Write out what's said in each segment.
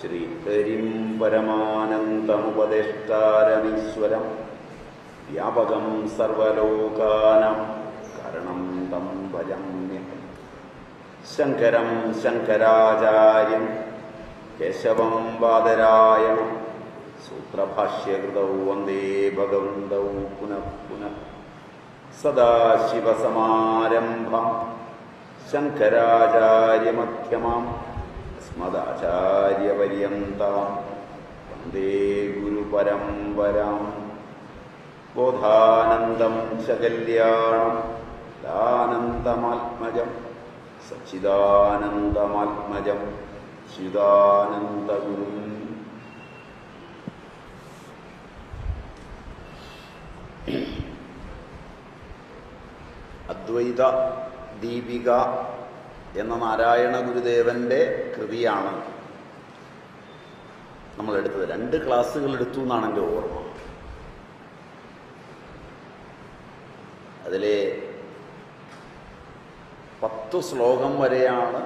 ശ്രീഹരിം പരമാനന്ദമുപദേഷ്ടാരമീശ്വരം. വ്യാപകം സർവലോകാനം കരണം തം ഭജമ്യ ശങ്കരം ശങ്കരാചാര്യം കേശവം വാദരായ സൂത്രഭാഷ്യകൃതൗ വന്ദേ ഭഗവന്തൗ പുനഃ പുനഃ. സദാശിവസമാരംഭം. ശങ്കരാചാര്യമധ്യമാം. അസ്മദാചാര്യപര്യന്താം വന്ദേ ഗുരുപരംപരാം ബോധാനന്ദം ചകല്യാണം കല്യാണം ദാനന്ദമാത്മജം സച്ചിദാനന്ദമാത്മജം ചിദാനന്ദഗുരും അദ്വൈത ദീപിക എന്ന നാരായണ ഗുരുദേവന്റെ കൃതിയാണ് നമ്മൾ എടുത്തത്. രണ്ട് ക്ലാസ്സുകൾ എടുത്തു എന്നാണ് എന്റെ ഓർമ്മ. അതിലെ പത്തു ശ്ലോകം വരെയാണ്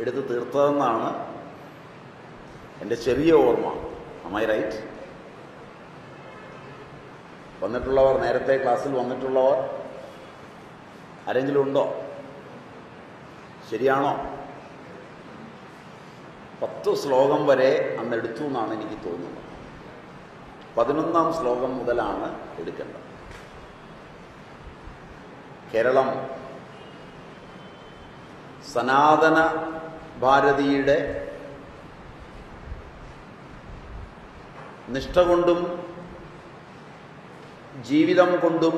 എടുത്ത് തീർത്തതെന്നാണ് എന്റെ ചെറിയ ഓർമ്മ. അമ്മായി റൈറ്റ് വന്നിട്ടുള്ളവർ നേരത്തെ ക്ലാസ്സിൽ വന്നിട്ടുള്ളവർ ആരെങ്കിലും ഉണ്ടോ? ശരിയാണോ? പത്ത് ശ്ലോകം വരെ അന്ന് എടുത്തു എന്നാണ് എനിക്ക് തോന്നുന്നത്. പതിനൊന്നാം ശ്ലോകം മുതലാണ് എടുക്കേണ്ടത്. കേരളം സനാതന ഭാരതിയുടെ നിഷ്ഠ കൊണ്ടും ജീവിതം കൊണ്ടും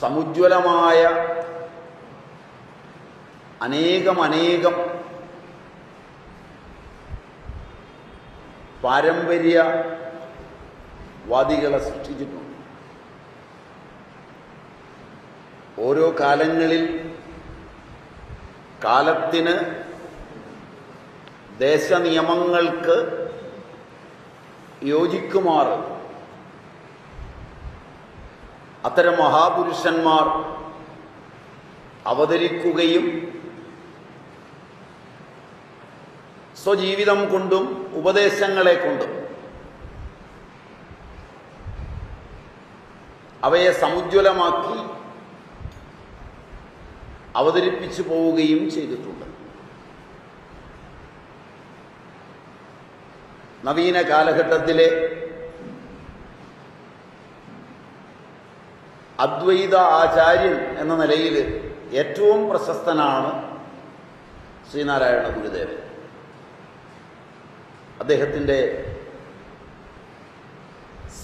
സമുജ്വലമായ അനേകം അനേകം പാരമ്പര്യ വാദികളെ സൃഷ്ടിച്ചിട്ടുണ്ട്. ഓരോ കാലങ്ങളിൽ കാലത്തിന് ദേശനിയമങ്ങൾക്ക് യോജിക്കുമാർ അത്തരം മഹാപുരുഷന്മാർ അവതരിക്കുകയും സ്വജീവിതം കൊണ്ടും ഉപദേശങ്ങളെ കൊണ്ടും. അവയെ സമുജ്വലമാക്കി അവതരിപ്പിച്ചു പോവുകയും ചെയ്തിട്ടുണ്ട്. നവീന കാലഘട്ടത്തിലെ അദ്വൈത ആചാര്യൻ എന്ന നിലയിൽ ഏറ്റവും പ്രശസ്തനാണ് ശ്രീനാരായണ ഗുരുദേവൻ. അദ്ദേഹത്തിന്റെ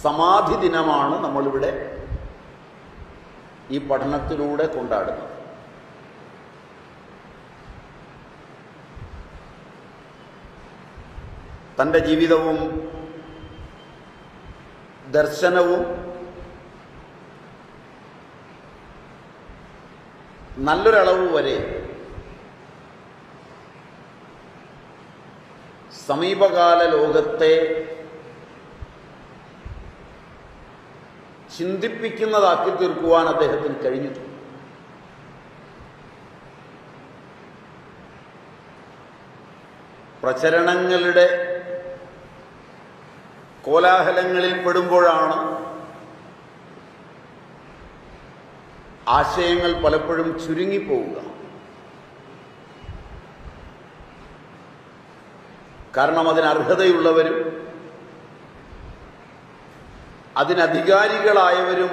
സമാധി ദിനമാണ് നമ്മളിവിടെ ഈ പഠനത്തിലൂടെ കൊണ്ടാടുന്നത്. തന്റെ ജീവിതവും ദർശനവും നല്ലൊരളവ് വരെ സമീപകാല ലോകത്തെ ചിന്തിപ്പിക്കുന്നതാക്കി തീർക്കുവാൻ അദ്ദേഹത്തിന് കഴിഞ്ഞു പ്രചരണങ്ങളുടെ കോലാഹലങ്ങളിൽ പെടുമ്പോഴാണ് ആശയങ്ങൾ പലപ്പോഴും ചുരുങ്ങിപ്പോവുക. കാരണം അതിന് അർഹതയുള്ളവരും അതിനധികാരികളായവരും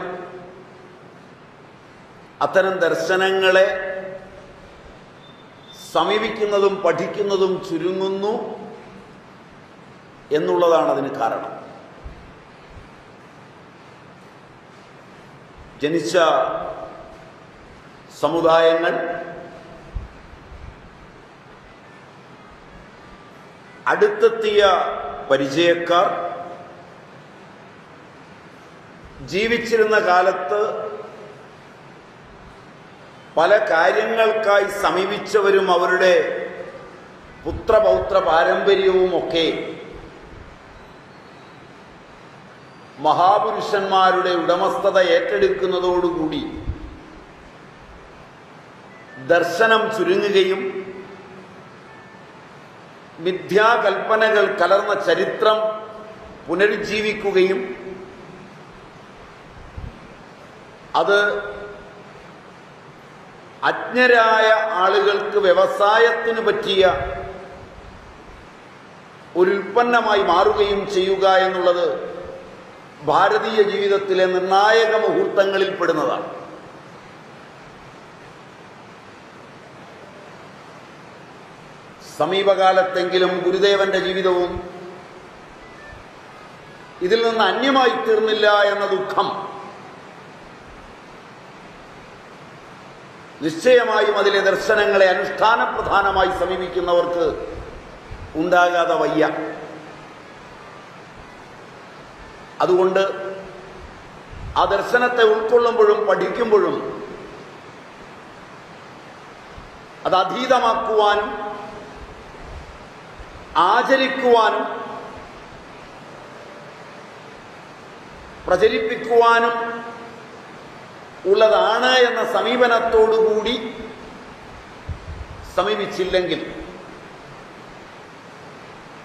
അത്തരം ദർശനങ്ങളെ സമീപിക്കുന്നതും പഠിക്കുന്നതും ചുരുങ്ങുന്നു എന്നുള്ളതാണ് അതിന് കാരണം. ജനിച്ച സമുദായങ്ങൾ അടുത്തെത്തിയ പരിചയക്കാർ ജീവിച്ചിരുന്ന കാലത്ത് പല കാര്യങ്ങൾക്കായി സമീപിച്ചവരും അവരുടെ പുത്രപൗത്ര പാരമ്പര്യവുമൊക്കെ മഹാപുരുഷന്മാരുടെ ഉടമസ്ഥത ഏറ്റെടുക്കുന്നതോടുകൂടി ദർശനം ചുരുങ്ങുകയും മിഥ്യാകൽപ്പനകൾ കലർന്ന ചരിത്രം പുനരുജ്ജീവിക്കുകയും അത് അജ്ഞരായ ആളുകൾക്ക് വ്യവസായത്തിന് പറ്റിയ ഒരു ഉൽപ്പന്നമായി മാറുകയും ചെയ്യുക എന്നുള്ളത് ഭാരതീയ ജീവിതത്തിലെ നിർണായക മുഹൂർത്തങ്ങളിൽ പെടുന്നതാണ്. സമീപകാലത്തെങ്കിലും ഗുരുദേവന്റെ ജീവിതവും ഇതിൽ നിന്ന് അന്യമായി തീർന്നില്ല എന്ന ദുഃഖം നിശ്ചയമായും അതിലെ ദർശനങ്ങളെ അനുഷ്ഠാനപ്രധാനമായി സമീപിക്കുന്നവർക്ക് ഉണ്ടാകാതെ വയ്യ. അതുകൊണ്ട് ആ ദർശനത്തെ ഉൾക്കൊള്ളുമ്പോഴും പഠിക്കുമ്പോഴും അത് അതീതമാക്കുവാനും ആചരിക്കുവാനും പ്രചരിപ്പിക്കുവാനും ഉള്ളതാണ് എന്ന സമീപനത്തോടുകൂടി സമീപിച്ചില്ലെങ്കിൽ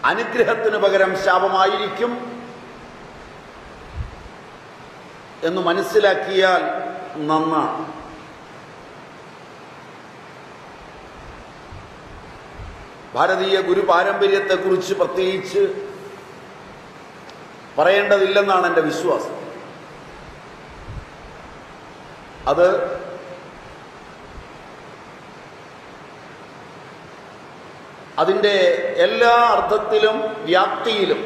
അനുഗ്രഹത്തിന് പകരം ശാപമായിരിക്കും എന്ന് മനസ്സിലാക്കിയാൽ നന്നാണ്. ഭാരതീയ ഗുരു പാരമ്പര്യത്തെക്കുറിച്ച് പ്രത്യേകിച്ച് പറയേണ്ടതില്ലെന്നാണ് എന്റെ വിശ്വാസം. അത് അതിന്റെ എല്ലാ അർത്ഥത്തിലും വ്യാപ്തിയിലും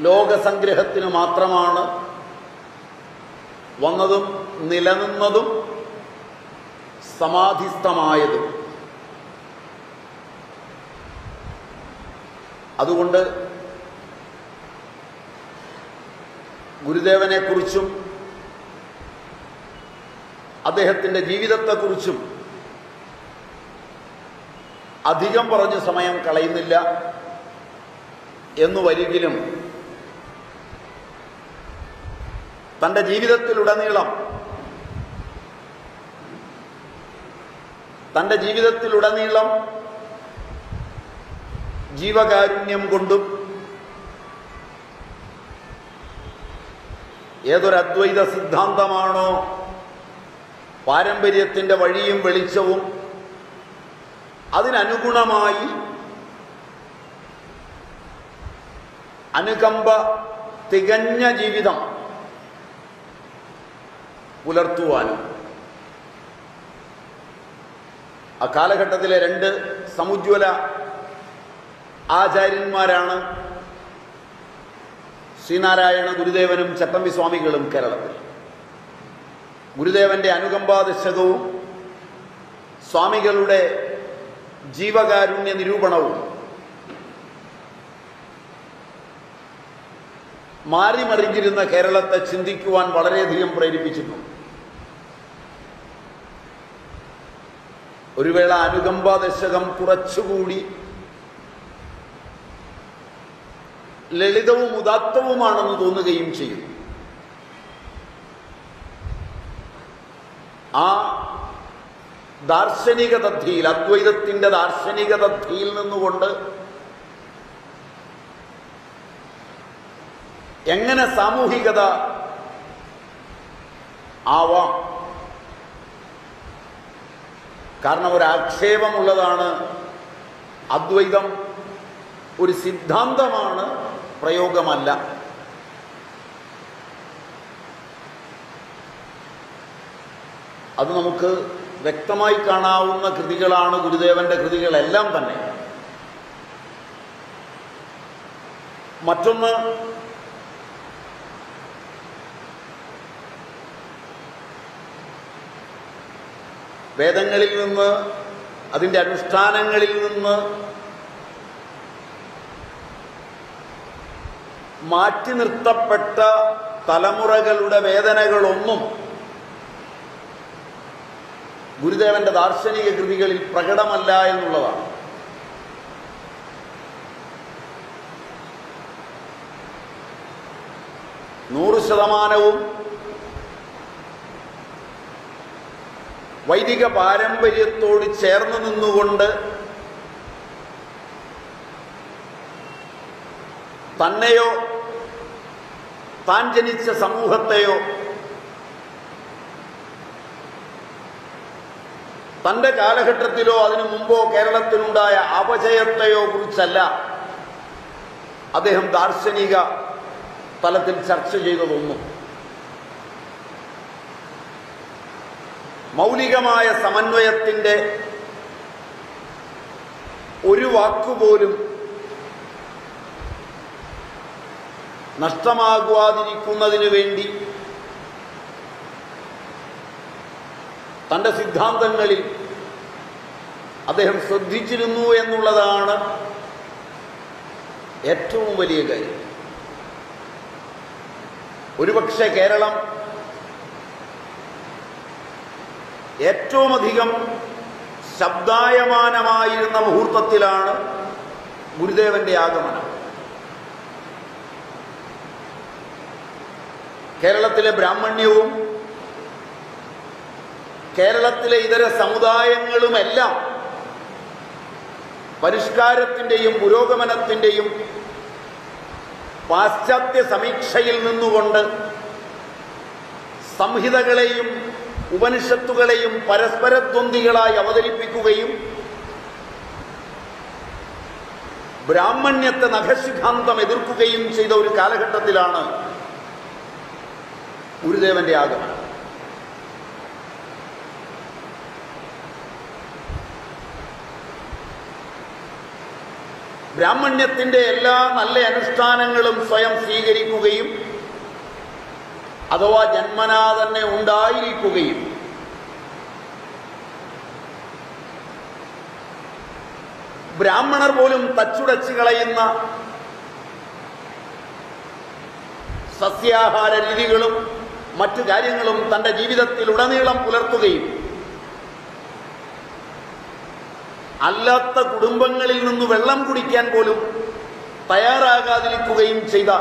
ലോകസംഗ്രഹത്തിന് മാത്രമാണ് വന്നതും നിലനിന്നതും സമാധിസ്ഥമായതും. അതുകൊണ്ട് ഗുരുദേവനെക്കുറിച്ചും അദ്ദേഹത്തിന്റെ ജീവിതത്തെക്കുറിച്ചും അധികം പറഞ്ഞ് സമയം കളയുന്നില്ല എന്ന് വരികിലും തന്റെ ജീവിതത്തിലുടനീളം തന്റെ ജീവിതത്തിലുടനീളം ജീവകാരുണ്യം കൊണ്ടും ഏതൊരു അദ്വൈത സിദ്ധാന്തമാണോ പാരമ്പര്യത്തിന്റെ വഴിയും വെളിച്ചവും അതിനനുഗുണമായി അനുകമ്പ തികഞ്ഞ ജീവിതം പുലർത്തുവാനും. ആ കാലഘട്ടത്തിലെ രണ്ട് സമുജ്വല ആചാര്യന്മാരാണ് ശ്രീനാരായണ ഗുരുദേവനും ചട്ടമ്പി സ്വാമികളും കേരളത്തിൽ. ഗുരുദേവന്റെ അനുകമ്പാദശകവും സ്വാമികളുടെ ജീവകാരുണ്യ നിരൂപണവും മാറിമറിഞ്ഞിരുന്ന കേരളത്തെ ചിന്തിക്കുവാൻ വളരെയധികം പ്രേരിപ്പിച്ചിരുന്നു ഒരു വേള അനുകമ്പ കുറച്ചുകൂടി ലളിതവും ഉദാത്തവുമാണെന്ന് തോന്നുകയും ചെയ്യും ആ ദാർശനിക തദ്ധിയിൽ അദ്വൈതത്തിന്റെ ദാർശനിക തദ്ധിയിൽ നിന്നുകൊണ്ട് എങ്ങനെ സാമൂഹികത ആവാം? കാരണം ഒരു ആക്ഷേപമുള്ളതാണ് അദ്വൈതം ഒരു സിദ്ധാന്തമാണ് പ്രയോഗമല്ല. അത് നമുക്ക് വ്യക്തമായി കാണാവുന്ന കൃതികളാണ് ഗുരുദേവന്റെ കൃതികളെല്ലാം തന്നെ. മറ്റൊന്ന് വേദങ്ങളിൽ നിന്ന് അതിന്റെ അനുഷ്ഠാനങ്ങളിൽ നിന്ന് മാറ്റി നിർത്തപ്പെട്ട തലമുറകളുടെ വേദനകളൊന്നും ഗുരുദേവന്റെ ദാർശനിക കൃതികളിൽ പ്രകടമല്ല എന്നുള്ളതാണ്. നൂറ് ശതമാനവും വൈദിക പാരമ്പര്യത്തോട് ചേർന്ന് നിന്നുകൊണ്ട് തന്നെയോ താൻ ജനിച്ച സമൂഹത്തെയോ തന്റെ കാലഘട്ടത്തിലോ അതിനു മുമ്പോ കേരളത്തിലുണ്ടായ അപജയത്തെയോ കുറിച്ചല്ല അദ്ദേഹം ദാർശനിക തലത്തിൽ ചർച്ച ചെയ്തതൊന്നും. മൗലികമായ സമന്വയത്തിന്റെ ഒരു വാക്കുപോലും നഷ്ടമാകുവാതിരിക്കുന്നതിന് വേണ്ടി തന്റെ സിദ്ധാന്തങ്ങളിൽ അദ്ദേഹം ശ്രദ്ധിച്ചിരുന്നു എന്നുള്ളതാണ് ഏറ്റവും വലിയ കാര്യം. ഒരുപക്ഷെ കേരളം ഏറ്റവും അധികം ശബ്ദായമാനമായിരുന്ന മുഹൂർത്തത്തിലാണ് ഗുരുദേവന്റെ ആഗമനം. കേരളത്തിലെ ബ്രാഹ്മണ്യവും കേരളത്തിലെ ഇതര സമുദായങ്ങളുമെല്ലാം പരിഷ്കാരത്തിന്റെയും പുരോഗമനത്തിന്റെയും പാശ്ചാത്യ സമീക്ഷയിൽ നിന്നുകൊണ്ട് സംഹിതകളെയും ഉപനിഷത്തുകളെയും പരസ്പരദ്വന്ദ്വികളായി അവതരിപ്പിക്കുകയും ബ്രാഹ്മണ്യത്തെ നഖശിഖാന്തം എതിർക്കുകയും ചെയ്ത ഒരു കാലഘട്ടത്തിലാണ് ഗുരുദേവന്റെ ആഗമനം. ബ്രാഹ്മണ്യത്തിന്റെ എല്ലാ നല്ല അനുഷ്ഠാനങ്ങളും സ്വയം സ്വീകരിക്കുകയും അഥവാ ജന്മനാ തന്നെ ഉണ്ടായിരിക്കുകയും ബ്രാഹ്മണർ പോലും തച്ചുടച്ച് കളയുന്ന സസ്യാഹാര രീതികളും മറ്റു കാര്യങ്ങളും തന്റെ ജീവിതത്തിൽ ഉടനീളം പുലർത്തുകയും അല്ലാത്ത കുടുംബങ്ങളിൽ നിന്ന് വെള്ളം കുടിക്കാൻ പോലും തയ്യാറാകാതിരിക്കുകയും ചെയ്ത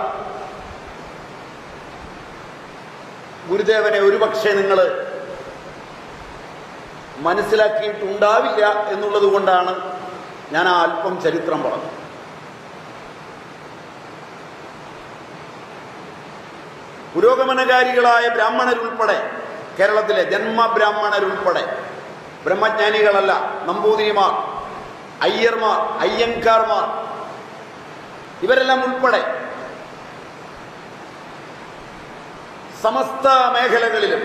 ഗുരുദേവനെ ഒരുപക്ഷെ നിങ്ങൾ മനസ്സിലാക്കിയിട്ടുണ്ടാവില്ല എന്നുള്ളതുകൊണ്ടാണ് ഞാൻ ആ അല്പം ചരിത്രം പറഞ്ഞത്. പുരോഗമനകാരികളായ ബ്രാഹ്മണരുൾപ്പെടെ കേരളത്തിലെ ജന്മബ്രാഹ്മണരുൾപ്പെടെ ബ്രഹ്മജ്ഞാനികളല്ല നമ്പൂതിരിമാർ അയ്യർമാർ അയ്യങ്കാർമാർ ഇവരെല്ലാം ഉൾപ്പെടെ സമസ്ത മേഖലകളിലും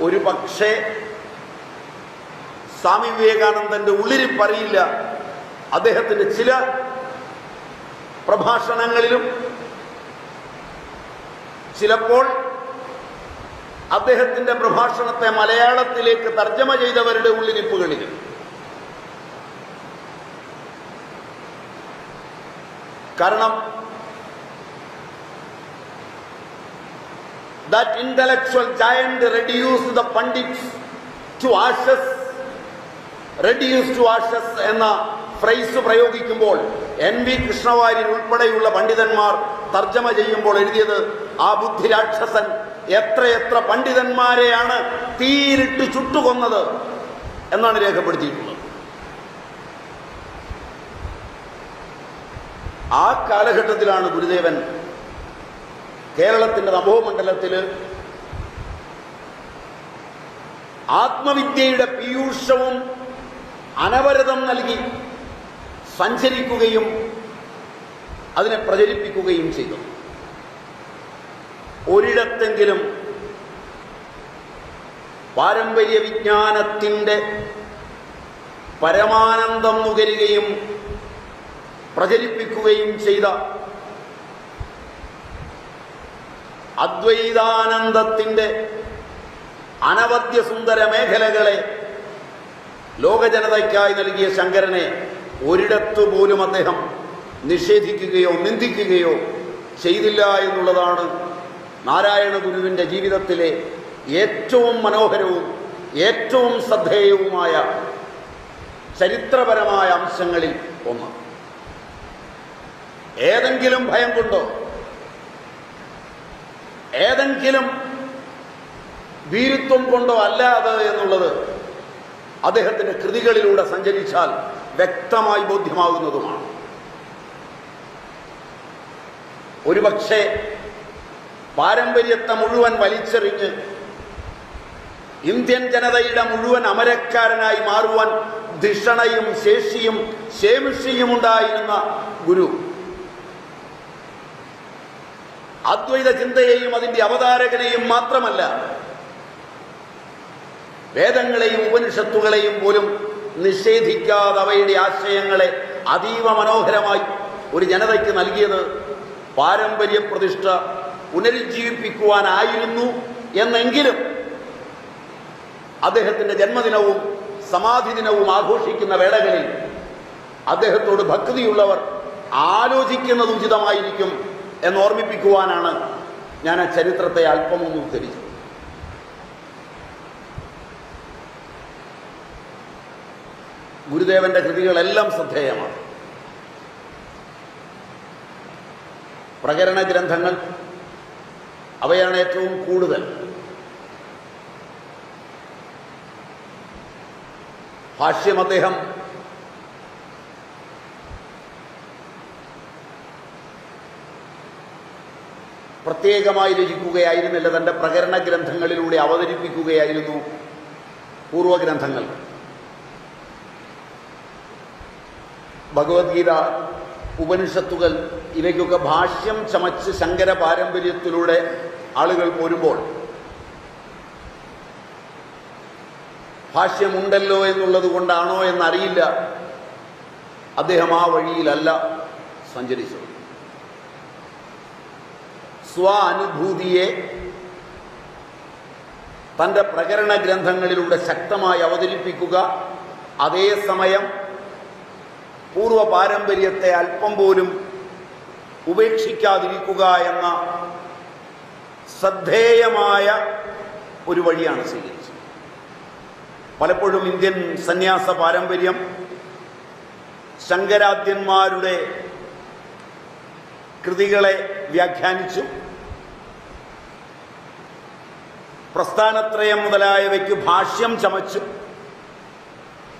ഒരു പക്ഷേ സ്വാമി വിവേകാനന്ദന്റെ ഉള്ളിരിപ്പറിയില്ല. അദ്ദേഹത്തിന്റെ ചില പ്രഭാഷണങ്ങളിലും ചിലപ്പോൾ അദ്ദേഹത്തിന്റെ പ്രഭാഷണത്തെ മലയാളത്തിലേക്ക് തർജമ ചെയ്തവരുടെ ഉള്ളിരിപ്പുകളിൽ. കാരണം that intellectual giant reduced the pandits to ashes. Reduced to ashes എന്ന ഫ്രൈസ് പ്രയോഗിക്കുമ്പോൾ എൻ വി കൃഷ്ണവാര്യർ ഉൾപ്പെടെയുള്ള പണ്ഡിതന്മാർ തർജമ ചെയ്യുമ്പോൾ എഴുതിയത് ആ ബുദ്ധി രാക്ഷസൻ എത്രയെത്ര പണ്ഡിതന്മാരെയാണ് തീരിട്ട് ചുട്ടുകൊന്നത് എന്നാണ് രേഖപ്പെടുത്തിയിട്ടുള്ളത്. ആ കാലഘട്ടത്തിലാണ് ഗുരുദേവൻ കേരളത്തിന്റെ നഭോമണ്ഡലത്തിൽ ആത്മവിദ്യയുടെ പീയൂഷവും അനവരതം നൽകി സഞ്ചരിക്കുകയും അതിനെ പ്രചരിപ്പിക്കുകയും ചെയ്തു. ഒരിടത്തെങ്കിലും പാരമ്പര്യ വിജ്ഞാനത്തിന്റെ പരമാനന്ദം നുകരുകയും പ്രചരിപ്പിക്കുകയും ചെയ്ത അദ്വൈതാനന്ദത്തിന്റെ അനവദ്യ സുന്ദര ലോകജനതയ്ക്കായി നൽകിയ ശങ്കരനെ ഒരിടത്തു പോലും അദ്ദേഹം നിഷേധിക്കുകയോ നിന്ദിക്കുകയോ ചെയ്തില്ല എന്നുള്ളതാണ് നാരായണ ഗുരുവിന്റെ ജീവിതത്തിലെ ഏറ്റവും മനോഹരവും ഏറ്റവും ശ്രദ്ധേയവുമായ ചരിത്രപരമായ അംശങ്ങളിൽ ഒന്ന്. ഏതെങ്കിലും ഭയം കൊണ്ടോ ഏതെങ്കിലും ഭീരുത്വം കൊണ്ടോ അല്ല അത് എന്നുള്ളത് അദ്ദേഹത്തിന്റെ കൃതികളിലൂടെ സഞ്ചരിച്ചാൽ വ്യക്തമായി ബോധ്യമാകുന്നതുമാണ്. ഒരുപക്ഷെ പാരമ്പര്യത്തെ മുഴുവൻ വലിച്ചെറിഞ്ഞ് ഇന്ത്യൻ ജനതയുടെ മുഴുവൻ അമരക്കാരനായി മാറുവാൻ ധിഷണയും ശേഷിയും ശേമിഷിയും ഉണ്ടായിരുന്ന ഗുരു. അദ്വൈത ചിന്തയെയും അതിന്റെ അവതാരകനെയും മാത്രമല്ല വേദങ്ങളെയും ഉപനിഷത്തുകളെയും പോലും നിഷേധിക്കാതെ അവയുടെ ആശയങ്ങളെ അതീവ മനോഹരമായി ഒരു ജനതയ്ക്ക് നൽകിയത് പാരമ്പര്യ പ്രതിഷ്ഠ പുനരുജ്ജീവിപ്പിക്കുവാനായിരുന്നു എന്നെങ്കിലും അദ്ദേഹത്തിന്റെ ജന്മദിനവും സമാധി ദിനവും ആഘോഷിക്കുന്ന വേളകളിൽ അദ്ദേഹത്തോട് ഭക്തിയുള്ളവർ ആലോചിക്കുന്നത് ഉചിതമായിരിക്കും എന്നോർമ്മിപ്പിക്കുവാനാണ് ഞാൻ ആ ചരിത്രത്തെ അല്പമൊന്ന് ഉദ്ധരിച്ചത്. ഗുരുദേവന്റെ കൃതികളെല്ലാം ശ്രദ്ധേയമാണ്. പ്രകരണ ഗ്രന്ഥങ്ങൾ അവയാണ് ഏറ്റവും കൂടുതൽ. ഭാഷ്യം അദ്ദേഹം പ്രത്യേകമായി രചിക്കുകയായിരുന്നില്ല തന്റെ പ്രകരണ ഗ്രന്ഥങ്ങളിലൂടെ അവതരിപ്പിക്കുകയായിരുന്നു പൂർവഗ്രന്ഥങ്ങൾ ഭഗവത്ഗീത ഉപനിഷത്തുകൾ ഇവയ്ക്കൊക്കെ ഭാഷ്യം ചമച്ച് ശങ്കര പാരമ്പര്യത്തിലൂടെ ആളുകൾ പോരുമ്പോൾ ഭാഷ്യമുണ്ടല്ലോ എന്നുള്ളത് കൊണ്ടാണോ എന്നറിയില്ല. അദ്ദേഹം ആ വഴിയിലല്ല സഞ്ചരിച്ചത്. സ്വ അനുഭൂതിയെ തന്റെ പ്രകരണ ഗ്രന്ഥങ്ങളിലൂടെ ശക്തമായി അവതരിപ്പിക്കുക അതേസമയം പൂർവ പാരമ്പര്യത്തെ അല്പം പോലും ഉപേക്ഷിക്കാതിരിക്കുക എന്ന ശ്രദ്ധേയമായ ഒരു വഴിയാണ് സ്വീകരിച്ചത്. പലപ്പോഴും ഇന്ത്യൻ സന്യാസ പാരമ്പര്യം ശങ്കരാദ്യന്മാരുടെ കൃതികളെ വ്യാഖ്യാനിച്ചു. പ്രസ്ഥാനത്രയം മുതലായവയ്ക്ക് ഭാഷ്യം ചമച്ചു.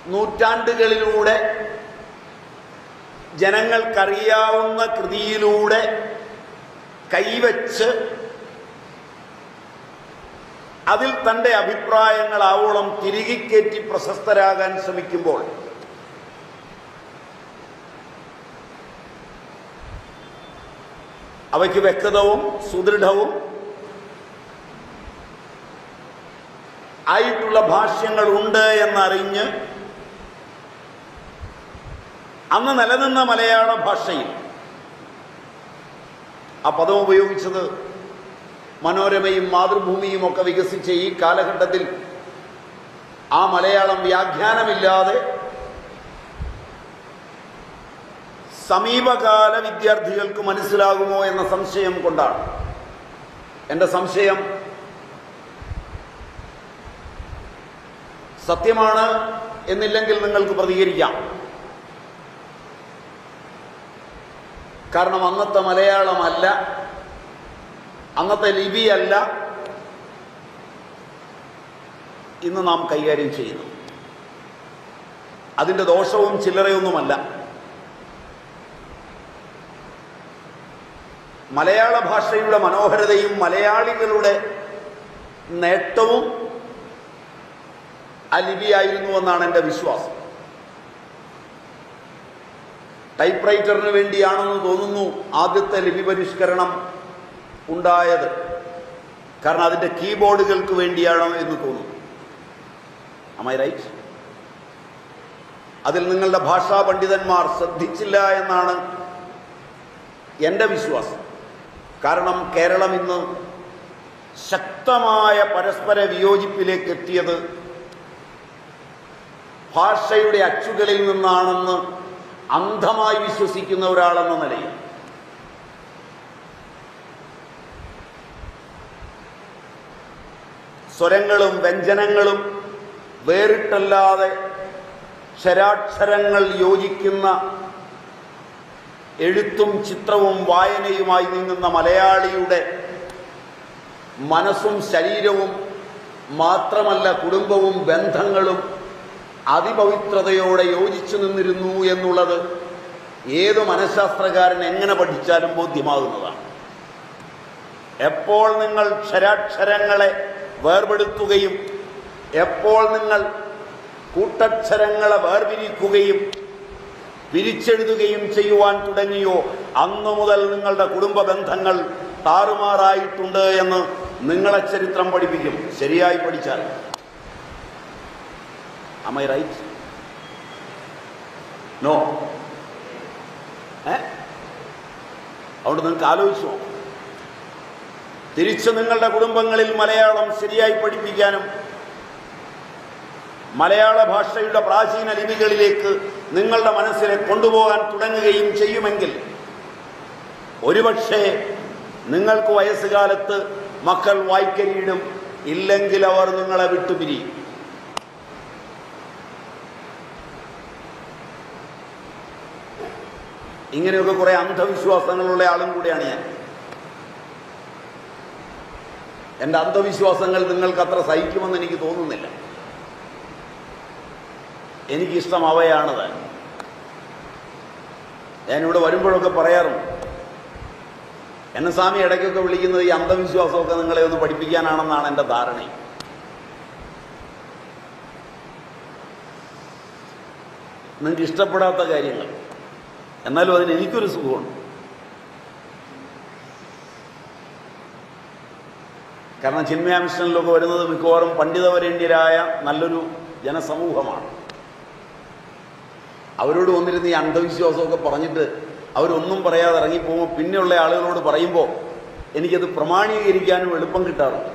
നൂറ്റാണ്ടുകളിലൂടെ ജനങ്ങൾക്കറിയാവുന്ന കൃതിയിലൂടെ കൈവച്ച് അതിൽ തന്റെ അഭിപ്രായങ്ങൾ ആവോളം കയറ്റി പ്രശസ്തരാകാൻ ശ്രമിക്കുമ്പോൾ അവയ്ക്ക് വ്യക്തതവും സുദൃഢവും ആയിട്ടുള്ള ഭാഷ്യങ്ങൾ ഉണ്ട് എന്നറിഞ്ഞ് അന്ന് നിലനിന്ന മലയാള ഭാഷയിൽ. ആ പദം ഉപയോഗിച്ചത് മനോരമയും മാതൃഭൂമിയും ഒക്കെ വികസിച്ച ഈ കാലഘട്ടത്തിൽ ആ മലയാളം വ്യാഖ്യാനമില്ലാതെ സമീപകാല വിദ്യാർത്ഥികൾക്ക് മനസ്സിലാകുമോ എന്ന സംശയം കൊണ്ടാണ്. എന്റെ സംശയം സത്യമാണ് എന്നില്ലെങ്കിൽ നിങ്ങൾക്ക് പ്രതികരിക്കാം. കാരണം അന്നത്തെ മലയാളമല്ല അന്നത്തെ ലിപിയല്ല ഇന്ന് നാം കൈകാര്യം ചെയ്യുന്നു. അതിന്റെ ദോഷവും ചില്ലറയൊന്നുമല്ല. മലയാള ഭാഷയുടെ മനോഹരതയും മലയാളികളുടെ നേട്ടവും ആ ലിപിയായിരുന്നു എന്നാണ് എന്റെ വിശ്വാസം. ടൈപ്പ് റൈറ്ററിന് വേണ്ടിയാണെന്ന് തോന്നുന്നു ആദ്യത്തെ ലിപി പരിഷ്കരണം ഉണ്ടായത്. കാരണം അതിന്റെ കീബോർഡുകൾക്ക് വേണ്ടിയാണോ എന്ന് തോന്നുന്നു. അമൈ റൈറ്റ് അതിൽ നിങ്ങളുടെ ഭാഷാ പണ്ഡിതന്മാർ ശ്രദ്ധിച്ചില്ല എന്നാണ് എന്റെ വിശ്വാസം. കാരണം കേരളം ഇന്ന് ശക്തമായ പരസ്പര വിയോജിപ്പിലേക്ക് എത്തിയത് ഭാഷയുടെ അച്ചുകളിൽ നിന്നാണെന്ന് അന്ധമായി വിശ്വസിക്കുന്ന ഒരാളെന്ന നിലയിൽ. സ്വരങ്ങളും വ്യഞ്ജനങ്ങളും വേറിട്ടല്ലാതെ ക്ഷരാക്ഷരങ്ങൾ യോജിക്കുന്ന എഴുത്തും ചിത്രവും വായനയുമായി നീങ്ങുന്ന മലയാളിയുടെ മനസ്സും ശരീരവും മാത്രമല്ല കുടുംബവും ബന്ധങ്ങളും അതിപവിത്രതയോടെ യോജിച്ചു നിന്നിരുന്നു എന്നുള്ളത് ഏത് മനഃശാസ്ത്രകാരൻ എങ്ങനെ പഠിച്ചാലും ബോധ്യമാകുന്നതാണ്. എപ്പോൾ നിങ്ങൾ ക്ഷരാക്ഷരങ്ങളെ വേർപെടുത്തുകയും എപ്പോൾ നിങ്ങൾ കൂട്ടക്ഷരങ്ങളെ വേർപിരിക്കുകയും പിരിച്ചെഴുതുകയും ചെയ്യുവാൻ തുടങ്ങിയോ അന്നു മുതൽ നിങ്ങളുടെ കുടുംബ ബന്ധങ്ങൾ താറുമാറായിട്ടുണ്ട് എന്ന് നിങ്ങളെ ചരിത്രം പഠിപ്പിക്കും. ശരിയായി പഠിച്ചാൽ. അമൈ റൈറ്റ് നോ ഏ അതുകൊണ്ട് നിങ്ങൾക്ക് ആലോചിച്ചോ തിരിച്ച് നിങ്ങളുടെ കുടുംബങ്ങളിൽ മലയാളം ശരിയായി പഠിപ്പിക്കാനും മലയാള ഭാഷയുടെ പ്രാചീന ലിപികളിലേക്ക് നിങ്ങളുടെ മനസ്സിനെ കൊണ്ടുപോകാൻ തുടങ്ങുകയും ചെയ്യുമെങ്കിൽ ഒരുപക്ഷെ നിങ്ങൾക്ക് വയസ്സുകാലത്ത് മക്കൾ വായിക്കരിയിടും ഇല്ലെങ്കിൽ അവർ നിങ്ങളെ വിട്ടുപിരിയും. ഇങ്ങനെയൊക്കെ കുറെ അന്ധവിശ്വാസങ്ങളുള്ള ആളും കൂടിയാണ് ഞാൻ. എന്റെ അന്ധവിശ്വാസങ്ങൾ നിങ്ങൾക്ക് അത്ര സഹിക്കുമെന്ന് എനിക്ക് തോന്നുന്നില്ല. എനിക്കിഷ്ടം അവയാണ് താൻ ഞാനിവിടെ വരുമ്പോഴൊക്കെ പറയാറുണ്ട് എന്നെ സ്വാമി ഇടയ്ക്കൊക്കെ വിളിക്കുന്നത് ഈ അന്ധവിശ്വാസമൊക്കെ നിങ്ങളെ ഒന്ന് പഠിപ്പിക്കാനാണെന്നാണ് എന്റെ ധാരണ. നിങ്ങൾക്ക് ഇഷ്ടപ്പെടാത്ത കാര്യങ്ങൾ. എന്നാലും അതിന് എനിക്കൊരു സുഖമുണ്ട്. കാരണം ചിന്മയ മിഷനിലൊക്കെ വരുന്നത് മിക്കവാറും പണ്ഡിതവരേണ്യരായ നല്ലൊരു ജനസമൂഹമാണ്. അവരോട് വന്നിരുന്ന ഈ അന്ധവിശ്വാസമൊക്കെ പറഞ്ഞിട്ട് അവരൊന്നും പറയാതെ ഇറങ്ങിപ്പോകുമ്പോൾ പിന്നെയുള്ള ആളുകളോട് പറയുമ്പോൾ എനിക്കത് പ്രമാണീകരിക്കാനും എളുപ്പം കിട്ടാറുണ്ട്.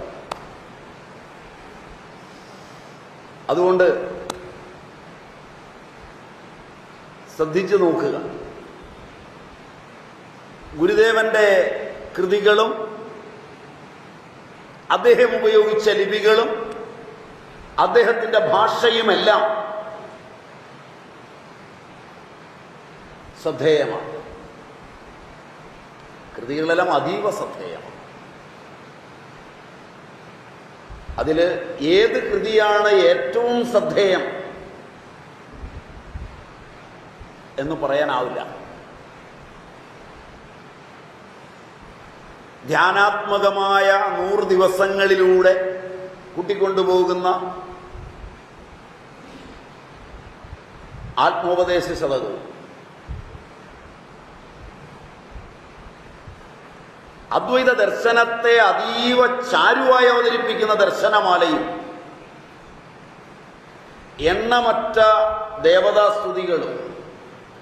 അതുകൊണ്ട് ശ്രദ്ധിച്ചു നോക്കുക. ഗുരുദേവന്റെ കൃതികളും അദ്ദേഹം ഉപയോഗിച്ച ലിപികളും അദ്ദേഹത്തിന്റെ ഭാഷയുമെല്ലാം ശ്രദ്ധേയമാണ്. കൃതികളെല്ലാം അതീവ ശ്രദ്ധേയമാണ്. അതിൽ ഏത് കൃതിയാണ് ഏറ്റവും ശ്രദ്ധേയം എന്ന് പറയാനാവില്ല. ധ്യാനാത്മകമായ നൂറ് ദിവസങ്ങളിലൂടെ കൂട്ടിക്കൊണ്ടുപോകുന്ന ആത്മോപദേശ ശതകവും അദ്വൈത ദർശനത്തെ അതീവ ചാരുവായി അവതരിപ്പിക്കുന്ന ദർശനമാലയും എണ്ണമറ്റ ദേവതാസ്തുതികളും.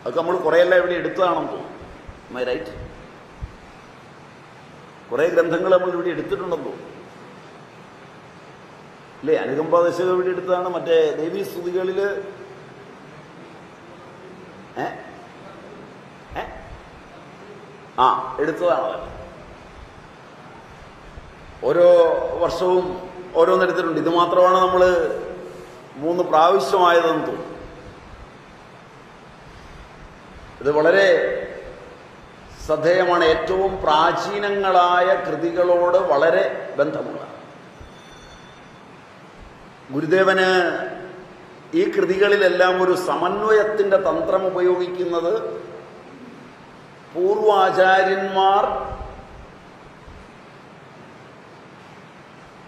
അതൊക്കെ നമ്മൾ കുറെയെല്ലാം ഇവിടെ എടുത്തതാണെന്ന് തോന്നുന്നു. റൈറ്റ് കുറേ ഗ്രന്ഥങ്ങൾ നമ്മൾ ഇവിടെ എടുത്തിട്ടുണ്ടല്ലോ തോന്നുന്നു. അല്ലേ? അനുകമ്പാദശകം ഇവിടെ എടുത്തതാണ്. മറ്റേ ദേവീ ഏ? ആ എടുത്തതാണ് ഓരോ വർഷവും ഓരോന്നെടുത്തിട്ടുണ്ട് ഇത് മാത്രമാണ് നമ്മൾ മൂന്ന് പ്രാവശ്യമായതെന്ന് തോന്നുന്നു. ഇത് വളരെ ശ്രദ്ധേയമാണ്. ഏറ്റവും പ്രാചീനങ്ങളായ കൃതികളോട് വളരെ ബന്ധമുള്ള. ഗുരുദേവന് ഈ കൃതികളിലെല്ലാം ഒരു സമന്വയത്തിന്റെ തന്ത്രം ഉപയോഗിക്കുന്നത് പൂർവാചാര്യന്മാർ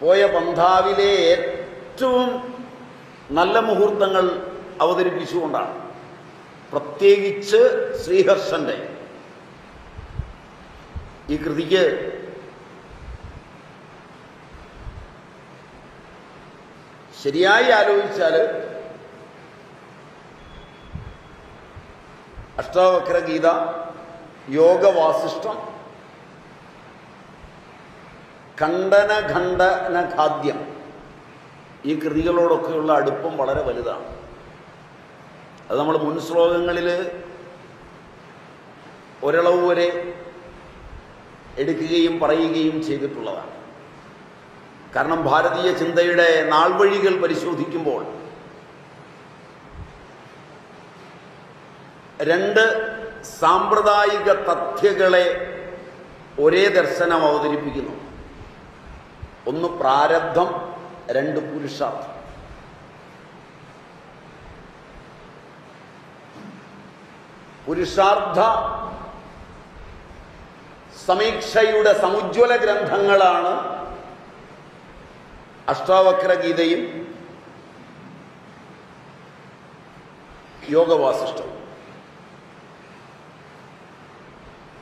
പോയ പന്ഥാവിലെ ഏറ്റവും നല്ല മുഹൂർത്തങ്ങൾ അവതരിപ്പിച്ചുകൊണ്ടാണ്. പ്രത്യേകിച്ച് ശ്രീഹർഷന്റെ ഈ കൃതിക്ക് ശരിയായി ആലോചിച്ചാൽ അഷ്ടാവക്ര ഗീത യോഗവാസിഷ്ടം ഖണ്ഡന ഖാദ്യം ഈ കൃതികളോടൊക്കെയുള്ള അടുപ്പം വളരെ വലുതാണ്. അത് നമ്മൾ മുൻ ശ്ലോകങ്ങളിൽ ഒരളവ് വരെ എടുക്കുകയും പറയുകയും ചെയ്തിട്ടുള്ളതാണ്. കാരണം ഭാരതീയ ചിന്തയുടെ നാൾവഴികൾ പരിശോധിക്കുമ്പോൾ രണ്ട് സാമ്പ്രദായിക തഥ്യകളെ ഒരേ ദർശനം അവതരിപ്പിക്കുന്നു. ഒന്ന് പ്രാരബ്ധം രണ്ട് പുരുഷാർത്ഥം. പുരുഷാർത്ഥ സമീക്ഷയുടെ സമുജ്വല ഗ്രന്ഥങ്ങളാണ് അഷ്ടാവക്ര ഗീതയും യോഗവാസിഷ്ടവും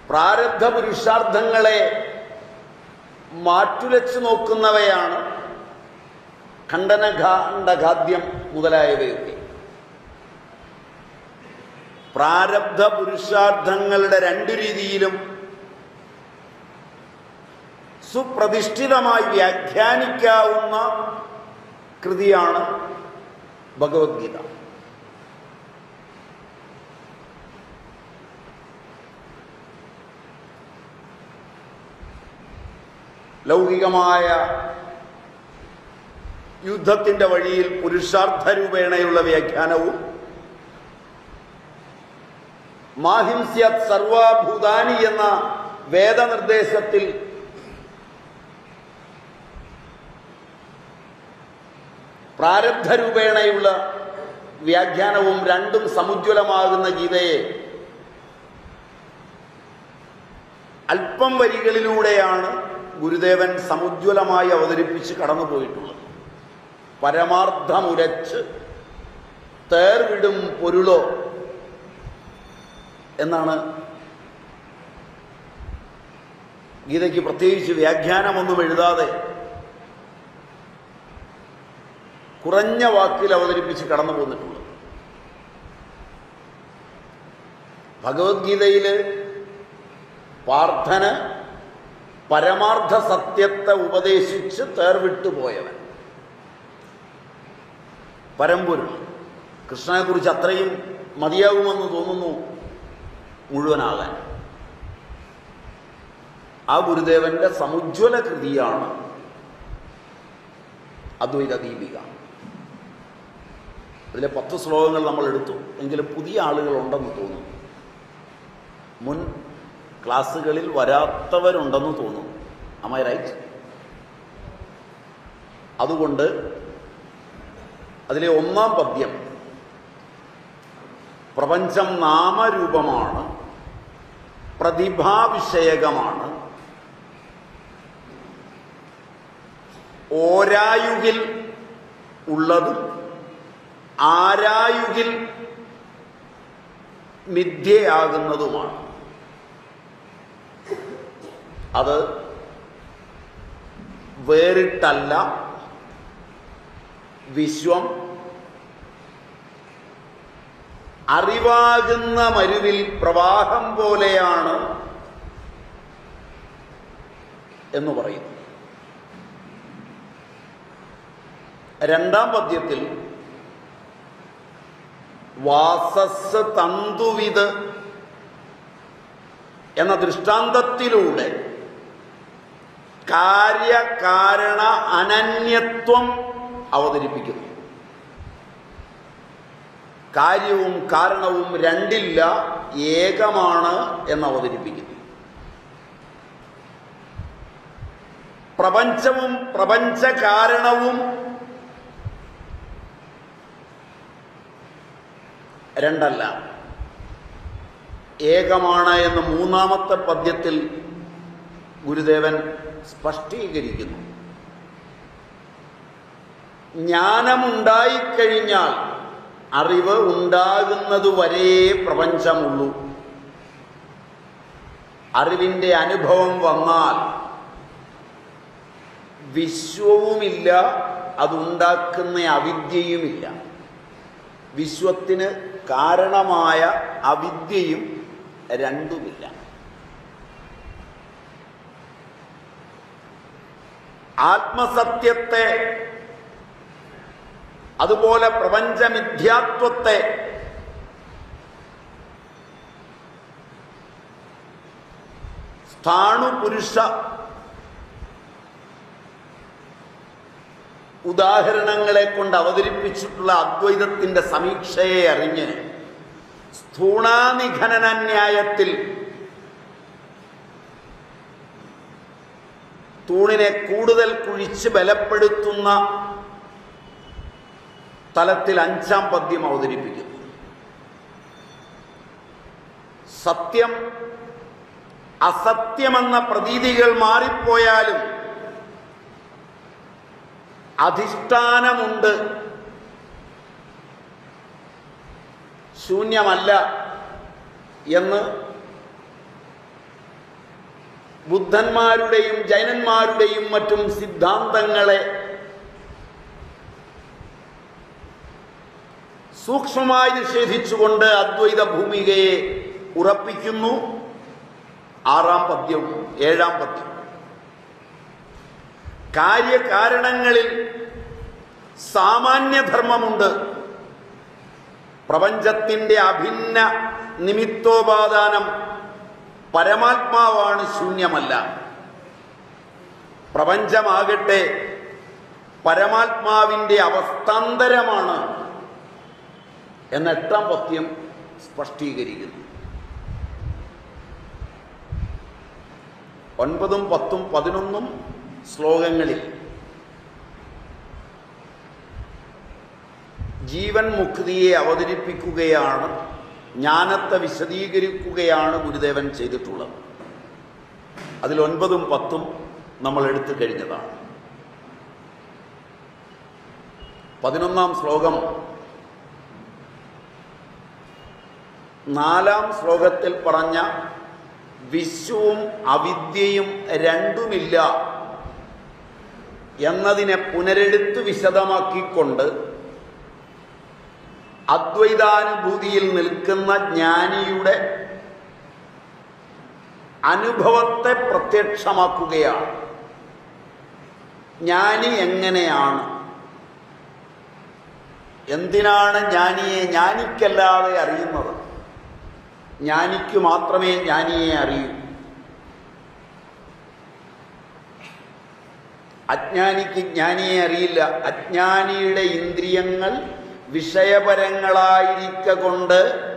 പ്രാരബ്ധ പുരുഷാർത്ഥങ്ങളെ മാറ്റുരച്ചു നോക്കുന്നവയാണ് ഖണ്ഡനഖാണ്ഡഖാദ്യം മുതലായവയൊക്കെ. പ്രാരബ്ധ പുരുഷാർത്ഥങ്ങളുടെ രണ്ടു രീതിയിലും സുപ്രതിഷ്ഠിതമായി വ്യാഖ്യാനിക്കാവുന്ന കൃതിയാണ് ഭഗവത്ഗീത. ലൗകികമായ യുദ്ധത്തിന്റെ വഴിയിൽ പുരുഷാർത്ഥ രൂപേണയുള്ള വ്യാഖ്യാനവും മാഹിംസ്യത് സർവഭൂതാനി എന്ന വേദനിർദ്ദേശത്തിൽ പ്രാരബ്ധ രൂപേണയുള്ള വ്യാഖ്യാനവും രണ്ടും സമുജ്വലമാകുന്ന ഗീതയെ അല്പം വരികളിലൂടെയാണ് ഗുരുദേവൻ സമുജ്വലമായി അവതരിപ്പിച്ച് കടന്നുപോയിട്ടുള്ളത്. പരമാർത്ഥമുരച്ച് തേർവിടും പൊരുളോ എന്നാണ് ഗീതയ്ക്ക് പ്രത്യേകിച്ച് വ്യാഖ്യാനമൊന്നും എഴുതാതെ കുറഞ്ഞ വാക്കിൽ അവതരിപ്പിച്ച് കടന്നു പോന്നിട്ടുള്ളത് ഭഗവത്ഗീതയിൽ പാർത്ഥന് പരമാർത്ഥ സത്യത്തെ ഉപദേശിച്ച് തേർവിട്ടുപോയവൻ പരമ്പൊരു. കൃഷ്ണനെക്കുറിച്ച് അത്രയും മതിയാകുമെന്ന് തോന്നുന്നു മുഴുവനാകാൻ. ആ ഗുരുദേവന്റെ സമുജ്വല കൃതിയാണ് അദ്വൈത ദീപിക. അതിലെ പത്ത് ശ്ലോകങ്ങൾ നമ്മൾ എടുത്തു. എങ്കിലും പുതിയ ആളുകൾ ഉണ്ടെന്ന് തോന്നുന്നു. മുൻ ക്ലാസ്സുകളിൽ വരാത്തവരുണ്ടെന്ന് തോന്നുന്നു. അമൈ റൈറ്റ് അതുകൊണ്ട് അതിലെ ഒന്നാം പദ്യം പ്രപഞ്ചം നാമരൂപമാണ് പ്രതിഭാവിഷയകമാണ് ഓരായുകിൽ ഉള്ളതും ആരായുകിൽ മിഥ്യയാകുന്നതുമാണ്. അത് വേറിട്ടല്ല വിശ്വം അറിവാകുന്ന മരുവിൽ പ്രവാഹം പോലെയാണ് എന്ന് പറയുന്നു. രണ്ടാം പദ്യത്തിൽ വാസസ് തന്തുവിത് എന്ന ദൃഷ്ടാന്തത്തിലൂടെ കാര്യകാരണ അനന്യത്വം അവതരിപ്പിക്കുന്നു. കാര്യവും കാരണവും രണ്ടില്ല ഏകമാണ് എന്ന് അവതരിപ്പിക്കുന്നു. പ്രപഞ്ചവും പ്രപഞ്ച കാരണവും രണ്ടല്ല. ഏകമാണ് എന്ന് മൂന്നാമത്തെ പദ്യത്തിൽ ഗുരുദേവൻ സ്പഷ്ടീകരിക്കുന്നു. ജ്ഞാനമുണ്ടായിക്കഴിഞ്ഞാൽ അറിവ് ഉണ്ടാകുന്നതുവരേ പ്രപഞ്ചമുള്ളൂ. അറിവിന്റെ അനുഭവം വന്നാൽ വിശ്വവുമില്ല അതുണ്ടാക്കുന്ന അവിദ്യയുമില്ല. വിശ്വത്തിന് കാരണമായ അവിദ്യയും രണ്ടുമില്ല. ആത്മസത്യത്തെ അതുപോലെ പ്രപഞ്ചമിഥ്യാത്വത്തെ സ്ഥാണുപുരുഷ ഉദാഹരണങ്ങളെ കൊണ്ട് അവതരിപ്പിച്ചിട്ടുള്ള അദ്വൈതത്തിന്റെ സമീക്ഷയെ അറിഞ്ഞ് സ്ഥൂണാനിഖനന ന്യായത്തിൽ തൂണിനെ കൂടുതൽ കുഴിച്ച് ബലപ്പെടുത്തുന്ന തലത്തിൽ അഞ്ചാം പദ്യം അവതരിപ്പിക്കുന്നു. സത്യം അസത്യമെന്ന പ്രതീതികൾ മാറിപ്പോയാലും അധിഷ്ഠാനമുണ്ട്. ശൂന്യമല്ല എന്ന് ബുദ്ധന്മാരുടെയും ജൈനന്മാരുടെയും മറ്റും സിദ്ധാന്തങ്ങളെ സൂക്ഷ്മമായി നിഷേധിച്ചുകൊണ്ട് അദ്വൈത ഭൂമികയെ ഉറപ്പിക്കുന്നു. ആറാം പദ്യവും ഏഴാം പദ്യവും കാര്യകാരണങ്ങളിൽ സാമാന്യധർമ്മമുണ്ട്. പ്രപഞ്ചത്തിന്റെ അഭിന്ന നിമിത്തോപാദാനം പരമാത്മാവാണ് ശൂന്യമല്ല. പ്രപഞ്ചമാകട്ടെ പരമാത്മാവിന്റെ അവസ്ഥാന്തരമാണ് എന്ന എട്ടാം പത്യം സ്പഷ്ടീകരിക്കുന്നു. ഒൻപതും പത്തും പതിനൊന്നും ശ്ലോകങ്ങളിൽ. ജീവൻ മുക്തിയെ അവതരിപ്പിക്കുകയാണ് ജ്ഞാനത്തെ വിശദീകരിക്കുകയാണ് ഗുരുദേവൻ ചെയ്തിട്ടുള്ളത്. അതിൽ ഒൻപതും പത്തും നമ്മൾ എടുത്തു കഴിഞ്ഞതാണ്. പതിനൊന്നാം ശ്ലോകം. നാലാം ശ്ലോകത്തിൽ പറഞ്ഞ വിശ്വവും അവിദ്യയും രണ്ടുമില്ല. എന്നതിനെ പുനരെടുത്ത് വിശദമാക്കിക്കൊണ്ട് അദ്വൈതാനുഭൂതിയിൽ നിൽക്കുന്ന ജ്ഞാനിയുടെ അനുഭവത്തെ പ്രത്യക്ഷമാക്കുകയാണ്. ജ്ഞാനി എങ്ങനെയാണ്? എന്തിനാണ് ജ്ഞാനിയെ ജ്ഞാനിക്കല്ലാതെ അറിയുന്നത്? ജ്ഞാനിക്കു മാത്രമേ ജ്ഞാനിയെ അറിയൂ. അജ്ഞാനിക്ക് ജ്ഞാനിയെ അറിയില്ല. അജ്ഞാനിയുടെ ഇന്ദ്രിയങ്ങൾ വിഷയപരങ്ങളായിരിക്ക കൊണ്ട്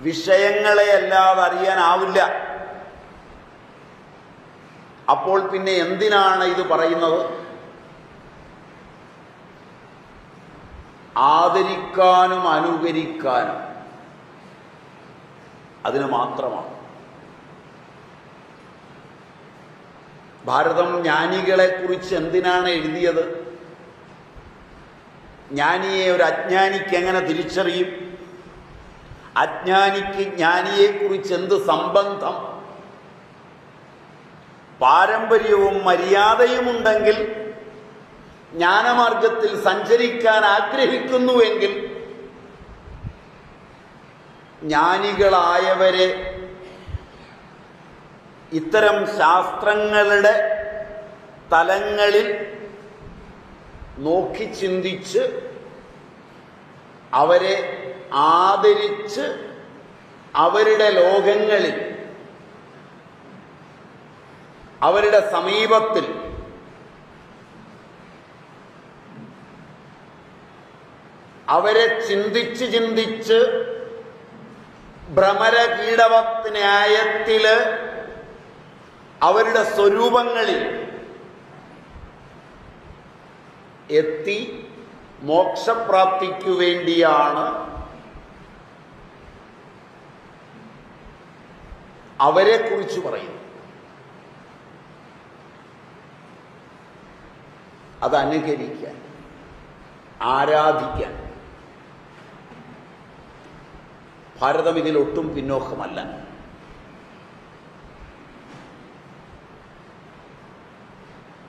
വിഷയങ്ങളെ അല്ലാതെ അറിയാനാവില്ല. അപ്പോൾ പിന്നെ എന്തിനാണ് ഇത് പറയുന്നത്? ആദരിക്കാനും അനുകരിക്കാനും. അതിന് മാത്രമാണ്. ഭാരതം ജ്ഞാനികളെക്കുറിച്ച് എന്തിനാണ് എഴുതിയത്? ജ്ഞാനിയെ ഒരു അജ്ഞാനിക്ക് എങ്ങനെ തിരിച്ചറിയും? അജ്ഞാനിക്ക് ജ്ഞാനിയെക്കുറിച്ച് എന്ത് സംബന്ധം? പാരമ്പര്യവും മര്യാദയുമുണ്ടെങ്കിൽ ജ്ഞാനമാർഗത്തിൽ സഞ്ചരിക്കാൻ ആഗ്രഹിക്കുന്നുവെങ്കിൽ ജ്ഞാനികളായവരെ ഇത്തരം ശാസ്ത്രങ്ങളുടെ തലങ്ങളിൽ നോക്കി ചിന്തിച്ച് അവരെ ആദരിച്ച് അവരുടെ ലോകങ്ങളിൽ അവരുടെ സമീപത്തിൽ അവരെ ചിന്തിച്ച് ചിന്തിച്ച് ഭ്രമരകീടവത്തിനായത്തിൽ അവരുടെ സ്വരൂപങ്ങളിൽ എത്തി മോക്ഷപ്രാപ്തിക്കു വേണ്ടിയാണ് അവരെ കുറിച്ച് പറയുന്നു അത് അനുകരിക്കാൻ ആരാധിക്കാൻ. ഭാരതം ഇതിലൊട്ടും പിന്നോക്കമല്ല.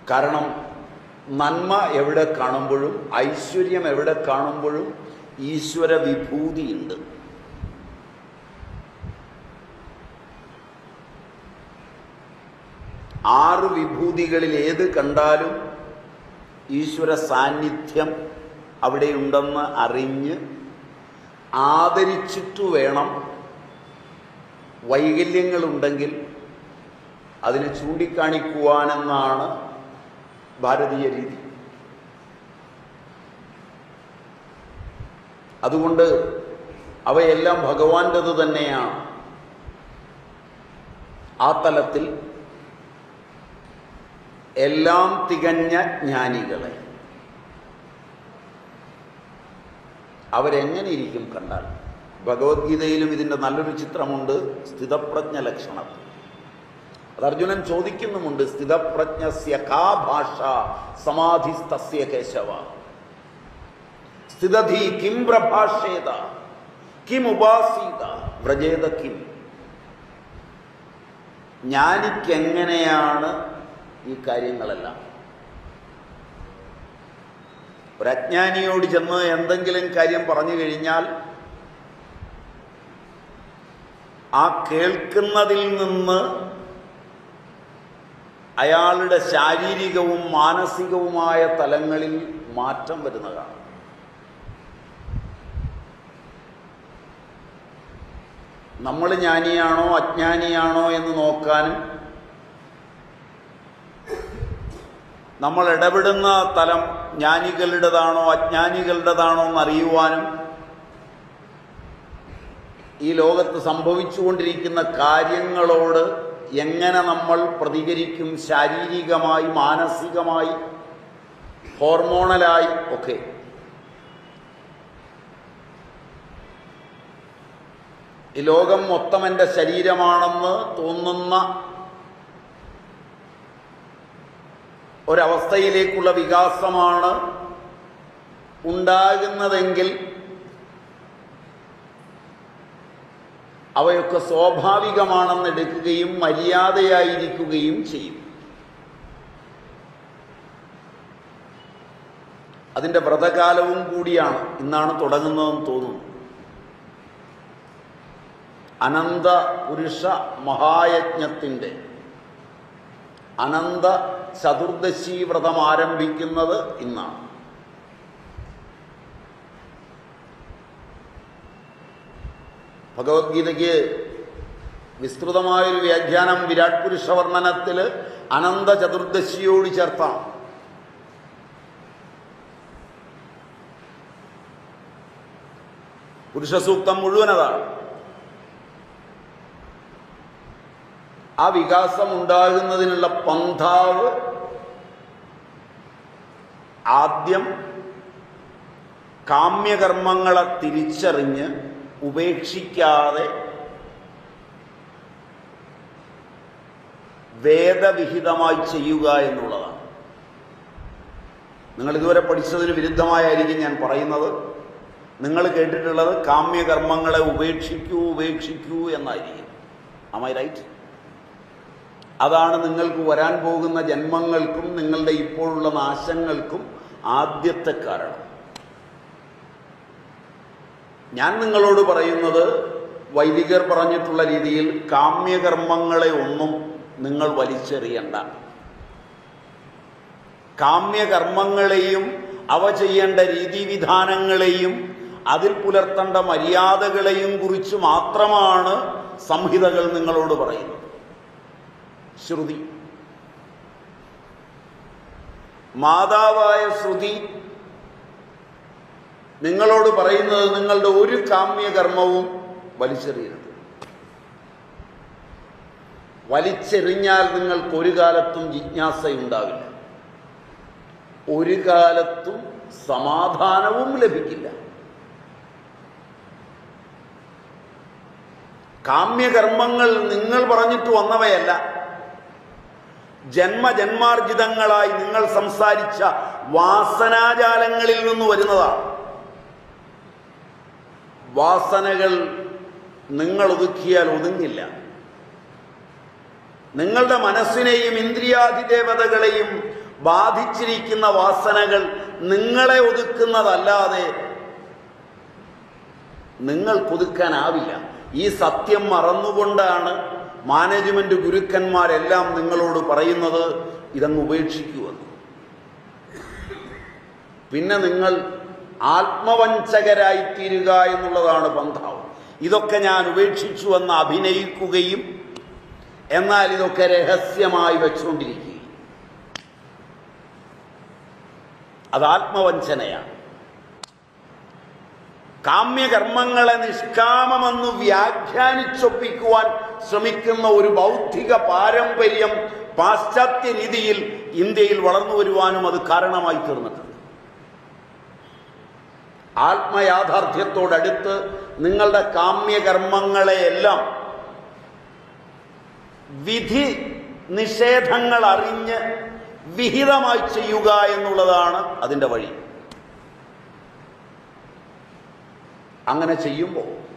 കാരണം നന്മ എവിടെ കാണുമ്പോഴും ഐശ്വര്യം എവിടെ കാണുമ്പോഴും ഈശ്വര വിഭൂതിയുണ്ട്. ആറ് വിഭൂതികളിൽ ഏത് കണ്ടാലും ഈശ്വര സാന്നിധ്യം അവിടെയുണ്ടെന്ന് അറിഞ്ഞ് ആദരിച്ചിട്ടു വേണം വൈകല്യങ്ങളുണ്ടെങ്കിൽ അതിനെ ചൂണ്ടിക്കാണിക്കുവാനെന്നാണ് ഭാരതീയ രീതി. അതുകൊണ്ട് അവയെല്ലാം ഭഗവാന്റേത് തന്നെയാണ്. ആ തലത്തിൽ എല്ലാം തികഞ്ഞ ജ്ഞാനികളെ. അവരെങ്ങനെ ഇരിക്കും കണ്ടാൽ? ഭഗവത്ഗീതയിലും ഇതിന്റെ നല്ലൊരു ചിത്രമുണ്ട് സ്ഥിതപ്രജ്ഞ ലക്ഷണം. അത് അർജുനൻ ചോദിക്കുന്നുമുണ്ട് സ്ഥിതപ്രജ്ഞസ്യ കാ ഭാഷ സമാധിസ്തസ്യ കേശവ? സ്ഥിതധി കിം പ്രഭാഷേത? കിം ഉപാസീത? വ്രജേത കിം? ജ്ഞാനിക്കെങ്ങനെയാണ് ഈ കാര്യങ്ങളെല്ലാം? ഒരു അജ്ഞാനിയോട് ചെന്ന് എന്തെങ്കിലും കാര്യം പറഞ്ഞു കഴിഞ്ഞാൽ ആ കേൾക്കുന്നതിൽ നിന്ന് അയാളുടെ ശാരീരികവും മാനസികവുമായ തലങ്ങളിൽ മാറ്റം വരുന്നതാണ്. നമ്മൾ ജ്ഞാനിയാണോ അജ്ഞാനിയാണോ എന്ന് നോക്കാനും നമ്മൾ ഇടപെടുന്ന തലം ജ്ഞാനികളുടേതാണോ അജ്ഞാനികളുടേതാണോ എന്നറിയുവാനും ഈ ലോകത്ത് സംഭവിച്ചുകൊണ്ടിരിക്കുന്ന കാര്യങ്ങളോട് എങ്ങനെ നമ്മൾ പ്രതികരിക്കും ശാരീരികമായി മാനസികമായി ഹോർമോണലായി ഒക്കെ. ഈ ലോകം മൊത്തം എന്റെ ശരീരമാണെന്ന് തോന്നുന്ന ഒരവസ്ഥയിലേക്കുള്ള വികാസമാണ് ഉണ്ടാകുന്നതെങ്കിൽ അവയൊക്കെ സ്വാഭാവികമാണെന്ന് എടുക്കുകയും മര്യാദയായിരിക്കുകയും ചെയ്യും. അതിന്റെ വ്രതകാലവും കൂടിയാണ്. ഇന്നാണ് തുടങ്ങുന്നതെന്ന് തോന്നുന്നു. അനന്ത പുരുഷ മഹായജ്ഞത്തിന്റെ അനന്ത ചതുർദശി വ്രതം ആരംഭിക്കുന്നത് ഇന്നാണ്. ഭഗവത്ഗീതയ്ക്ക് വിസ്തൃതമായൊരു വ്യാഖ്യാനം വിരാട് പുരുഷ വർണനത്തിൽ അനന്ത ചതുർദശിയോട് ചേർത്താണ് പുരുഷസൂക്തം മുഴുവൻ അതാണ് ആ വികാസം ഉണ്ടാകുന്നതിനുള്ള പന്ഥാവ് ആദ്യം കാമ്യകർമ്മങ്ങളെ തിരിച്ചറിഞ്ഞ് ഉപേക്ഷിക്കാതെ വേദവിഹിതമായി ചെയ്യുക എന്നുള്ളതാണ്. നിങ്ങൾ ഇതുവരെ പഠിച്ചതിന് വിരുദ്ധമായായിരിക്കും ഞാൻ പറയുന്നത്. നിങ്ങൾ കേട്ടിട്ടുള്ളത് കാമ്യകർമ്മങ്ങളെ ഉപേക്ഷിക്കൂ ഉപേക്ഷിക്കൂ എന്നായിരിക്കും. അമൈ റൈറ്റ് അതാണ് നിങ്ങൾക്ക് വരാൻ പോകുന്ന ജന്മങ്ങൾക്കും നിങ്ങളുടെ ഇപ്പോഴുള്ള നാശങ്ങൾക്കും ആദ്യത്തെ കാരണം. ഞാൻ നിങ്ങളോട് പറയുന്നത് വൈദികർ പറഞ്ഞിട്ടുള്ള രീതിയിൽ കാമ്യകർമ്മങ്ങളെ ഒന്നും നിങ്ങൾ വലിച്ചെറിയണ്ട. കാമ്യകർമ്മങ്ങളെയും അവ ചെയ്യേണ്ട രീതിവിധാനങ്ങളെയും അതിൽ പുലർത്തേണ്ട മര്യാദകളെയും കുറിച്ച് മാത്രമാണ് സംഹിതകൾ നിങ്ങളോട് പറയുന്നത്. ശ്രുതി. മാതാവായ ശ്രുതി നിങ്ങളോട് പറയുന്നത് നിങ്ങളുടെ ഒരു കാമ്യകർമ്മവും വലിച്ചെറിയരുത്. വലിച്ചെറിഞ്ഞാൽ നിങ്ങൾക്ക് ഒരു കാലത്തും ജിജ്ഞാസയുണ്ടാവില്ല. ഒരു കാലത്തും സമാധാനവും ലഭിക്കില്ല. കാമ്യകർമ്മങ്ങൾ നിങ്ങൾ പറഞ്ഞിട്ട് വന്നവയല്ല. ജന്മജന്മാർജിതങ്ങളായി നിങ്ങൾ സംസാരിച്ച വാസനാജാലങ്ങളിൽ നിന്ന് വരുന്നതാണ്. വാസനകൾ നിങ്ങൾ ഒതുക്കിയാൽ ഒതുങ്ങില്ല. നിങ്ങളുടെ മനസ്സിനെയും ഇന്ദ്രിയാധിദേവതകളെയും ബാധിച്ചിരിക്കുന്ന വാസനകൾ നിങ്ങളെ ഒതുക്കുന്നതല്ലാതെ നിങ്ങൾക്കൊതുക്കാനാവില്ല. ഈ സത്യം മറന്നുകൊണ്ടാണ് മാനേജ്മെന്റ് ഗുരുക്കന്മാരെല്ലാം നിങ്ങളോട് പറയുന്നത് ഇതങ്ങ് ഉപേക്ഷിക്കുമെന്ന് പിന്നെ നിങ്ങൾ ആത്മവഞ്ചകരായിത്തീരുക എന്നുള്ളതാണ് പന്ഥാവ്. ഇതൊക്കെ ഞാൻ ഉപേക്ഷിച്ചു എന്ന് അഭിനയിക്കുകയും എന്നാൽ ഇതൊക്കെ രഹസ്യമായി വെച്ചുകൊണ്ടിരിക്കുകയും. അത് ആത്മവഞ്ചനയാണ്. കാമ്യകർമ്മങ്ങളെ നിഷ്കാമമെന്ന് വ്യാഖ്യാനിച്ചൊപ്പിക്കുവാൻ ശ്രമിക്കുന്ന ഒരു ബൗദ്ധിക പാരമ്പര്യം പാശ്ചാത്യ രീതിയിൽ ഇന്ത്യയിൽ വളർന്നു വരുവാനും അത് കാരണമായി തീർന്നിട്ടുണ്ട് ആത്മയാഥാർത്ഥ്യത്തോടടുത്ത് നിങ്ങളുടെ കാമ്യകർമ്മങ്ങളെയെല്ലാം വിധി നിഷേധങ്ങൾ അറിഞ്ഞ് വിഹിതമായി ചെയ്യുക എന്നുള്ളതാണ് അതിന്റെ വഴി. അങ്ങനെ ചെയ്യുമ്പോൾ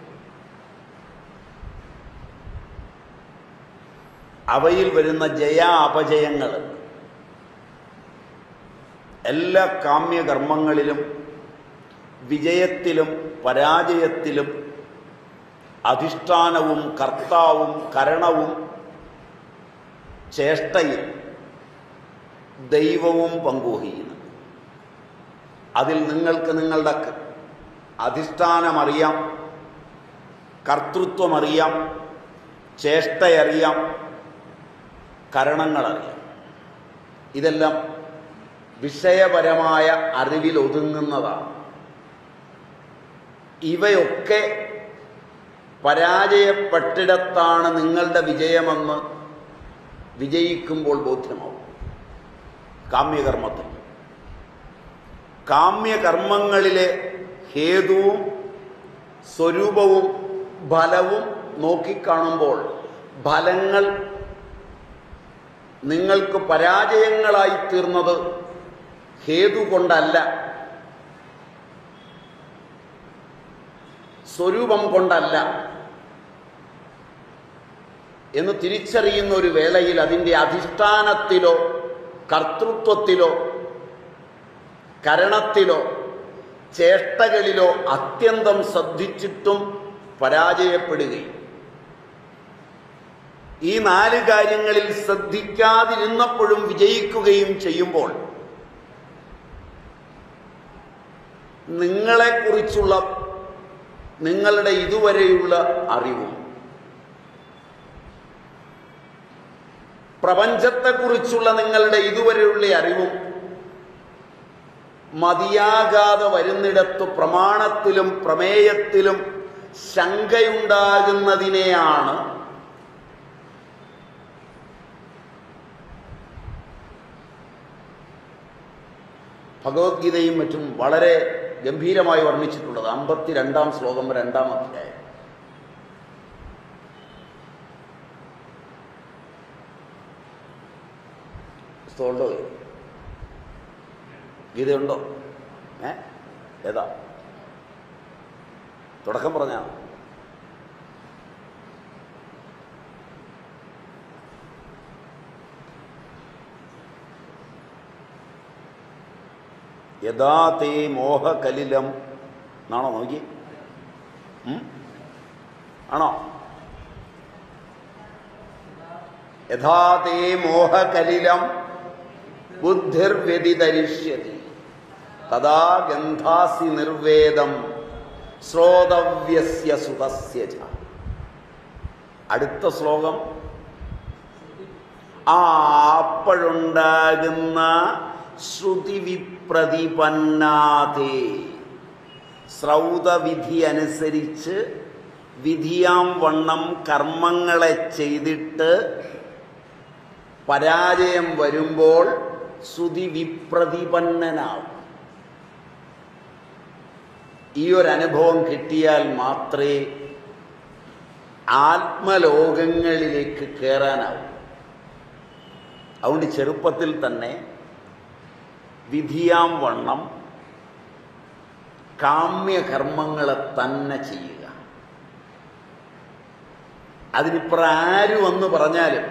അവയിൽ വരുന്ന ജയ അപജയങ്ങൾ എല്ലാ കാമ്യകർമ്മങ്ങളിലും വിജയത്തിലും പരാജയത്തിലും അധിഷ്ഠാനവും കർത്താവും കരണവും ചേഷ്ടയിൽ ദൈവവും പങ്കുവഹിക്കുന്നു. അതിൽ നിങ്ങൾക്ക് നിങ്ങളുടെ അധിഷ്ഠാനമറിയാം കർത്തൃത്വമറിയാം ചേഷ്ടയറിയാം കരണങ്ങളറിയാം. ഇതെല്ലാം വിഷയപരമായ അറിവിൽ ഒതുങ്ങുന്നതാണ് ഇവയൊക്കെ പരാജയപ്പെട്ടിടത്താണ് നിങ്ങളുടെ വിജയമെന്ന് വിജയിക്കുമ്പോൾ ബോധ്യമാവും. കാമ്യകർമ്മത്തിൽ. കാമ്യകർമ്മങ്ങളിലെ ഹേതുവും സ്വരൂപവും ഫലവും നോക്കിക്കാണുമ്പോൾ ഫലങ്ങൾ നിങ്ങൾക്ക് പരാജയങ്ങളായി തീർന്നത് ഹേതു കൊണ്ടല്ല. സ്വരൂപം കൊണ്ടല്ല. എന്ന് തിരിച്ചറിയുന്ന ഒരു വേളയിൽ അതിന്റെ അധിഷ്ഠാനത്തിലോ കർത്തൃത്വത്തിലോ കരണത്തിലോ ചേഷ്ടകളിലോ അത്യന്തം ശ്രദ്ധിച്ചിട്ടും പരാജയപ്പെടുകയും. ഈ നാല് കാര്യങ്ങളിൽ ശ്രദ്ധിക്കാതിരുന്നപ്പോഴും വിജയിക്കുകയും ചെയ്യുമ്പോൾ നിങ്ങളെക്കുറിച്ചുള്ള നിങ്ങളുടെ ഇതുവരെയുള്ള അറിവും. പ്രപഞ്ചത്തെക്കുറിച്ചുള്ള നിങ്ങളുടെ ഇതുവരെയുള്ള അറിവും മതിയാകാതെ വരുന്നിടത്ത് പ്രമാണത്തിലും പ്രമേയത്തിലും ശങ്കയുണ്ടാകുന്നതിനെയാണ് ഭഗവത്ഗീതയും മറ്റും വളരെ ഗംഭീരമായി വർണിച്ചിട്ടുള്ളത് അമ്പത്തി രണ്ടാം ശ്ലോകം രണ്ടാം അധ്യായം. പുസ്തകമുണ്ടോ ഗീതയുണ്ടോ? ഏ? ഏതാ? തുടക്കം പറഞ്ഞാ യഥാ തേ മോഹകലിലം. എന്നാണോ നോക്കി? ആണോ? യഥാ തേ മോഹകലിലം ബുദ്ധിർവ്യതിതരിഷ്യതി. തഥാ ഗന്ധാസി നിർവേദം ശ്രോതവ്യസ്യ സുതസ്യ അടുത്ത ശ്ലോകം. ആ അപ്പോഴുണ്ടാകുന്ന ശ്രുതി വിപ്രതിപന്നാതേ ശ്രൗതവിധി അനുസരിച്ച് വിധിയാം വണ്ണം കർമ്മങ്ങളെ ചെയ്തിട്ട് പരാജയം വരുമ്പോൾ ശ്രുതി വിപ്രതിപന്നനാവും ഈ ഒരു അനുഭവം കിട്ടിയാൽ മാത്രമേ ആത്മലോകങ്ങളിലേക്ക് കയറാനാവും അതുകൊണ്ട് ചെറുപ്പത്തിൽ തന്നെ വിധിയാം വണ്ണം. കാമ്യകർമ്മങ്ങളെ തന്നെ ചെയ്യുക. അതിനിപ്പുറം ആര് വന്ന് പറഞ്ഞാലും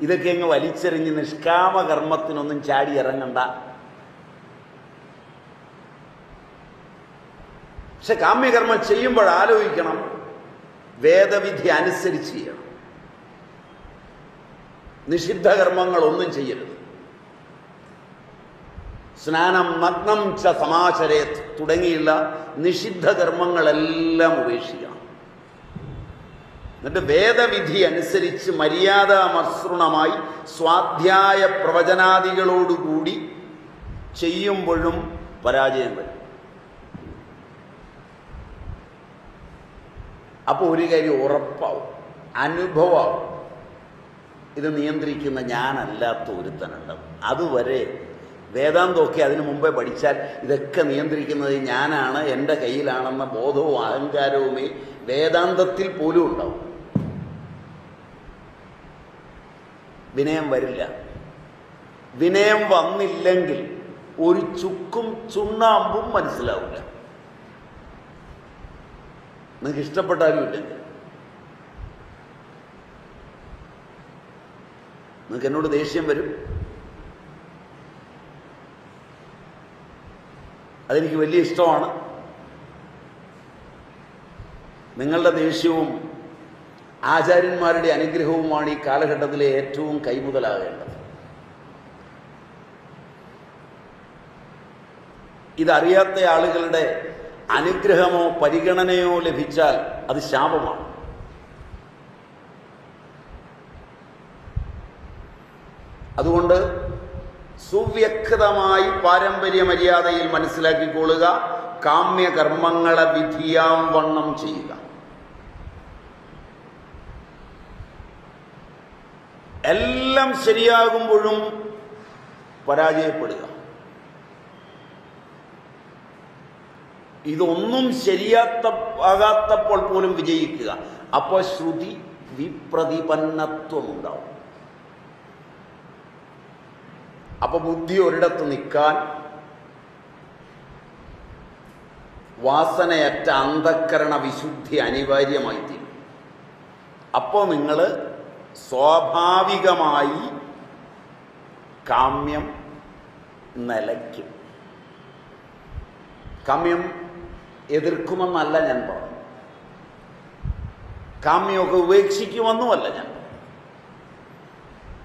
ഇതൊക്കെ അങ്ങ് വലിച്ചെറിഞ്ഞ് നിഷ്കാമകർമ്മത്തിനൊന്നും ചാടി ഇറങ്ങണ്ട. പക്ഷെ കാമ്യകർമ്മം ചെയ്യുമ്പോൾ ആലോചിക്കണം. വേദവിധി അനുസരിച്ച് ചെയ്യണം. നിഷിദ്ധകർമ്മങ്ങളൊന്നും ചെയ്യരുത്. സ്നാനം നഗ്നം ച സമാചരേത് തുടങ്ങിയുള്ള നിഷിദ്ധ കർമ്മങ്ങളെല്ലാം ഉപേക്ഷിക്കണം എന്നിട്ട് വേദവിധി അനുസരിച്ച് മര്യാദാമസൃണമായി സ്വാധ്യായ പ്രവചനാദികളോടുകൂടി ചെയ്യുമ്പോഴും പരാജയം വരും. അപ്പോൾ ഒരു കാര്യം ഉറപ്പാവും അനുഭവം ഇത് നിയന്ത്രിക്കുന്ന ഞാനല്ലാത്ത ഒരുത്തനുണ്ടാവും അതുവരെ വേദാന്തമൊക്കെ അതിനു മുമ്പേ പഠിച്ചാൽ ഇതൊക്കെ നിയന്ത്രിക്കുന്നത് ഞാനാണ് എന്റെ കയ്യിലാണെന്ന ബോധവും അഹങ്കാരവുമേ വേദാന്തത്തിൽ പോലും ഉണ്ടാവും. വിനയം വരില്ല. വിനയം വന്നില്ലെങ്കിൽ ഒരു ചുക്കും ചുണ്ണാമ്പും മനസ്സിലാവില്ല. നിങ്ങൾക്ക് ഇഷ്ടപ്പെട്ടാലും ഇല്ലെങ്കിൽ നിങ്ങൾക്ക് എന്നോട് ദേഷ്യം വരും? അതെനിക്ക് വലിയ ഇഷ്ടമാണ്. നിങ്ങളുടെ ദേഷ്യവും ആചാര്യന്മാരുടെ അനുഗ്രഹവുമാണ് ഈ കാലഘട്ടത്തിലെ ഏറ്റവും കൈമുതലാകേണ്ടത്. ഇതറിയാത്ത ആളുകളുടെ അനുഗ്രഹമോ പരിഗണനയോ ലഭിച്ചാൽ അത് ശാപമാണ്. അതുകൊണ്ട് സുവ്യക്തമായി പാരമ്പര്യ മര്യാദയിൽ മനസ്സിലാക്കിക്കൊള്ളുക കാമ്യകർമ്മങ്ങളെ വിധിയാം വണ്ണം ചെയ്യുക. എല്ലാം ശരിയാകുമ്പോഴും പരാജയപ്പെടുക. ഇതൊന്നും ശരിയാത്ത ആകാത്തപ്പോൾ പോലും വിജയിക്കുക. അപ്പോൾ ശ്രുതി വിപ്രതിപന്നത്വം ഉണ്ടാവും. അപ്പൊ ബുദ്ധി ഒരിടത്ത് നിൽക്കാൻ വാസനയറ്റ അന്ധക്കരണ വിശുദ്ധി അനിവാര്യമായി തീരും. അപ്പോൾ നിങ്ങൾ സ്വാഭാവികമായി കാമ്യം നിലയ്ക്കും. കാമ്യം എതിർക്കുമെന്നല്ല ഞാൻ പറഞ്ഞു കാമ്യമൊക്കെ ഉപേക്ഷിക്കുമെന്നുമല്ല ഞാൻ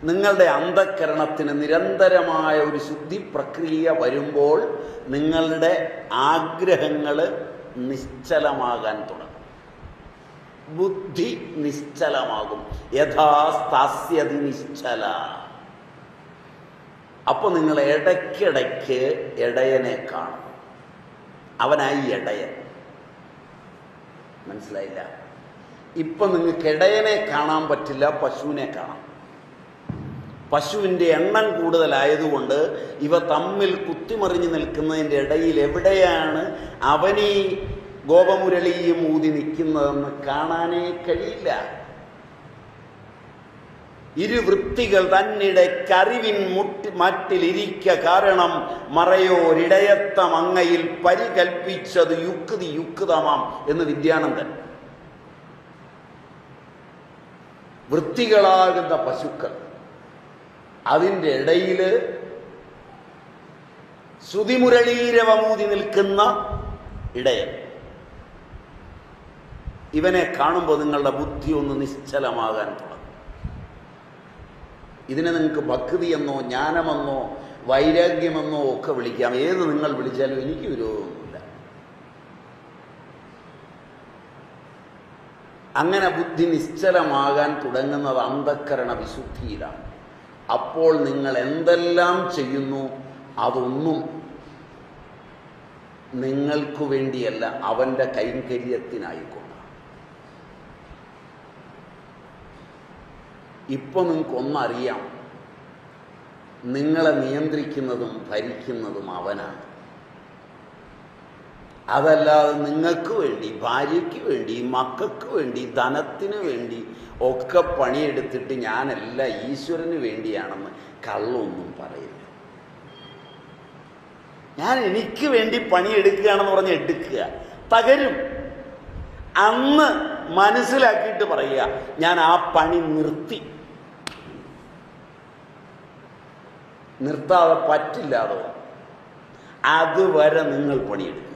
നിങ്ങളുടെ അന്ധക്കരണത്തിന് നിരന്തരമായ ഒരു ശുദ്ധി പ്രക്രിയ വരുമ്പോൾ നിങ്ങളുടെ ആഗ്രഹങ്ങൾ നിശ്ചലമാകാൻ തുടങ്ങും. ബുദ്ധി നിശ്ചലമാകും. യഥാസ്ഥാസ്യതി നിശ്ചല. അപ്പൊ നിങ്ങൾ ഇടയ്ക്കിടയ്ക്ക് ഇടയനെ കാണും. അവനായി ഇടയൻ മനസ്സിലായില്ല? ഇപ്പൊ നിങ്ങൾക്ക് ഇടയനെ കാണാൻ പറ്റില്ല പശുവിനെ കാണാം. പശുവിന്റെ എണ്ണം കൂടുതലായതുകൊണ്ട് ഇവ തമ്മിൽ കുത്തിമറിഞ്ഞു നിൽക്കുന്നതിന്റെ ഇടയിൽ എവിടെയാണ് അവനീ ഗോപമുരളിയും ഊതി നിൽക്കുന്നതെന്ന് കാണാനേ കഴിയില്ല. ഇരുവൃത്തികൾ തന്നിടെ കറിവിൻ മുട്ടി മറ്റിലിരിക്ക കാരണം മറയോരിടയത്തം അങ്ങയിൽ പരികൽപ്പിച്ചത് യുക്തി യുക്തമാം എന്ന് വിദ്യാനന്ദൻ. വൃത്തികളാകുന്ന പശുക്കൾ. അതിന്റെ ഇടയിൽ ശ്രുതിമുരളീരവമൂതി നിൽക്കുന്ന ഇടയൻ. ഇവനെ കാണുമ്പോൾ നിങ്ങളുടെ ബുദ്ധി ഒന്ന് നിശ്ചലമാകാൻ തുടങ്ങും. ഇതിനെ നിങ്ങൾക്ക് ഭക്തി എന്നോ ജ്ഞാനമെന്നോ വൈരാഗ്യമെന്നോ ഒക്കെ വിളിക്കാം. ഏത് നിങ്ങൾ വിളിച്ചാലും എനിക്ക് വിരോധമൊന്നുമില്ല അങ്ങനെ ബുദ്ധി നിശ്ചലമാകാൻ തുടങ്ങുന്നത് അന്ധക്കരണ വിശുദ്ധിയിലാണ്. അപ്പോൾ നിങ്ങൾ എന്തെല്ലാം ചെയ്യുന്നു അതൊന്നും നിങ്ങൾക്കു വേണ്ടിയല്ല അവന്റെ ഇപ്പൊ നിങ്ങൾക്ക് ഒന്നറിയാം നിങ്ങളെ നിയന്ത്രിക്കുന്നതും ഭരിക്കുന്നതും അവനാണ്. അതല്ലാതെ നിങ്ങൾക്ക് വേണ്ടി ഭാര്യയ്ക്ക് വേണ്ടി മക്കൾക്ക് വേണ്ടി ധനത്തിന് വേണ്ടി ഒക്കെ പണിയെടുത്തിട്ട് ഞാനല്ല ഈശ്വരന് വേണ്ടിയാണെന്ന് കള്ളൊന്നും പറയില്ല. ഞാൻ എനിക്ക് വേണ്ടി പണിയെടുക്കുകയാണെന്ന് പറഞ്ഞ് എടുക്കുക. തകരും. അന്ന് മനസ്സിലാക്കിയിട്ട് പറയുക ഞാൻ ആ പണി നിർത്തി. നിർത്താതെ പറ്റില്ലാതോ അതുവരെ നിങ്ങൾ പണിയെടുക്കും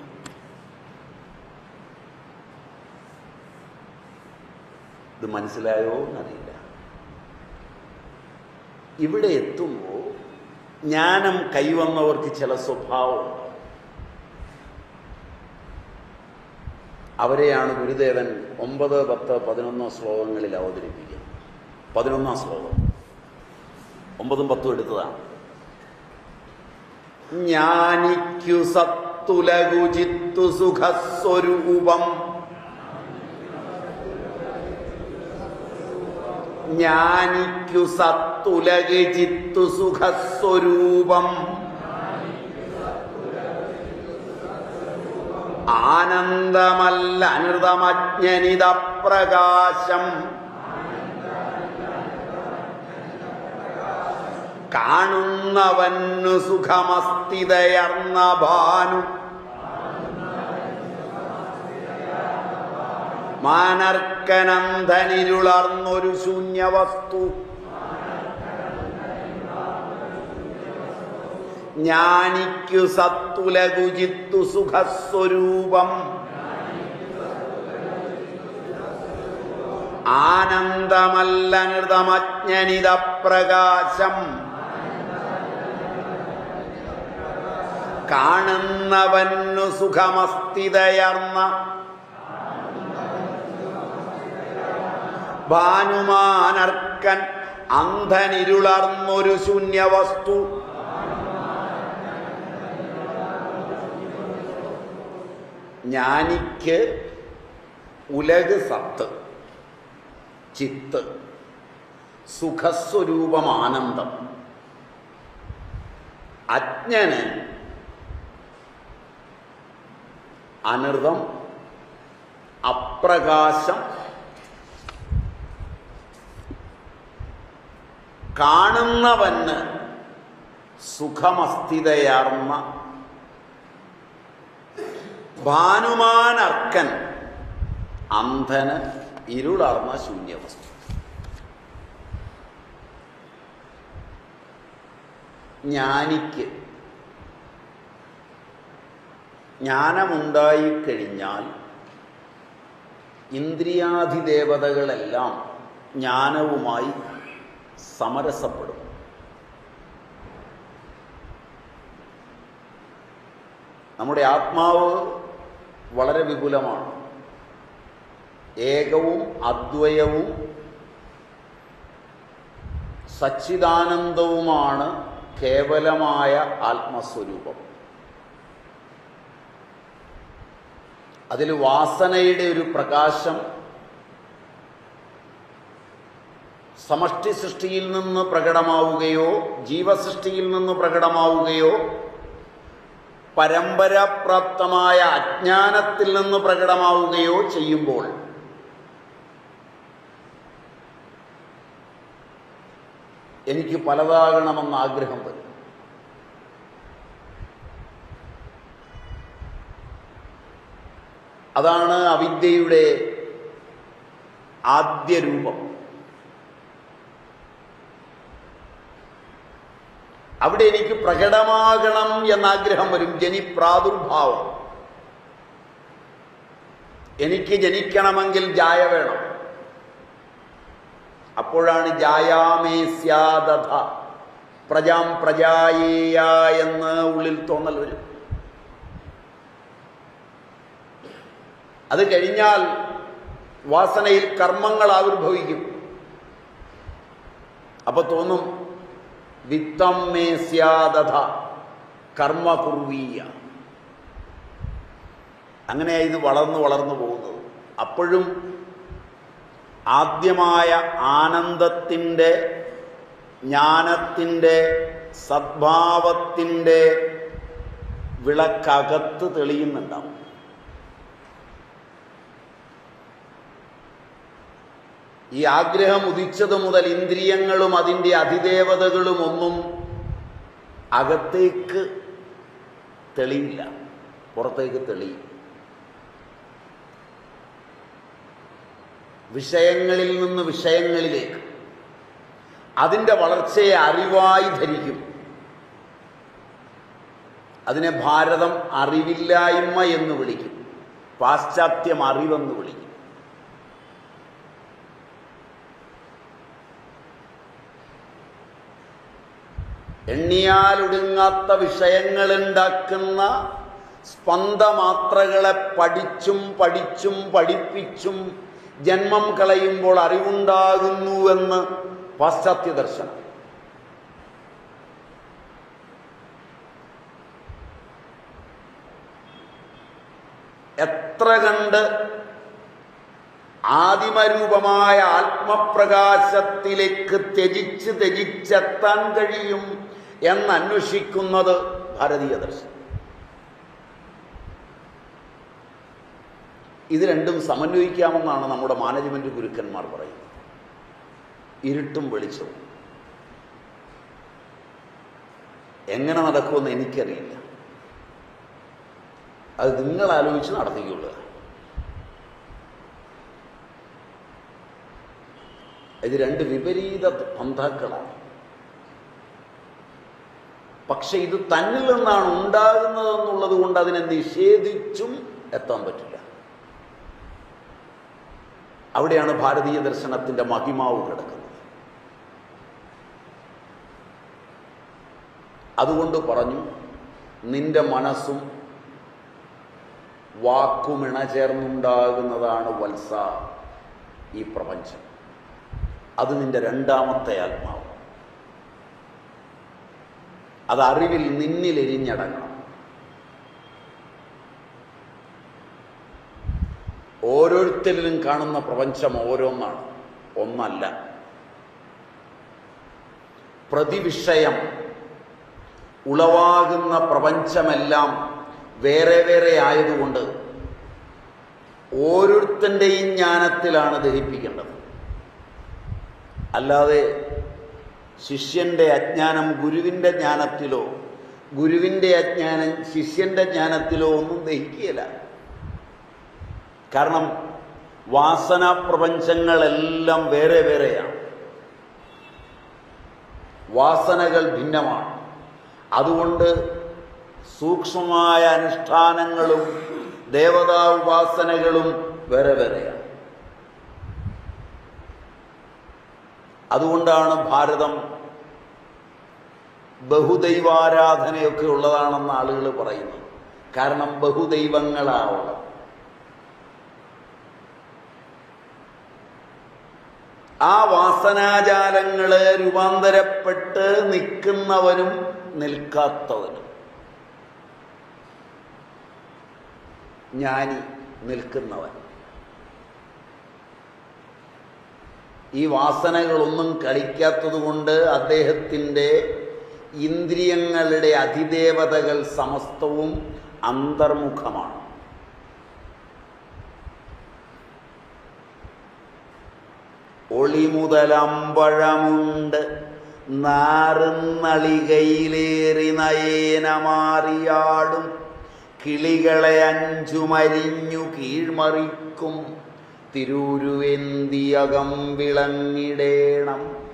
ഇത് മനസ്സിലായോ എന്നറിയില്ല. ഇവിടെ എത്തുമ്പോൾ ജ്ഞാനം കൈവന്നവർക്ക് ചില സ്വഭാവമുണ്ട്. അവരെയാണ് ഗുരുദേവൻ ഒമ്പത് പത്ത് പതിനൊന്നോ ശ്ലോകങ്ങളിൽ അവതരിപ്പിക്കുന്നത് പതിനൊന്നാം ശ്ലോകം. ഒമ്പതും പത്തും എടുത്തതാണ്. ജ്ഞാനിക്കു സത്തുലകുചിത്തു സുഖസ്വരൂപം. ജ്ഞാനിക്കു സത്തുലക് ചിത്തു സുഖസ്വരൂപം. ആനന്ദമല്ല അനൃതമജ്ഞനിത പ്രകാശം കാണുന്നവന്നു സുഖമസ്ഥിതയർന്ന ഭാനു മാനർക്കനന്ധനിരുളർന്നൊരു ശൂന്യവസ്തു. ജ്ഞാനിക്കു സത്തുലകുചിത്തു സുഖസ്വരൂപം. ആനന്ദമല്ല നൃതമജ്ഞനിത പ്രകാശം കാണുന്നവന്നു സുഖമസ്ഥിതയർന്ന ഭാനുമാനർക്കൻ അന്ധനിരുളർന്നൊരു ശൂന്യവസ്തു. ജ്ഞാനിക്ക് ഉലക് സത്ത് ചിത്ത് സുഖസ്വരൂപം ആനന്ദം അജ്ഞന് അനൃതം അപ്രകാശം കാണുന്നവന് സുഖമസ്ഥിതയാർന്ന ഭാനുമാനർക്കൻ അന്ധന് ഇരുളർന്ന ശൂന്യവസ്തു. ജ്ഞാനിക്ക് ജ്ഞാനമുണ്ടായിക്കഴിഞ്ഞാൽ ഇന്ദ്രിയാധിദേവതകളെല്ലാം ജ്ഞാനവുമായി സമരസപ്പെടും. നമ്മുടെ ആത്മാവ് വളരെ വിപുലമാണ്. ഏകവും അദ്വയവും സച്ചിദാനന്ദവുമാണ് കേവലമായ ആത്മസ്വരൂപം. അതിൽ വാസനയുടെ ഒരു പ്രകാശം സമഷ്ടി സൃഷ്ടിയിൽ നിന്ന് പ്രകടമാവുകയോ ജീവസൃഷ്ടിയിൽ നിന്ന് പ്രകടമാവുകയോ പരമ്പരാപ്രാപ്തമായ അജ്ഞാനത്തിൽ നിന്ന് പ്രകടമാവുകയോ ചെയ്യുമ്പോൾ എനിക്ക് പലതാകണമെന്ന് ആഗ്രഹം വരും. അതാണ് അവിദ്യയുടെ ആദ്യ രൂപം. അവിടെ എനിക്ക് പ്രകടമാകണം എന്നാഗ്രഹം വരും. ജനി പ്രാദുർഭാവം. എനിക്ക് ജനിക്കണമെങ്കിൽ ജായ വേണം. അപ്പോഴാണ് ജായാമേ സ്യാദഥ പ്രജാം പ്രജായേയ എന്ന് ഉള്ളിൽ തോന്നൽ വരും. അത് കഴിഞ്ഞാൽ വാസനയിൽ കർമ്മങ്ങൾ ആവിർഭവിക്കും. അപ്പൊ തോന്നും വിത്തം മേ സ്യാദഥ കർമ്മ കുർവീയ. അങ്ങനെ ഇത് വളർന്നു വളർന്നു പോകുന്നത്. അപ്പോഴും ആദ്യമായ ആനന്ദത്തിന്റെ ജ്ഞാനത്തിന്റെ സദ്ഭാവത്തിന്റെ വിളക്കകത്ത് തെളിയുന്നുണ്ടാവും. ഈ ആഗ്രഹം ഉദിച്ചത് മുതൽ ഇന്ദ്രിയങ്ങളും അതിന്റെ അതിദേവതകളും ഒന്നും അകത്തേക്ക് തെളിയില്ല. പുറത്തേക്ക് തെളിയും വിഷയങ്ങളിൽ നിന്ന് വിഷയങ്ങളിലേക്ക്. അതിന്റെ വളർച്ചയെ അറിവായി ധരിക്കും. അതിനെ ഭാരതം അറിവില്ലായ്മ എന്ന് വിളിക്കും. പാശ്ചാത്യം അറിവെന്ന് വിളിക്കും. എണ്ണിയാലൊടുങ്ങാത്ത വിഷയങ്ങളുണ്ടാക്കുന്ന സ്പന്ദമാത്രകളെ പഠിച്ചും പഠിച്ചും പഠിപ്പിച്ചും ജന്മം കളയുമ്പോൾ അറിവുണ്ടാകുന്നുവെന്ന് പാശ്ചാത്യ ദർശനം എത്ര കണ്ട് ആദിമരൂപമായ ആത്മപ്രകാശത്തിലേക്ക് ത്യജിച്ച് ത്യജിച്ചെത്താൻ കഴിയും എന്നന്വേഷിക്കുന്നത് ഭാരതീയ ദർശനം. ഇത് രണ്ടും സമന്വയിക്കാമെന്നാണ് നമ്മുടെ മാനേജ്മെന്റ് ഗുരുക്കന്മാർ പറയുന്നത്. ഇരുട്ടും വെളിച്ചവും. എങ്ങനെ നടക്കുമെന്ന് എനിക്കറിയില്ല. അത് നിങ്ങൾ ആലോചിച്ച് നടത്തിക്കൊള്ളുക. ഇത് രണ്ട് വിപരീത പന്ഥാക്കളാണ്. പക്ഷെ ഇത് തന്നിൽ നിന്നാണ് ഉണ്ടാകുന്നതെന്നുള്ളത് കൊണ്ട് അതിനെ നിഷേധിച്ചും എത്താൻ പറ്റില്ല. അവിടെയാണ് ഭാരതീയ ദർശനത്തിന്റെ മഹിമാവ് കിടക്കുന്നത്. അതുകൊണ്ട് പറഞ്ഞു നിന്റെ മനസ്സും വാക്കുമിണ ചേർന്നുണ്ടാകുന്നതാണ് വത്സ ഈ പ്രപഞ്ചം. അത് നിന്റെ രണ്ടാമത്തെ ആത്മാവ്. അത് അറിവിൽ നിന്നിൽ എരിഞ്ഞടങ്ങണം ഓരോരുത്തരിലും കാണുന്ന പ്രപഞ്ചം ഓരോന്നാണ്. ഒന്നല്ല. പ്രതിവിഷയം ഉളവാകുന്ന പ്രപഞ്ചമെല്ലാം വേറെ വേറെ ആയതുകൊണ്ട് ഓരോരുത്തന്റെയും ജ്ഞാനത്തിലാണ് ദഹിപ്പിക്കേണ്ടത്. അല്ലാതെ ശിഷ്യന്റെ അജ്ഞാനം ഗുരുവിന്റെ ജ്ഞാനത്തിലോ ഗുരുവിന്റെ അജ്ഞാനം ശിഷ്യന്റെ ജ്ഞാനത്തിലോ ഒന്നും ദഹിക്കുകയില്ല. കാരണം വാസന പ്രപഞ്ചങ്ങളെല്ലാം വേറെ വേറെയാണ്. വാസനകൾ ഭിന്നമാണ്. അതുകൊണ്ട് സൂക്ഷ്മമായ അനുഷ്ഠാനങ്ങളും ദേവതാ ഉപാസനകളും വേറെ വേറെയാണ്. അതുകൊണ്ടാണ് ഭാരതം ബഹുദൈവാരാധനയൊക്കെ ഉള്ളതാണെന്ന് ആളുകൾ പറയുന്നത്. കാരണം ബഹുദൈവങ്ങളാവണം ആ വാസനാജാലങ്ങളെ രൂപാന്തരപ്പെട്ട് നിൽക്കുന്നവനും നിൽക്കാത്തവനും. ജ്ഞാനി നിൽക്കുന്നവൻ. ഈ വാസനകളൊന്നും കളിക്കാത്തതുകൊണ്ട് അദ്ദേഹത്തിന്റെ ഇന്ദ്രിയങ്ങളുടെ അതിദേവതകൾ സമസ്തവും അന്തർമുഖമാണ്. ഒളിമുതലമ്പഴമുണ്ട്. നാറുന്നളികയിലേറി നയേന മാറിയാടും കിളികളെ അഞ്ചുമരിഞ്ഞു കീഴ്മറിക്കും. തിരൂരുവെന്തിയകം വിളങ്ങിടേണം.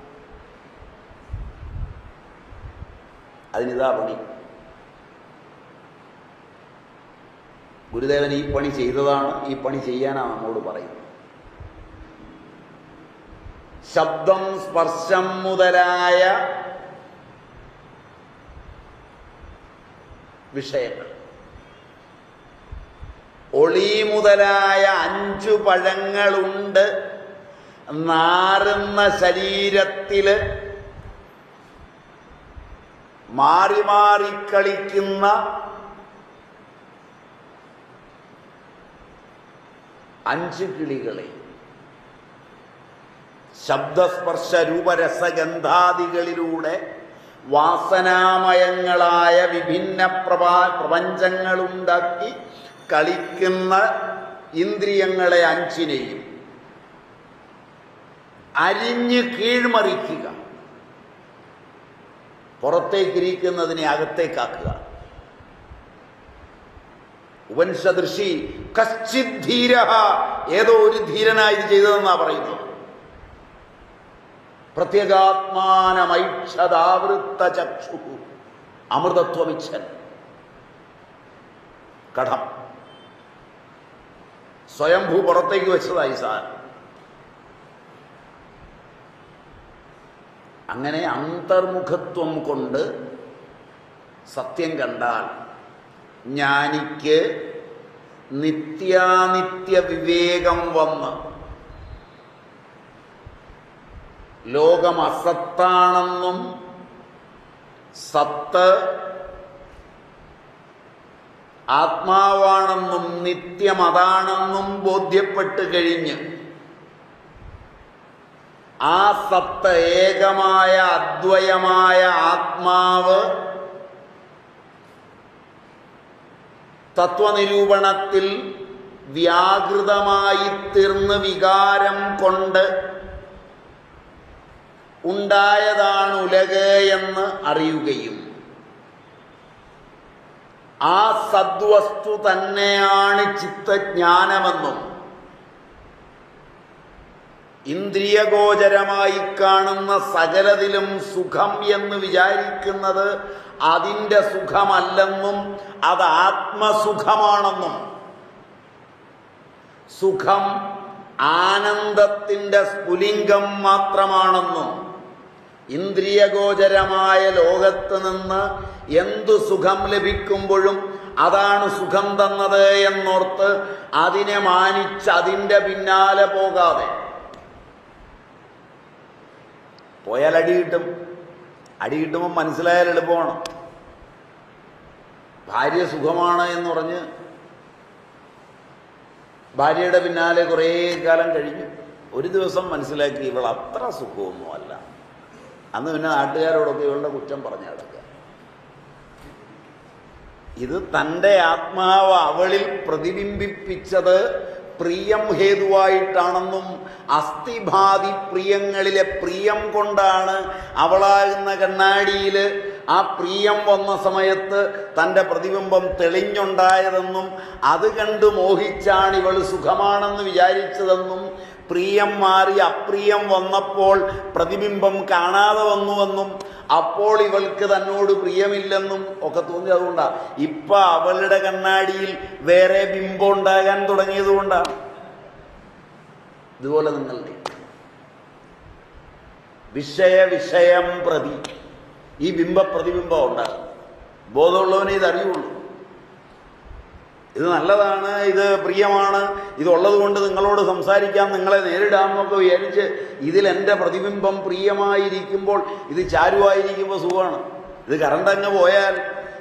അതിനിതാ പണി. ഗുരുദേവൻ ഈ പണി ചെയ്തതാണ് ഈ പണി ചെയ്യാനാണ് നമ്മോട് പറയുന്നത്. ശബ്ദം സ്പർശം മുതലായ വിഷയങ്ങൾ. ഒളി മുതലായ അഞ്ചു പഴങ്ങളുണ്ട്. നാറുന്ന ശരീരത്തിൽ മാറി മാറി കളിക്കുന്ന അഞ്ച് കിളികളെ. ശബ്ദസ്പർശ രൂപരസഗന്ധാദികളിലൂടെ വാസനാമയങ്ങളായ വിഭിന്ന പ്രപഞ്ചങ്ങളുണ്ടാക്കി കളിക്കുന്ന ഇന്ദ്രിയങ്ങളെ അഞ്ചിനെയും അരിഞ്ഞ് കീഴ്മറിക്കുക. പുറത്തേക്കിരിക്കുന്നതിനെ അകത്തേക്കാക്കുക. ഉപനിഷദൃഷി കശ്ചിത് ധീര ഏതോ ഒരു ധീരനായി ഇത് ചെയ്തതെന്നാ പറയുന്നത്. പ്രത്യേകാത്മാനമൈക്ഷതാവൃത്ത ചക്ഷു അമൃതത്വമിച്ഛൻ. കടം സ്വയംഭൂ പുറത്തേക്ക് വെച്ചതായി സാർ. അങ്ങനെ അന്തർമുഖത്വം കൊണ്ട് സത്യം കണ്ടാൽ ജ്ഞാനിക്ക് നിത്യാനിത്യ വിവേകം വന്ന് ലോകം അസത്താണെന്നും സത്ത് ആത്മാവാണെന്നും നിത്യമതാണെന്നും ബോധ്യപ്പെട്ട് കഴിഞ്ഞ് ആ സത്ത ഏകമായ അദ്വയമായ ആത്മാവ് തത്വനിരൂപണത്തിൽ വ്യാകൃതമായി തീർന്ന് വികാരം കൊണ്ട് ഉണ്ടായതാണ് ഉലക് എന്ന് അറിയുകയും ആ സദ്വസ്തു തന്നെയാണ് ചിത്തജ്ഞാനമെന്നും ഇന്ദ്രിയഗോചരമായി കാണുന്ന സകലതിലും സുഖം എന്ന് വിചാരിക്കുന്നത് അതിന്റെ സുഖമല്ലെന്നും അത് ആത്മസുഖമാണെന്നും. സുഖം ആനന്ദത്തിന്റെ സ്ഫുലിംഗം മാത്രമാണെന്നും. ഇന്ദ്രിയഗോചരമായ ലോകത്ത് നിന്ന് എന്തു സുഖം ലഭിക്കുമ്പോഴും അതാണ് സുഖം തന്നത് എന്നോർത്ത് അതിനെ മാനിച്ച് അതിന്റെ പിന്നാലെ പോകാതെ. പോയാൽ അടി കിട്ടും. അടി കിട്ടുമ്പോൾ മനസ്സിലായാൽ എളുപ്പമാണ്. ഭാര്യ സുഖമാണ് എന്ന് പറഞ്ഞ് ഭാര്യയുടെ പിന്നാലെ കുറേ കാലം കഴിഞ്ഞു ഒരു ദിവസം മനസ്സിലാക്കി ഇവൾ അത്ര സുഖമൊന്നുമല്ല. അന്ന് പിന്നെ നാട്ടുകാരോടൊക്കെ ഇവളുടെ കുറ്റം പറഞ്ഞു ഇത് തന്റെ ആത്മാവ് അവളിൽ പ്രതിബിംബിപ്പിച്ചത് പ്രിയം ഹേതുവായിട്ടാണെന്നും അസ്ഥിഭാതി പ്രിയങ്ങളിലെ പ്രിയം കൊണ്ടാണ് അവളാകുന്ന കണ്ണാടിയിൽ ആ പ്രിയം വന്ന സമയത്ത് തന്റെ പ്രതിബിംബം തെളിഞ്ഞുണ്ടായതെന്നും അത് കണ്ട് മോഹിച്ചാണ് ഇവൾ സുഖമാണെന്ന് വിചാരിച്ചതെന്നും പ്രിയം മാറി അപ്രിയം വന്നപ്പോൾ പ്രതിബിംബം കാണാതെ വന്നുവെന്നും അപ്പോൾ ഇവൾക്ക് തന്നോട് പ്രിയമില്ലെന്നും ഒക്കെ തോന്നി അതുകൊണ്ടാണ് ഇപ്പൊ അവളുടെ കണ്ണാടിയിൽ വേറെ ബിംബം ഉണ്ടാകാൻ തുടങ്ങിയതുകൊണ്ടാണ് ഇതുപോലെ നിങ്ങളുടെ വിഷയ വിഷയം പ്രതി. ഈ ബിംബ പ്രതിബിംബം ഉണ്ടാകും. ബോധമുള്ളവനെ ഇത് അറിയുള്ളൂ ഇത് നല്ലതാണ് ഇത് പ്രിയമാണ് ഇതുള്ളത് കൊണ്ട് നിങ്ങളോട് സംസാരിക്കാം നിങ്ങളെ നേരിടാമെന്നൊക്കെ വിചാരിച്ച് ഇതിൽ എന്റെ പ്രതിബിംബം പ്രിയമായിരിക്കുമ്പോൾ ഇത് ചാരുവായിരിക്കുമ്പോൾ സുഖമാണ്. ഇത് കറണ്ട് അങ്ങ് പോയാൽ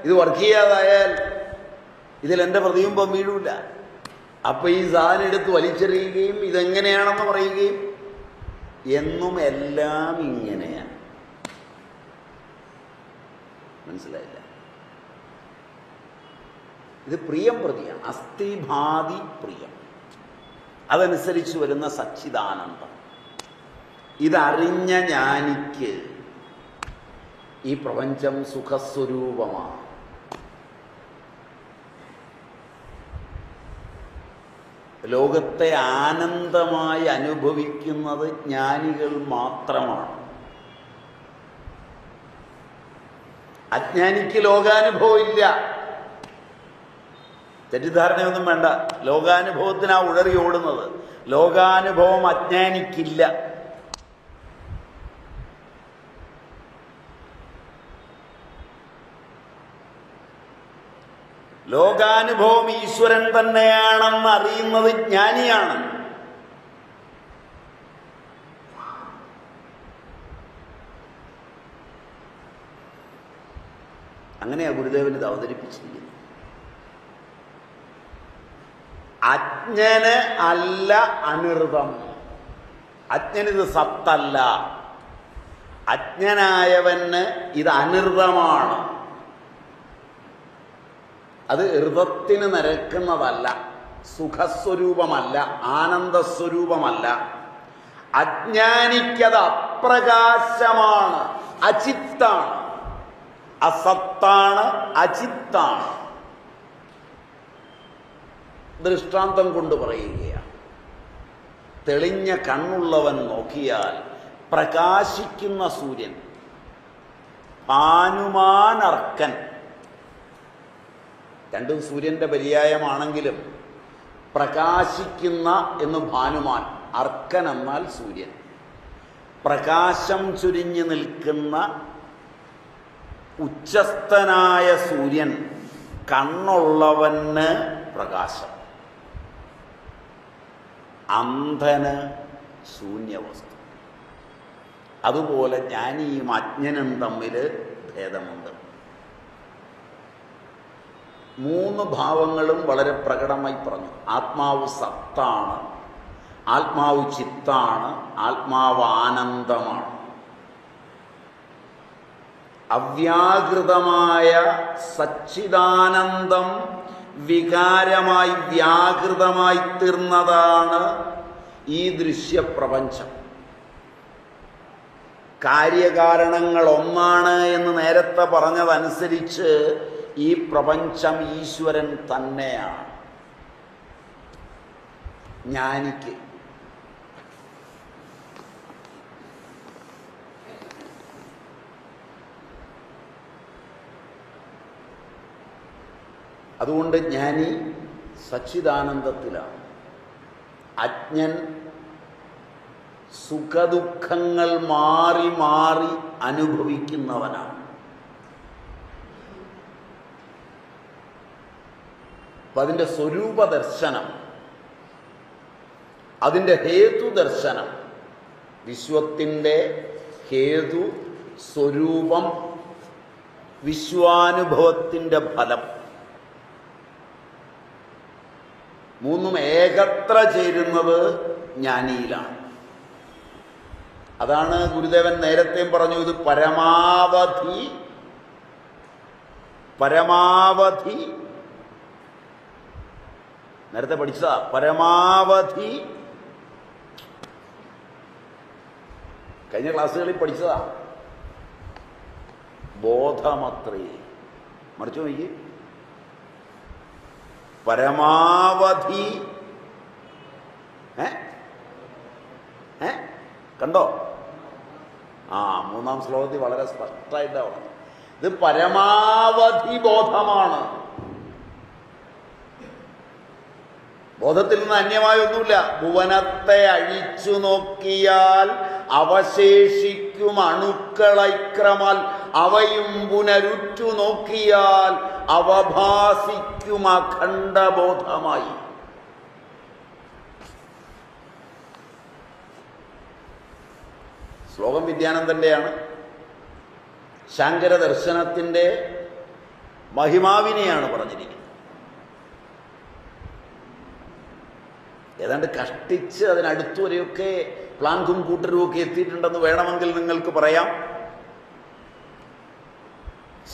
ഇത് വർക്ക് ചെയ്യാതായാൽ ഇതിൽ എന്റെ പ്രതിബിംബം വീഴൂല. അപ്പൊ ഈ സാധനം എടുത്ത് വലിച്ചെറിയുകയും ഇതെങ്ങനെയാണെന്ന് പറയുകയും എന്നും എല്ലാം ഇങ്ങനെയാണ്. മനസ്സിലായില്ല? ഇത് പ്രിയം പ്രതിയാണ്. അസ്ഥിഭാതി പ്രിയം. അതനുസരിച്ച് വരുന്ന സച്ചിദാനന്ദം. ഇതറിഞ്ഞ ജ്ഞാനിക്ക് ഈ പ്രപഞ്ചം സുഖസ്വരൂപമാണ്. ലോകത്തെ ആനന്ദമായി അനുഭവിക്കുന്നത് ജ്ഞാനികൾ മാത്രമാണ്. അജ്ഞാനിക്ക് ലോകാനുഭവം ഇല്ല. തെറ്റിദ്ധാരണയൊന്നും വേണ്ട. ലോകാനുഭവത്തിനാ ഉഴറി ഓടുന്നത്. ലോകാനുഭവം അജ്ഞാനിക്കില്ല. ലോകാനുഭവം ഈശ്വരൻ തന്നെയാണെന്ന് അറിയുന്നത് ജ്ഞാനിയാണ്. അങ്ങനെയാ ഗുരുദേവൻ ഇത് അവതരിപ്പിച്ചിരിക്കുന്നത്. അജ്ഞന് അല്ല അനിർതം അജ്ഞനിത് സത്തല്ല. അജ്ഞനായവന് ഇത് അനിർവമാണ്. അത് ഋതത്തിന് നിരക്കുന്നതല്ല. സുഖസ്വരൂപമല്ല. ആനന്ദസ്വരൂപമല്ല. അജ്ഞാനിക്കത് അപ്രകാശമാണ്. അചിത്താണ്. അസത്താണ് അചിത്താണ്. ദൃഷ്ടാന്തം കൊണ്ട് പറയുകയാണ്. തെളിഞ്ഞ കണ്ണുള്ളവൻ നോക്കിയാൽ പ്രകാശിക്കുന്ന സൂര്യൻ പാനുമാനർക്കൻ രണ്ടും സൂര്യന്റെ പര്യായമാണെങ്കിലും പ്രകാശിക്കുന്ന എന്ന് ഭാനുമാൻ അർക്കൻ എന്നാൽ സൂര്യൻ. പ്രകാശം ചുരിഞ്ഞു നിൽക്കുന്ന ഉച്ചസ്ഥനായ സൂര്യൻ കണ്ണുള്ളവന് പ്രകാശം. അന്ധന് ശൂന്യവസ്തു. അതുപോലെ ജ്ഞാനിയും അജ്ഞനും തമ്മിൽ ഭേദമുണ്ട്. മൂന്ന് ഭാവങ്ങളും വളരെ പ്രകടമായി പറഞ്ഞു. ആത്മാവ് സത്താണ് ആത്മാവ് ചിത്താണ് ആത്മാവ് ആനന്ദമാണ്. അവ്യാകൃതമായ സച്ചിദാനന്ദം വികാരമായി വ്യാകൃതമായി തീർന്നതാണ് ഈ ദൃശ്യപ്രപഞ്ചം. കാര്യകാരണങ്ങൾ ഒന്നാണ് എന്ന് നേരത്തെ പറഞ്ഞതനുസരിച്ച് ഈ പ്രപഞ്ചം ഈശ്വരൻ തന്നെയാണ്. ജ്ഞാനിക്ക് അതുകൊണ്ട് ജ്ഞാനി സച്ചിദാനന്ദത്തിലാണ്. അജ്ഞൻ സുഖദുഃഖങ്ങൾ മാറി മാറി അനുഭവിക്കുന്നവനാണ്. അപ്പം അതിന്റെ സ്വരൂപ ദർശനം അതിന്റെ ഹേതു ദർശനം വിശ്വത്തിന്റെ ഹേതു സ്വരൂപം വിശ്വാനുഭവത്തിന്റെ ഫലം. മൂന്നും ഏകത്ര ചേരുന്നത് ജ്ഞാനിയിലാണ്. അതാണ് ഗുരുദേവൻ നേരത്തെയും പറഞ്ഞു ഇത് പരമാവധി പരമാവധി. നേരത്തെ പഠിച്ചതാ പരമാവധി. കഴിഞ്ഞ ക്ലാസ്സുകളിൽ പഠിച്ചതാ ബോധമത്രേ. മറിച്ചു നോക്കി പരമാവധി. ഏ? ഏ? കണ്ടോ? ആ മൂന്നാം ശ്ലോകത്തിൽ വളരെ സ്പഷ്ടമായിട്ടാണ് പറഞ്ഞത് ഇത് പരമാവധി ബോധമാണ്. ബോധത്തിൽ നിന്ന് അന്യമായി ഒന്നുമില്ല ഭുവനത്തെ അഴിച്ചു നോക്കിയാൽ അവശേഷിക്കും അണുക്കളൈക്രമാൽ അവയും പുനരുറ്റു നോക്കിയാൽ അവഭാസിക്കും അഖണ്ഡബോധമായി. ശ്ലോകം വിദ്യാനന്ദന്റെയാണ് ശങ്കര ദർശനത്തിന്റെ മഹിമാവിനെയാണ് പറഞ്ഞിരിക്കുന്നത്. ഏതാണ്ട് കഷ്ടിച്ച് അതിനടുത്തുവരെയൊക്കെ പ്ലാങ്കും കൂട്ടരും ഒക്കെ എത്തിയിട്ടുണ്ടെന്ന് വേണമെങ്കിൽ നിങ്ങൾക്ക് പറയാം.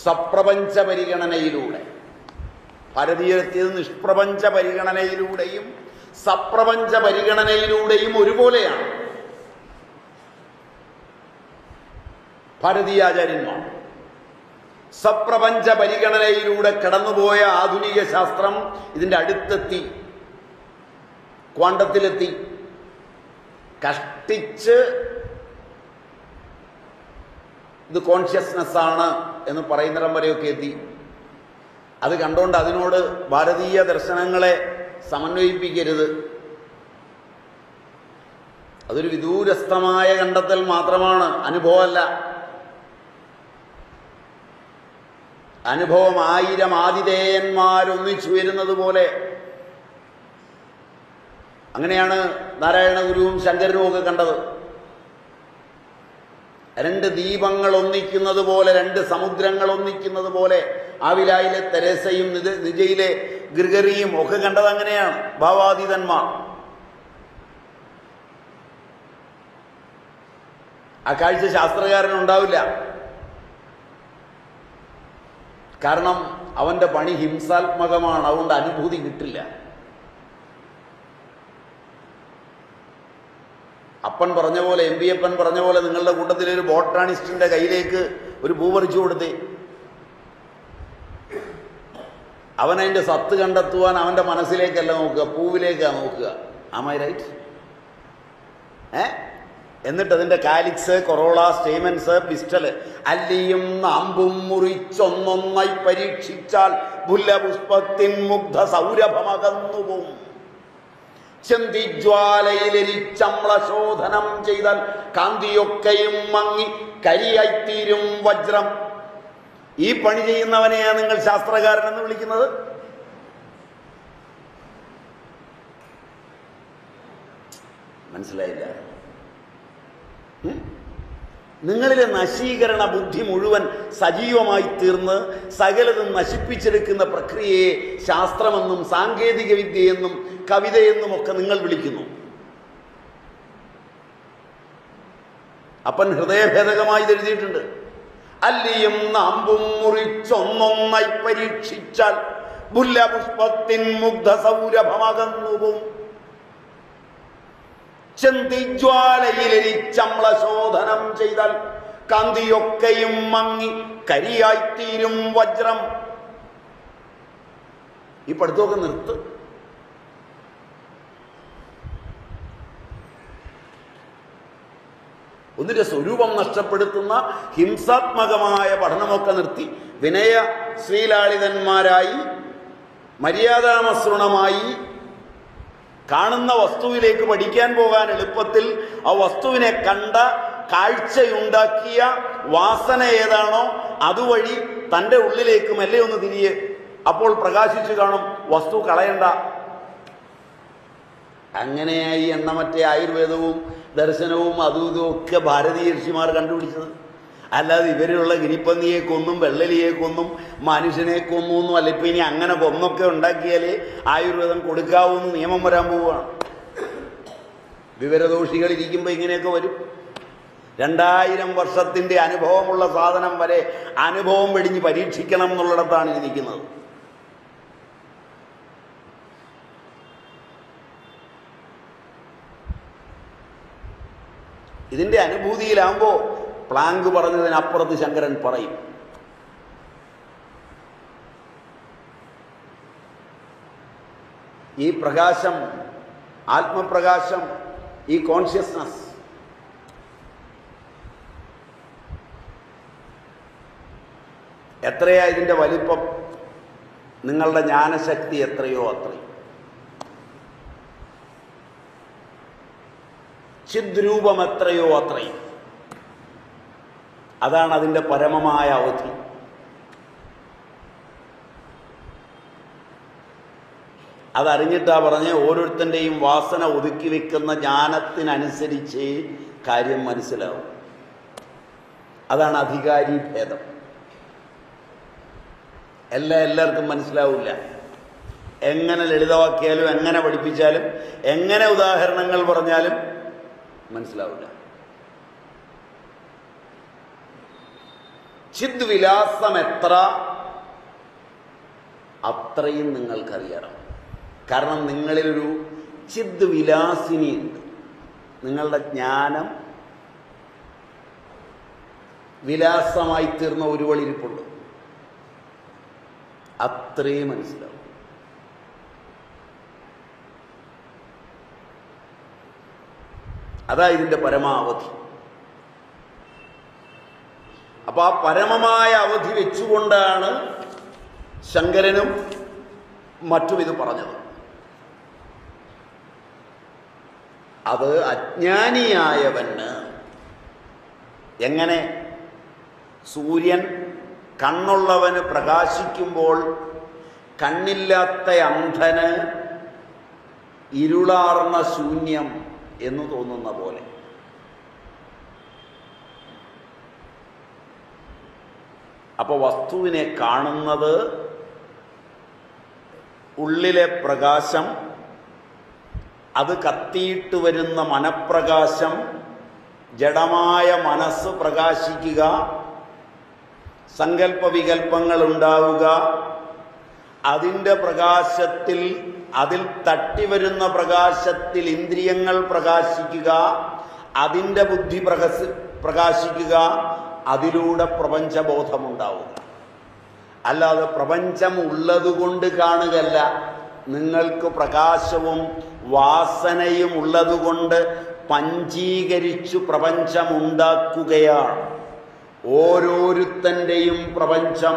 സപ്രപഞ്ച പരിഗണനയിലൂടെ ഭാരതീയത്തിയത് നിഷ്പ്രപഞ്ച പരിഗണനയിലൂടെയും സപ്രപഞ്ച പരിഗണനയിലൂടെയും ഒരുപോലെയാണ്. ഭാരതീയാചാര്യന്മാർ സപ്രപഞ്ച പരിഗണനയിലൂടെ കടന്നുപോയ ആധുനിക ശാസ്ത്രം ഇതിന്റെ അടുത്തെത്തി ക്വാണ്ടത്തിലെത്തി. കഷ്ടിച്ച് ഇത് കോൺഷ്യസ്നെസ് ആണ്. എന്ന് പറയുന്നിടം വരെയൊക്കെ എത്തി. അത് കണ്ടുകൊണ്ട് അതിനോട് ഭാരതീയ ദർശനങ്ങളെ സമന്വയിപ്പിക്കരുത്. അതൊരു വിദൂരസ്ഥമായ കണ്ടെത്തൽ മാത്രമാണ്. അനുഭവമല്ല. അനുഭവം ആയിരം ആതിഥേയന്മാരൊന്നിച്ചു വരുന്നത് പോലെ. അങ്ങനെയാണ് നാരായണ ഗുരുവും ശങ്കരനും ഒക്കെ കണ്ടത്. രണ്ട് ദീപങ്ങൾ ഒന്നിക്കുന്നത് പോലെ രണ്ട് സമുദ്രങ്ങൾ ഒന്നിക്കുന്നത് പോലെ ആവിലായിലെ തെരേസയും നിജ നിജയിലെ ഗ്രിഗറിയും ഒക്കെ കണ്ടത് അങ്ങനെയാണ്. ഭാവാതീതന്മാർ. ആ കാഴ്ച ശാസ്ത്രകാരനുണ്ടാവില്ല. കാരണം അവന്റെ പണി ഹിംസാത്മകമാണ് അതുകൊണ്ട് അനുഭൂതി കിട്ടില്ല. അപ്പൻ പറഞ്ഞ പോലെ എം പി അപ്പൻ പറഞ്ഞ പോലെ നിങ്ങളുടെ കൂട്ടത്തിലെ ഒരു ബോട്ടാണിസ്റ്റിന്റെ കയ്യിലേക്ക് ഒരു പൂ പറിച്ചു കൊടുത്തേ. അവൻ സത്ത് കണ്ടെത്തുവാൻ അവന്റെ മനസ്സിലേക്കല്ല നോക്കുക പൂവിലേക്കാണ് നോക്കുക. ആമൈ റൈറ്റ് ഏ? എന്നിട്ട് അതിന്റെ കാലിക്സ് കൊറോള സ്റ്റേമൻസ് പിസ്റ്റൽ അല്ലിയും നാമ്പും മുറിച്ചൊന്നൊന്നായി പരീക്ഷിച്ചാൽ പുല്ലപുഷ്പത്തിൻ മുഗ്ധ സൗരഭമകന്നുപോകും. ചെന്തിജ്വാലയിലെരിച്ചമ്ലശോധനം ചെയ്താൽ കാന്തിയൊക്കെയും മങ്ങി കരിയായിത്തീരും വജ്രം. ഈ പണി ചെയ്യുന്നവനെയാണ് നിങ്ങൾ ശാസ്ത്രകാരൻ എന്ന് വിളിക്കുന്നത്? മനസ്സിലായില്ല? നിങ്ങളിലെ നശീകരണ ബുദ്ധി മുഴുവൻ സജീവമായി തീർന്ന് സകലതും നശിപ്പിച്ചെടുക്കുന്ന പ്രക്രിയയെ ശാസ്ത്രമെന്നും സാങ്കേതിക വിദ്യയെന്നും കവിതയെന്നും ഒക്കെ നിങ്ങൾ വിളിക്കുന്നു. അപ്പൻ ഹൃദയഭേദകമായി എഴുതിയിട്ടുണ്ട്. അല്ലിയും നാമ്പും മുറിച്ചൊന്നൊന്നായി പരീക്ഷിച്ചാൽ പുല്ലപുഷ്പത്തിൻ മുഗ്ധ സൗരഭമകന്നുപോകും ചെന്തിജ്വാലയിലെരിച്ചമ്ലശോധനം ചെയ്താൽ കാന്തിയൊക്കെയും മങ്ങി കരിയായിത്തീരും വജ്രം. ഈ പഠിത്തമൊക്കെ നിർത്ത്. ഒന്നിന്റെ സ്വരൂപം നഷ്ടപ്പെടുത്തുന്ന ഹിംസാത്മകമായ പഠനമൊക്കെ നിർത്തി. വിനയ ശ്രീലാളിതന്മാരായി മര്യാദാമസൃണമായി കാണുന്ന വസ്തുവിലേക്ക് പഠിക്കാൻ പോകാൻ എളുപ്പത്തിൽ ആ വസ്തുവിനെ കണ്ട കാഴ്ചയുണ്ടാക്കിയ വാസന ഏതാണോ അതുവഴി തന്റെ ഉള്ളിലേക്ക് മെല്ലെ ഒന്ന് തിരിയെ. അപ്പോൾ പ്രകാശിച്ചു കാണും വസ്തു കളയണ്ട. അങ്ങനെയായി എണ്ണമറ്റേ ആയുർവേദവും ദർശനവും അതും ഇതും ഒക്കെ ഭാരതീയ ഋഷിമാർ കണ്ടുപിടിച്ചത്. അല്ലാതെ ഇവരുള്ള ഗിരിപ്പന്നിയെ കൊന്നും വെള്ളലിയെ കൊന്നും മനുഷ്യനെ കൊന്നൊന്നും അല്ല. ഇപ്പം ഇനി അങ്ങനെ കൊന്നൊക്കെ ഉണ്ടാക്കിയാലേ ആയുർവേദം കൊടുക്കാവൂന്ന് നിയമം വരാൻ പോവുകയാണ് വിവരദോഷികൾ ഇരിക്കുമ്പോൾ ഇങ്ങനെയൊക്കെ വരും. രണ്ടായിരം വർഷത്തിന്റെ അനുഭവമുള്ള സാധനം വരെ അനുഭവം വെടിഞ്ഞ് പരീക്ഷിക്കണം എന്നുള്ളിടത്താണ് ഇത് നിൽക്കുന്നത് ഇതിന്റെ അനുഭൂതിയിലാകുമ്പോൾ പ്ലാങ്ക് പറഞ്ഞതിനപ്പുറത്ത് ശങ്കരൻ പറയും. ഈ പ്രകാശം ആത്മപ്രകാശം ഈ കോൺഷ്യസ്നസ് എത്രയാ ഇതിന്റെ വലിപ്പം? നിങ്ങളുടെ ജ്ഞാനശക്തി എത്രയോ അത്രയും. ചിദ്രൂപം എത്രയോ അത്രയും. അതാണ് അതിന്റെ പരമമായ അവധി. അതറിഞ്ഞിട്ടാ പറഞ്ഞ് ഓരോരുത്തന്റെയും വാസന ഒതുക്കി വെക്കുന്ന ജ്ഞാനത്തിനനുസരിച്ച് കാര്യം മനസ്സിലാവും. അതാണ് അധികാരി ഭേദം. എല്ലാം എല്ലാവർക്കും മനസ്സിലാവില്ല. എങ്ങനെ ലളിതമാക്കിയാലും എങ്ങനെ പഠിപ്പിച്ചാലും എങ്ങനെ ഉദാഹരണങ്ങൾ പറഞ്ഞാലും മനസ്സിലാവില്ല. ചിദ്വിലാസം എത്ര അത്രയും നിങ്ങൾക്കറിയണം. കാരണം നിങ്ങളിലൊരു ചിദ് വിലാസിനിയുണ്ട് നിങ്ങളുടെ ജ്ഞാനം വിലാസമായി തീർന്ന ഒരു വഴിയിരിപ്പുണ്ട് അത്രയും മനസ്സിലാവും. അതാ ഇതിന്റെ പരമാവധി. അപ്പൊ ആ പരമമായ അവധി വെച്ചുകൊണ്ടാണ് ശങ്കരനും മറ്റും ഇത് പറഞ്ഞത്. അത് അജ്ഞാനിയായവന് എങ്ങനെ? സൂര്യൻ കണ്ണുള്ളവന് പ്രകാശിക്കുമ്പോൾ കണ്ണില്ലാത്ത അന്ധന് ഇരുളാർന്ന ശൂന്യം എന്ന് തോന്നുന്ന പോലെ. അപ്പോൾ വസ്തുവിനെ കാണുന്നത് ഉള്ളിലെ പ്രകാശം അത് കത്തിയിട്ട് വരുന്ന മനപ്രകാശം ജഡമായ മനസ്സ് പ്രകാശിക്കുക സങ്കല്പ വികല്പങ്ങൾ ഉണ്ടാവുക അതിന്റെ പ്രകാശത്തിൽ അതിൽ തട്ടിവരുന്ന പ്രകാശത്തിൽ ഇന്ദ്രിയങ്ങൾ പ്രകാശിക്കുക അതിന്റെ ബുദ്ധി പ്രകാശിക്കുക അതിലൂടെ പ്രപഞ്ചബോധമുണ്ടാവുക. അല്ലാതെ പ്രപഞ്ചം ഉള്ളതുകൊണ്ട് കാണുകയല്ല. നിങ്ങൾക്ക് പ്രകാശവും വാസനയും ഉള്ളതുകൊണ്ട് പഞ്ചീകരിച്ചു പ്രപഞ്ചമുണ്ടാക്കുകയാണ്. ഓരോരുത്തന്റെയും പ്രപഞ്ചം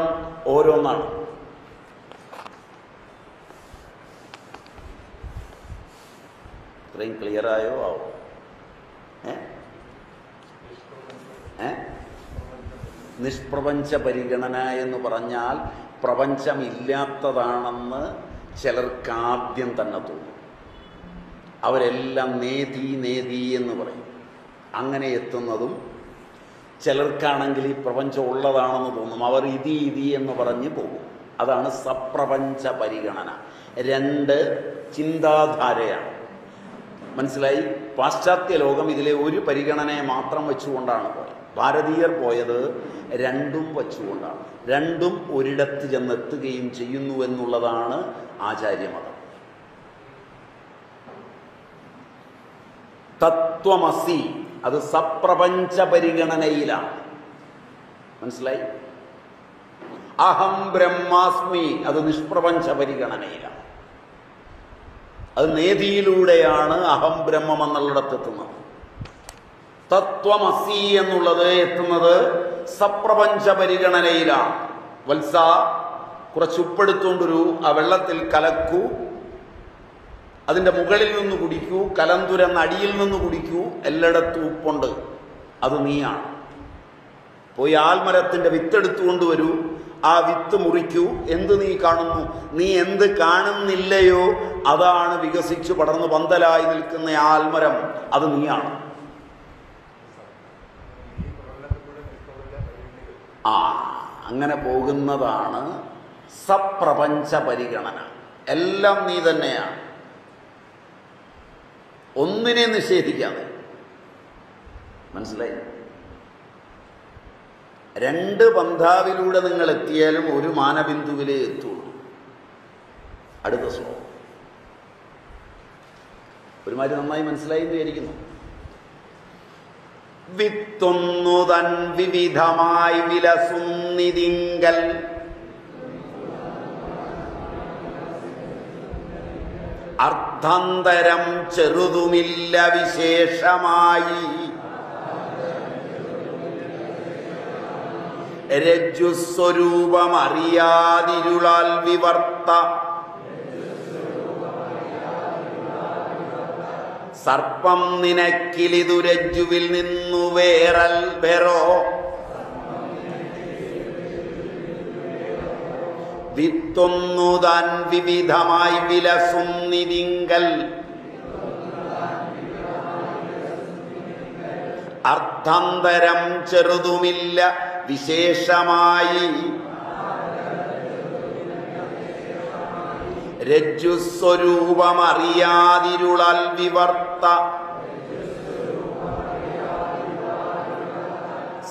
ഓരോന്നാണ്. ഇത്രയും ക്ലിയറായോ ആവോ? ഏ? ഏ? നിഷ്പ്രപഞ്ച പരിഗണന എന്ന് പറഞ്ഞാൽ പ്രപഞ്ചമില്ലാത്തതാണെന്ന് ചിലർക്ക് ആദ്യം തന്നെ തോന്നും. അവരെല്ലാം നേതി നേതി എന്ന് പറയും. അങ്ങനെ എത്തുന്നതും ചിലർക്കാണെങ്കിൽ ഈ പ്രപഞ്ചം ഉള്ളതാണെന്ന് തോന്നും. അവർ ഇതി ഇതി എന്ന് പറഞ്ഞ് പോകും. അതാണ് സപ്രപഞ്ച പരിഗണന രണ്ട് ചിന്താധാരയാണ്. മനസ്സിലായി? പാശ്ചാത്യ ലോകം ഇതിലെ ഒരു പരിഗണനയെ മാത്രം വെച്ചുകൊണ്ടാണ് പോയത്. ഭാരതീയർ പോയത് രണ്ടും വച്ചുകൊണ്ടാണ്. രണ്ടും ഒരിടത്ത് ചെന്നെത്തുകയും ചെയ്യുന്നു എന്നുള്ളതാണ് ആചാര്യമതം. തത്വമസി അത് സപ്രപഞ്ച പരിഗണനയിലാണ് മനസ്സിലായി? അഹം ബ്രഹ്മാസ്മി അത് നിഷ്പ്രപഞ്ച പരിഗണനയിലാണ് അത് നേതിയിലൂടെയാണ് അഹം ബ്രഹ്മം എന്നുള്ളിടത്തെത്തുന്നത്. തത്വമസി എന്നുള്ളത് എത്തുന്നത് സപ്രപഞ്ച പരിഗണനയിലാണ്. വത്സ കുറച്ച് ഉപ്പെടുത്തുകൊണ്ടൊരു ആ വെള്ളത്തിൽ കലക്കൂ. അതിന്റെ മുകളിൽ നിന്ന് കുടിക്കൂ. കലന്തുരന്ന് അടിയിൽ നിന്ന് കുടിക്കൂ. എല്ലായിടത്തും ഉപ്പുണ്ട്. അത് നീയാണ്. പോയി ആൽമരത്തിന്റെ വിത്തെടുത്തു കൊണ്ടുവരൂ. ആ വിത്ത് മുറിക്കൂ. എന്ത് നീ കാണുന്നു? നീ എന്ത് കാണുന്നില്ലയോ? അതാണ് വികസിച്ച് പടർന്ന് പന്തലായി നിൽക്കുന്ന ആൽമരം. അത് നീയാണ്. ആ അങ്ങനെ പോകുന്നതാണ് സപ്രപഞ്ച പരിഗണന. എല്ലാം നീ തന്നെയാണ്. ഒന്നിനെ നിഷേധിക്കാതെ. മനസ്സിലായി? രണ്ട് പന്ഥാവിലൂടെ നിങ്ങൾ എത്തിയാലും ഒരു മാനബിന്ദുവിലേ എത്തുള്ളൂ. അടുത്ത ശ്ലോകം. ഒരുമാതിരി നന്നായി മനസ്സിലായി എന്ന് വിചാരിക്കുന്നു. വിത്തൊന്നു തൻ വിവിധമായി വിലസുന്നിതിങ്കൽ. അർദ്ധന്തരം ചെറുതുമില്ല വിശേഷമായി. രജ്ജുസ്വരൂപമറിയാതിരുളാൽ വിവർത്ത സർപ്പം നിനക്കിലിതുരജ്ജുവിൽ നിന്നു വേറൽ വേറോ വിത്തൊന്നു താൻ വിവിധമായി വിലസും നിവിങ്കൽ അർത്ഥാന്തരം ചെറുതുമില്ല വിശേഷമായി. രജ്ജുസ്വരൂപമറിയാതിരുളൽ വിവർത്ത.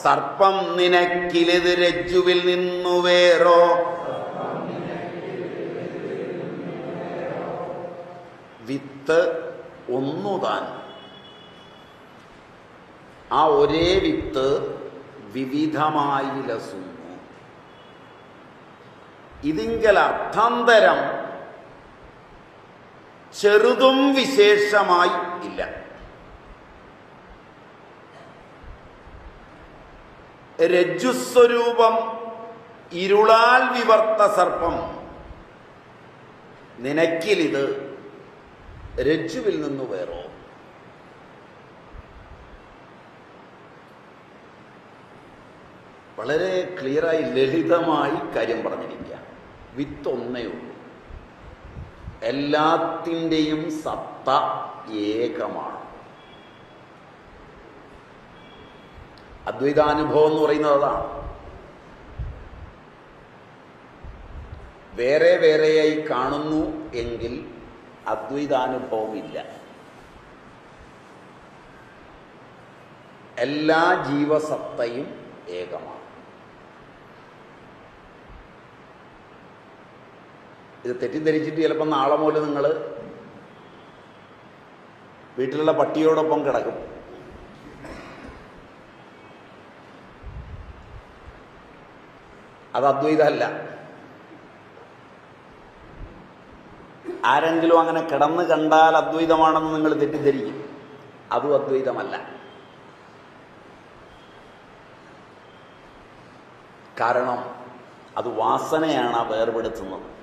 സർപ്പം നിനക്കിലിത് രജ്ജുവിൽ നിന്നു വേറോ വിത്ത് ഒന്നുതാൻ ആ ഒരേ വിത്ത് വിവിധമായി ലസുന്നു. ഇതിങ്കൽ അർത്ഥാന്തരം ചെറുതും വിശേഷമായി ഇല്ല. രജ്ജുസ്വരൂപം ഇരുളാൽ വിവർത്ത സർപ്പം. നിനക്കിലിത് രജ്ജുവിൽ നിന്ന് വേറോ? വളരെ ക്ലിയറായി ലളിതമായി കാര്യം പറഞ്ഞിരിക്കുക. വിത്തൊന്നേ ഉള്ളൂ. എല്ലാത്തിന്റെയും സത്ത ഏകമാണ്. അദ്വൈതാനുഭവം എന്ന് പറയുന്നത് അതാണ്. വേറെ വേറെയായി കാണുന്നു എങ്കിൽ അദ്വൈതാനുഭവമില്ല. എല്ലാ ജീവസത്തയും ഏകമാണ്. ഇത് തെറ്റിദ്ധരിച്ചിട്ട് ചിലപ്പോൾ നാളെ മുതൽ നിങ്ങൾ വീട്ടിലുള്ള പട്ടിയോടൊപ്പം കിടക്കും. അത് അദ്വൈതമല്ല. ആരെങ്കിലും അങ്ങനെ കിടന്ന് കണ്ടാൽ അദ്വൈതമാണെന്ന് നിങ്ങൾ തെറ്റിദ്ധരിക്കും. അതും അദ്വൈതമല്ല. കാരണം അത് വാസനയാണ് ആ വേർപെടുത്തുന്നത്.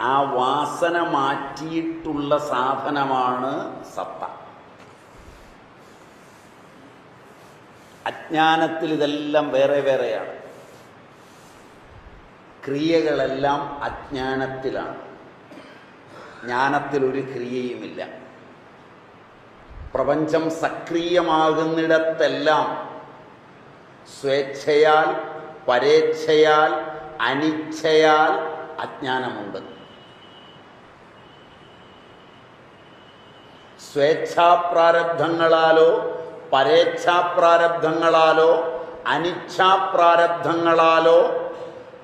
ആ വാസന മാറ്റിയിട്ടുള്ള സാധനമാണ് സത്ത. അജ്ഞാനത്തിൽ ഇതെല്ലാം വേറെ വേറെയാണ്. ക്രിയകളെല്ലാം അജ്ഞാനത്തിലാണ്. ജ്ഞാനത്തിൽ ഒരു ക്രിയയുമില്ല. പ്രപഞ്ചം സക്രിയമാകുന്നിടത്തെല്ലാം സ്വേച്ഛയാൽ പരേച്ഛയാൽ അനിച്ഛയാൽ അജ്ഞാനമുണ്ട്. സ്വേച്ഛാപ്രാരബ്ധങ്ങളാലോ പരേച്ഛാപ്രാരബ്ധങ്ങളാലോ അനിച്ഛാപ്രാരബ്ധങ്ങളാലോ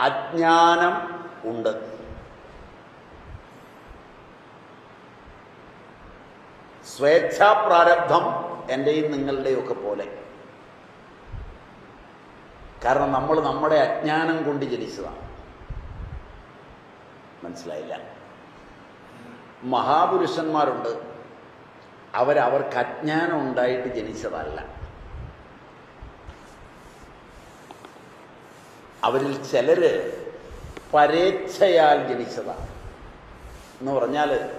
അജ്ഞാനം ഉണ്ട്. സ്വേച്ഛാപ്രാരബ്ധം എന്റെയും നിങ്ങളുടെയും ഒക്കെ പോലെ. കാരണം നമ്മൾ നമ്മുടെ അജ്ഞാനം കൊണ്ട് ജനിച്ചതാണ്. മനസ്സിലായില്ല? മഹാപുരുഷന്മാരുണ്ട്. അവരവർക്ക് അജ്ഞാനം ഉണ്ടായിട്ട് ജനിച്ചതല്ല. അവരിൽ ചിലര് പരേച്ഛയാൽ ജനിച്ചതാണ്. എന്ന് പറഞ്ഞാൽ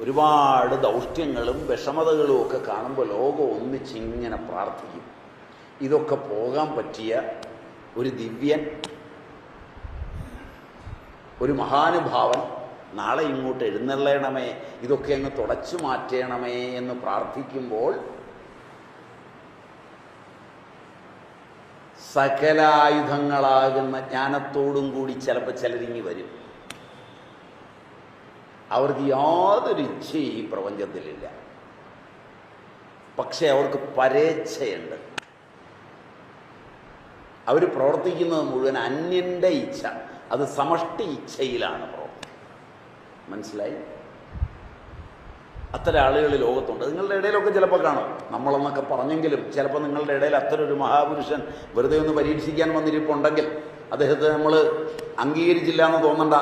ഒരുപാട് ദൗഷ്ട്യങ്ങളും വിഷമതകളും ഒക്കെ കാണുമ്പോൾ ലോകം ഒന്നിച്ചിങ്ങനെ പ്രാർത്ഥിക്കും. ഇതൊക്കെ പോകാൻ പറ്റിയ ഒരു ദിവ്യൻ ഒരു മഹാനുഭാവൻ നാളെ ഇങ്ങോട്ട് എഴുന്നള്ളണമേ ഇതൊക്കെ അങ്ങ് തുടച്ചു മാറ്റണമേ എന്ന് പ്രാർത്ഥിക്കുമ്പോൾ സകലായുധങ്ങളാകുന്ന ജ്ഞാനത്തോടും കൂടി ചിലപ്പോൾ ചിലരിങ്ങി വരും. അവർക്ക് യാതൊരു ഇച്ഛയും ഈ പ്രപഞ്ചത്തിലില്ല. പക്ഷെ അവർക്ക് പരേച്ഛയുണ്ട്. അവർ പ്രവർത്തിക്കുന്നത് മുഴുവൻ അന്യന്റെ ഇച്ഛ അത് സമഷ്ടി ഇച്ഛയിലാണ് മനസ്സിലായി? അത്തരം ആളുകൾ ലോകത്തുണ്ട്. നിങ്ങളുടെ ഇടയിലൊക്കെ ചിലപ്പോൾ കാണും. നമ്മളെന്നൊക്കെ പറഞ്ഞെങ്കിലും ചിലപ്പോൾ നിങ്ങളുടെ ഇടയിൽ അത്തരം ഒരു മഹാപുരുഷൻ വെറുതെ ഒന്ന് പരീക്ഷിക്കാൻ വന്നിരിപ്പുണ്ടെങ്കിൽ അദ്ദേഹത്തെ നമ്മൾ അംഗീകരിച്ചില്ല എന്ന് തോന്നണ്ട.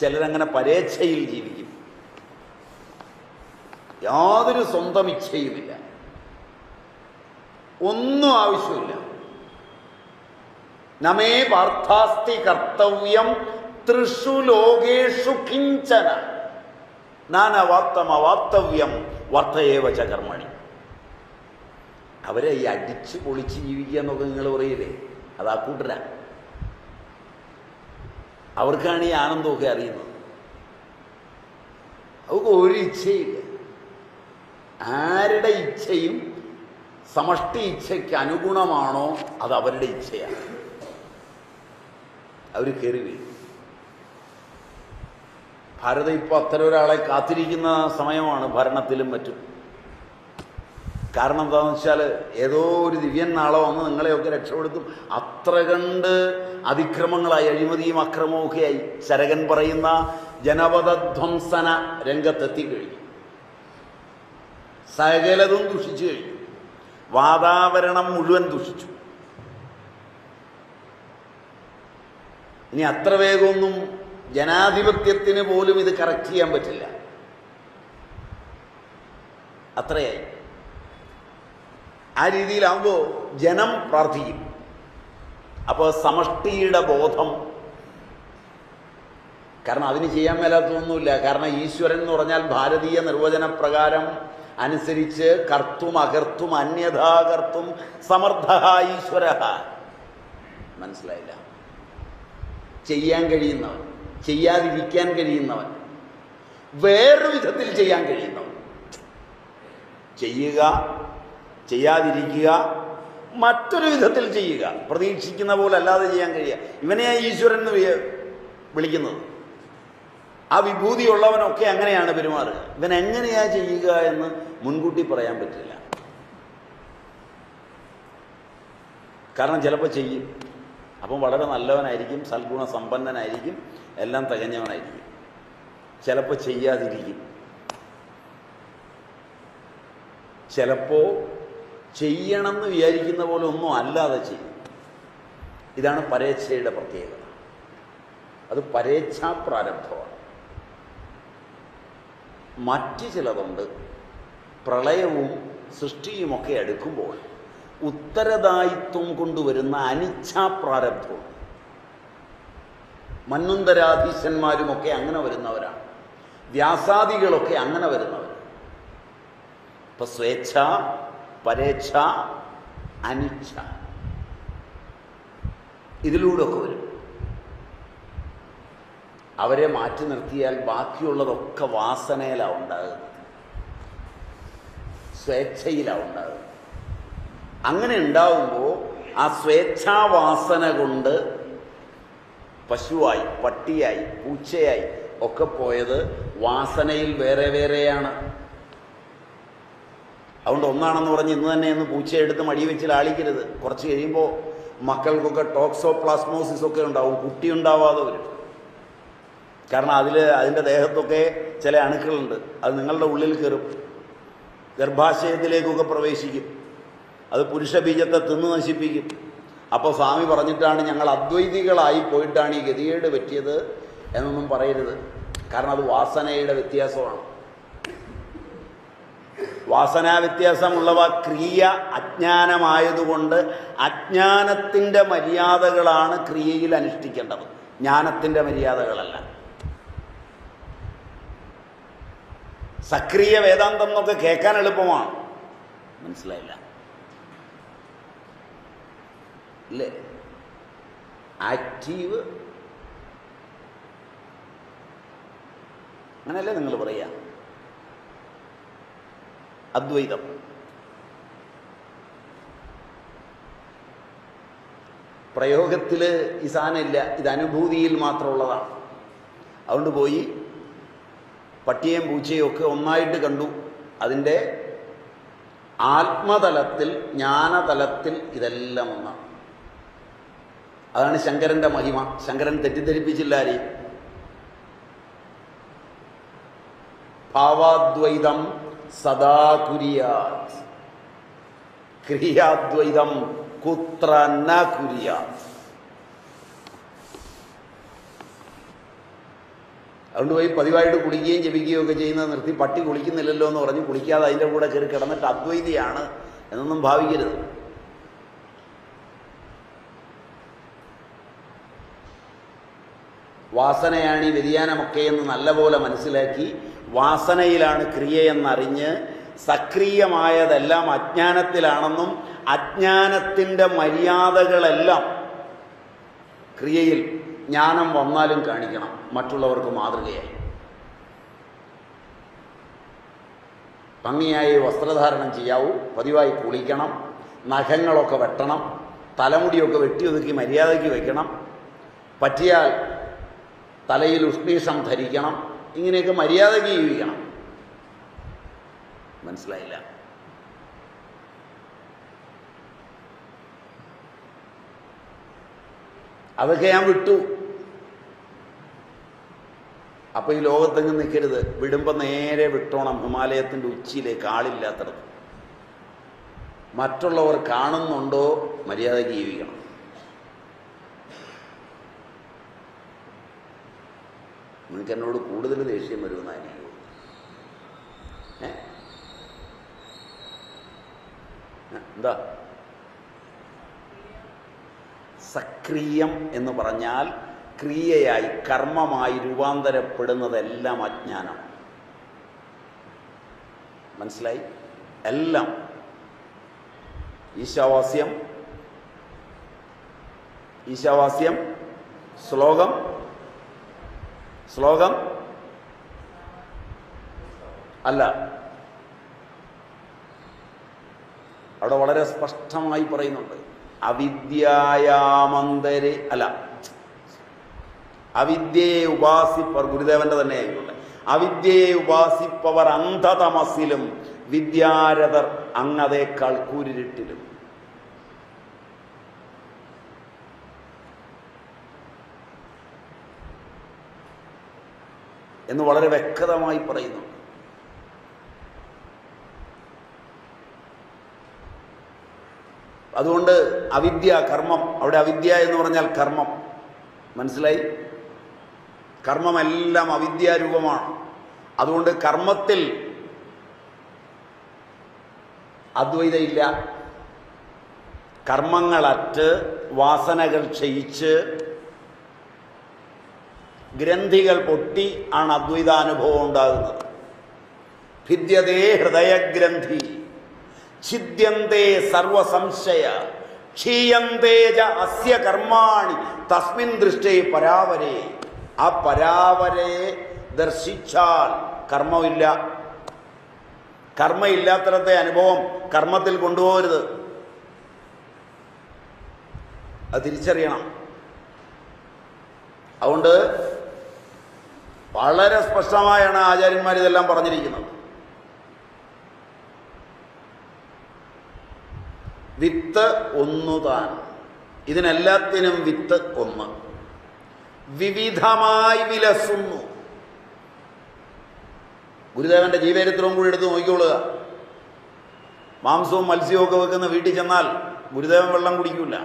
ചിലരങ്ങനെ പരേച്ഛയിൽ ജീവിക്കും. യാതൊരു സ്വന്തം ഇച്ഛയുമില്ല. ഒന്നും ആവശ്യമില്ല നമേ പാർത്ഥാസ്തി കർത്തവ്യം തൃഷു ലോകേഷു കിഞ്ചന. നാനവാപ്തം അവാപ്തവ്യം വർത്തയേവ ച കർമ്മണി. അവരെ ഈ അടിച്ച് പൊളിച്ച് ജീവിക്കുക എന്നൊക്കെ നിങ്ങൾ പറയില്ലേ? അത് ആ കൂട്ടരാ. അവർക്കാണ് ഈ ആനന്ദമൊക്കെ അറിയുന്നത്. അവർക്ക് ഒരു ഇച്ഛയില്ല. ആരുടെ ഇച്ഛയും സമഷ്ടി ഇച്ഛയ്ക്ക് അനുഗുണമാണോ അത് അവരുടെ ഇച്ഛയാണ്. അവർ കയറി വീഴും ഭാരതം ഇപ്പോൾ അത്തരം ഒരാളെ കാത്തിരിക്കുന്ന സമയമാണ് ഭരണത്തിലും മറ്റും. കാരണം എന്താണെന്ന് വെച്ചാൽ ഏതോ ഒരു ദിവ്യൻ നാളെ വന്ന് നിങ്ങളെയൊക്കെ രക്ഷപ്പെടുത്തും. അത്ര കണ്ട് അതിക്രമങ്ങളായി അഴിമതിയും അക്രമവും ഒക്കെയായി ശരകൻ പറയുന്ന ജനപദധ്വംസന രംഗത്തെത്തി കഴിഞ്ഞു. സകലതും ദുഷിച്ചു കഴിഞ്ഞു. വാതാവരണം മുഴുവൻ ദുഷിച്ചു. ഇനി അത്ര വേഗമൊന്നും ജനാധിപത്യത്തിന് പോലും ഇത് കറക്റ്റ് ചെയ്യാൻ പറ്റില്ല. അത്രയായി. ആ രീതിയിലാവുമ്പോൾ ജനം പ്രാർത്ഥിക്കും. അപ്പോൾ സമഷ്ടിയുടെ ബോധം. കാരണം അതിന് ചെയ്യാൻ മേലാത്തൊന്നുമില്ല കാരണം ഈശ്വരൻ എന്ന് പറഞ്ഞാൽ ഭാരതീയ നിർവചനപ്രകാരം അനുസരിച്ച് കർത്തും അകർത്തും അന്യഥാകർത്തും സമർത്ഥ ഈശ്വര മനസ്സിലായില്ല. ചെയ്യാൻ കഴിയുന്നവൻ. ചെയ്യാതിരിക്കാൻ കഴിയുന്നവൻ. വേറൊരു വിധത്തിൽ ചെയ്യാൻ കഴിയുന്നവൻ. ചെയ്യുക ചെയ്യാതിരിക്കുക മറ്റൊരു വിധത്തിൽ ചെയ്യുക. പ്രതീക്ഷിക്കുന്ന പോലെ അല്ലാതെ ചെയ്യാൻ കഴിയുക ഇവനെയാണ് ഈശ്വരൻ എന്ന് വിളിക്കുന്നത്. ആ വിഭൂതിയുള്ളവനൊക്കെ അങ്ങനെയാണ് പെരുമാറുക. ഇവൻ എങ്ങനെയാ ചെയ്യുക എന്ന് മുൻകൂട്ടി പറയാൻ പറ്റില്ല. കാരണം ചിലപ്പോൾ ചെയ്യും. അപ്പം വളരെ നല്ലവനായിരിക്കും സൽഗുണ സമ്പന്നനായിരിക്കും എല്ലാം തികഞ്ഞവനായിരിക്കും. ചിലപ്പോൾ ചെയ്യാതിരിക്കും. ചിലപ്പോൾ ചെയ്യണമെന്ന് വിചാരിക്കുന്ന പോലെ ഒന്നും അല്ലാതെ ചെയ്യും. ഇതാണ് പരേച്ഛയുടെ പ്രത്യേകത. അത് പരേച്ഛാ പ്രാരബ്ധമാണ്. മറ്റ് ചിലതുണ്ട് പ്രളയവും സൃഷ്ടിയുമൊക്കെ അടുക്കുമ്പോൾ ഉത്തരദായിത്വം കൊണ്ടുവരുന്ന അനിച്ഛാ പ്രാരബ്ധവും മന്വന്തരാധീശന്മാരുമൊക്കെ അങ്ങനെ വരുന്നവരാണ്. വ്യാസാദികളൊക്കെ അങ്ങനെ വരുന്നവർ. ഇപ്പൊ സ്വേച്ഛ പരേച്ഛ അനിച്ഛ. ഇതിലൂടെ ഒക്കെ വരും. അവരെ മാറ്റി നിർത്തിയാൽ ബാക്കിയുള്ളതൊക്കെ വാസനയിലാണ് ഉണ്ടാകുന്നത്. സ്വേച്ഛയിലാണ് ഉണ്ടാകുന്നത്. അങ്ങനെ ഉണ്ടാവുമ്പോൾ ആ സ്വേച്ഛാവാസന കൊണ്ട് പശുവായി പട്ടിയായി പൂച്ചയായി ഒക്കെ പോയത് വാസനയിൽ വേറെ വേറെയാണ്. അതുകൊണ്ട് ഒന്നാണെന്ന് പറഞ്ഞ് ഇന്ന് തന്നെ ഇന്ന് പൂച്ചയെടുത്ത് മടി വെച്ച് ലാളിക്കരുത് കുറച്ച് കഴിയുമ്പോൾ മക്കൾക്കൊക്കെ ടോക്സോ പ്ലാസ്മോസിസ് ഒക്കെ ഉണ്ടാവും. കുട്ടി ഉണ്ടാവാതെ വരും. കാരണം അതിൽ അതിന്റെ ദേഹത്തൊക്കെ ചില അണുക്കളുണ്ട്. അത് നിങ്ങളുടെ ഉള്ളിൽ കയറും. ഗർഭാശയത്തിലേക്കൊക്കെ പ്രവേശിക്കും. അത് പുരുഷ ബീജത്തെ തിന്ന് നശിപ്പിക്കും. അപ്പോൾ സ്വാമി പറഞ്ഞിട്ടാണ് ഞങ്ങൾ അദ്വൈതികളായി പോയിട്ടാണ് ഈ ഗതികേട് പറ്റിയത് എന്നൊന്നും പറയരുത്. കാരണം അത് വാസനയുടെ വ്യത്യാസമാണ്. വാസനാ വ്യത്യാസമുള്ളവ ക്രിയ അജ്ഞാനമായതുകൊണ്ട് അജ്ഞാനത്തിന്റെ മര്യാദകളാണ് ക്രിയയിൽ അനുഷ്ഠിക്കേണ്ടത്. ജ്ഞാനത്തിന്റെ മര്യാദകളല്ല. സക്രിയ വേദാന്തം എന്നൊക്കെ കേൾക്കാൻ എളുപ്പമാണ്. മനസ്സിലായില്ല ഇല്ലേ ആക്റ്റീവ് അങ്ങനെയല്ലേ നിങ്ങൾ പറയുക അദ്വൈതം. പ്രയോഗത്തിൽ ഈ സാധനമില്ല ഇത് അനുഭൂതിയിൽ മാത്രമുള്ളതാണ്. അതുകൊണ്ട് പോയി പട്ടിയേയും പൂച്ചയും ഒക്കെ ഒന്നായിട്ട് കണ്ടു. അതിന്റെ ആത്മതലത്തിൽ ജ്ഞാനതലത്തിൽ ഇതെല്ലാം ഒന്നാണ്. അതാണ് ശങ്കരന്റെ മഹിമ. ശങ്കരൻ തെറ്റിദ്ധരിപ്പിച്ചില്ലാരി. ഭാവാദ്വൈതം സദാ കുര്യാത്. ക്രിയാദ്വൈതം കുത്ര ന അതുകൊണ്ട് പോയി പതിവായിട്ട് കുളിക്കുകയും ജപിക്കുകയും ഒക്കെ ചെയ്യുന്നത് നിർത്തി പട്ടി കുളിക്കുന്നില്ലല്ലോ എന്ന് പറഞ്ഞ് കുളിക്കാതെ അതിന്റെ കൂടെ കയറി കിടന്നിട്ട് അദ്വൈതിയാണ് എന്നൊന്നും ഭാവിക്കരുത്. വാസനയാണ് ഈ വ്യതിയാനമൊക്കെ എന്ന് നല്ലപോലെ മനസ്സിലാക്കി വാസനയിലാണ് ക്രിയയെന്നറിഞ്ഞ് സക്രിയമായതെല്ലാം അജ്ഞാനത്തിലാണെന്നും അജ്ഞാനത്തിന്റെ മര്യാദകളെല്ലാം ക്രിയയിൽ ജ്ഞാനം വന്നാലും കാണിക്കണം. മറ്റുള്ളവർക്ക് മാതൃകയായി. ഭംഗിയായി വസ്ത്രധാരണം ചെയ്യാവൂ പതിവായി കുളിക്കണം നഖങ്ങളൊക്കെ വെട്ടണം തലമുടിയൊക്കെ വെട്ടി ഒതുക്കി മര്യാദയ്ക്ക് വയ്ക്കണം പറ്റിയാൽ തലയിൽ ഉഷ്ണീഷം ധരിക്കണം ഇങ്ങനെയൊക്കെ മര്യാദയ്ക്ക് ജീവിക്കണം. മനസ്സിലായില്ല? അതൊക്കെ ഞാൻ വിട്ടു. അപ്പൊ ഈ ലോകത്തെങ്ങ് നിൽക്കരുത് വിടുമ്പോ നേരെ വിട്ടോണം. ഹിമാലയത്തിന്റെ ഉച്ചിയിലേക്ക് ആളില്ലാത്തടത്ത്. മറ്റുള്ളവർ കാണുന്നുണ്ടോ? മര്യാദയ്ക്ക് ജീവിക്കണം. നിങ്ങൾക്ക് എന്നോട് കൂടുതൽ ദേഷ്യം വരുമെന്നായിരിക്കും ഏ എന്താ? സക്രിയം എന്ന് പറഞ്ഞാൽ ക്രിയയായി കർമ്മമായി രൂപാന്തരപ്പെടുന്നതെല്ലാം അജ്ഞാനം. മനസ്സിലായി? എല്ലാം. ഈശാവാസ്യം. ഈശാവാസ്യം. ശ്ലോകം. ശ്ലോകം? അല്ല. അവിടെ വളരെ സ്പഷ്ടമായി പറയുന്നുണ്ട്. അവിദ്യായാമന്തരെ അല്ല. അവിദ്യയെ ഉപാസിപ്പവർ ഗുരുദേവന്റെ തന്നെ ആയിക്കോട്ടെ. അവിദ്യയെ ഉപാസിപ്പവർ അന്ധതമസിലും വിദ്യാരഥർ അങ്ങതേക്കാൾ കൂരിരുട്ടിലും. എന്ന് വളരെ വ്യക്തമായി പറയുന്നു. അതുകൊണ്ട് അവിദ്യ കർമ്മം. അവിടെ അവിദ്യ എന്ന് പറഞ്ഞാൽ കർമ്മം. മനസ്സിലായി? കർമ്മമെല്ലാം അവിദ്യാരൂപമാണ്. അതുകൊണ്ട് കർമ്മത്തിൽ അദ്വൈതയില്ല. കർമ്മങ്ങളറ്റ് വാസനകൾ ക്ഷയിച്ച് ഗ്രന്ഥികൾ പൊട്ടി ആണ് അദ്വൈതാനുഭവം ഉണ്ടാകുന്നത്. ഭിദ്യതേ ഹൃദയഗ്രന്ഥി ഛിദ്യന്തേ സർവസംശയ ക്ഷീയന്തേജ അസ്യ കർമാണി തസ്മിൻ ദൃഷ്ടേ പരാവരെ. ആ പരാവരയെ ദർശിച്ചാൽ കർമ്മമില്ല. കർമ്മയില്ലാത്തടത്തെ അനുഭവം കർമ്മത്തിൽ കൊണ്ടുപോകരുത്. അത് തിരിച്ചറിയണം. അതുകൊണ്ട് വളരെ സ്പഷ്ടമായാണ് ആചാര്യന്മാർ ഇതെല്ലാം പറഞ്ഞിരിക്കുന്നത്. വിത്ത് ഒന്നു താൻ ഇതിനെല്ലാത്തിനും വിത്ത് ഒന്ന്. വിവിധമായി വിലസുന്നു. ഗുരുദേവന്റെ ജീവചരിത്രവും കൂടി എടുത്ത് നോക്കിക്കൊള്ളുക മാംസവും മത്സ്യവും ഒക്കെ വെക്കുന്ന വീട്ടിൽ ചെന്നാൽ ഗുരുദേവൻ വെള്ളം കുടിക്കൂല.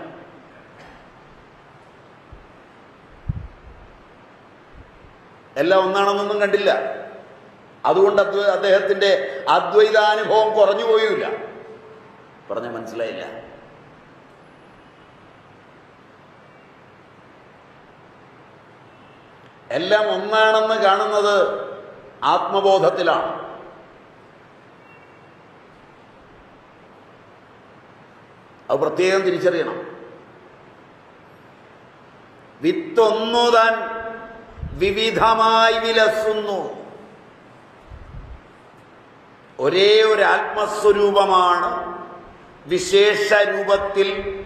എല്ലാം ഒന്നാണെന്നൊന്നും കണ്ടില്ല. അതുകൊണ്ട് അദ്വൈ അദ്ദേഹത്തിന്റെ അദ്വൈതാനുഭവം കുറഞ്ഞു പോയില്ല. പറഞ്ഞ മനസ്സിലായില്ല. എല്ലാം ഒന്നാണെന്ന് കാണുന്നത് ആത്മബോധത്തിലാണ്. അത് പ്രത്യേകം തിരിച്ചറിയണം. വിത്തൊന്നു താൻ വിവിധമായി വിലസുന്നു. ഒരേ ഒരു ആത്മസ്വരൂപമാണ് വിശേഷ രൂപത്തിൽ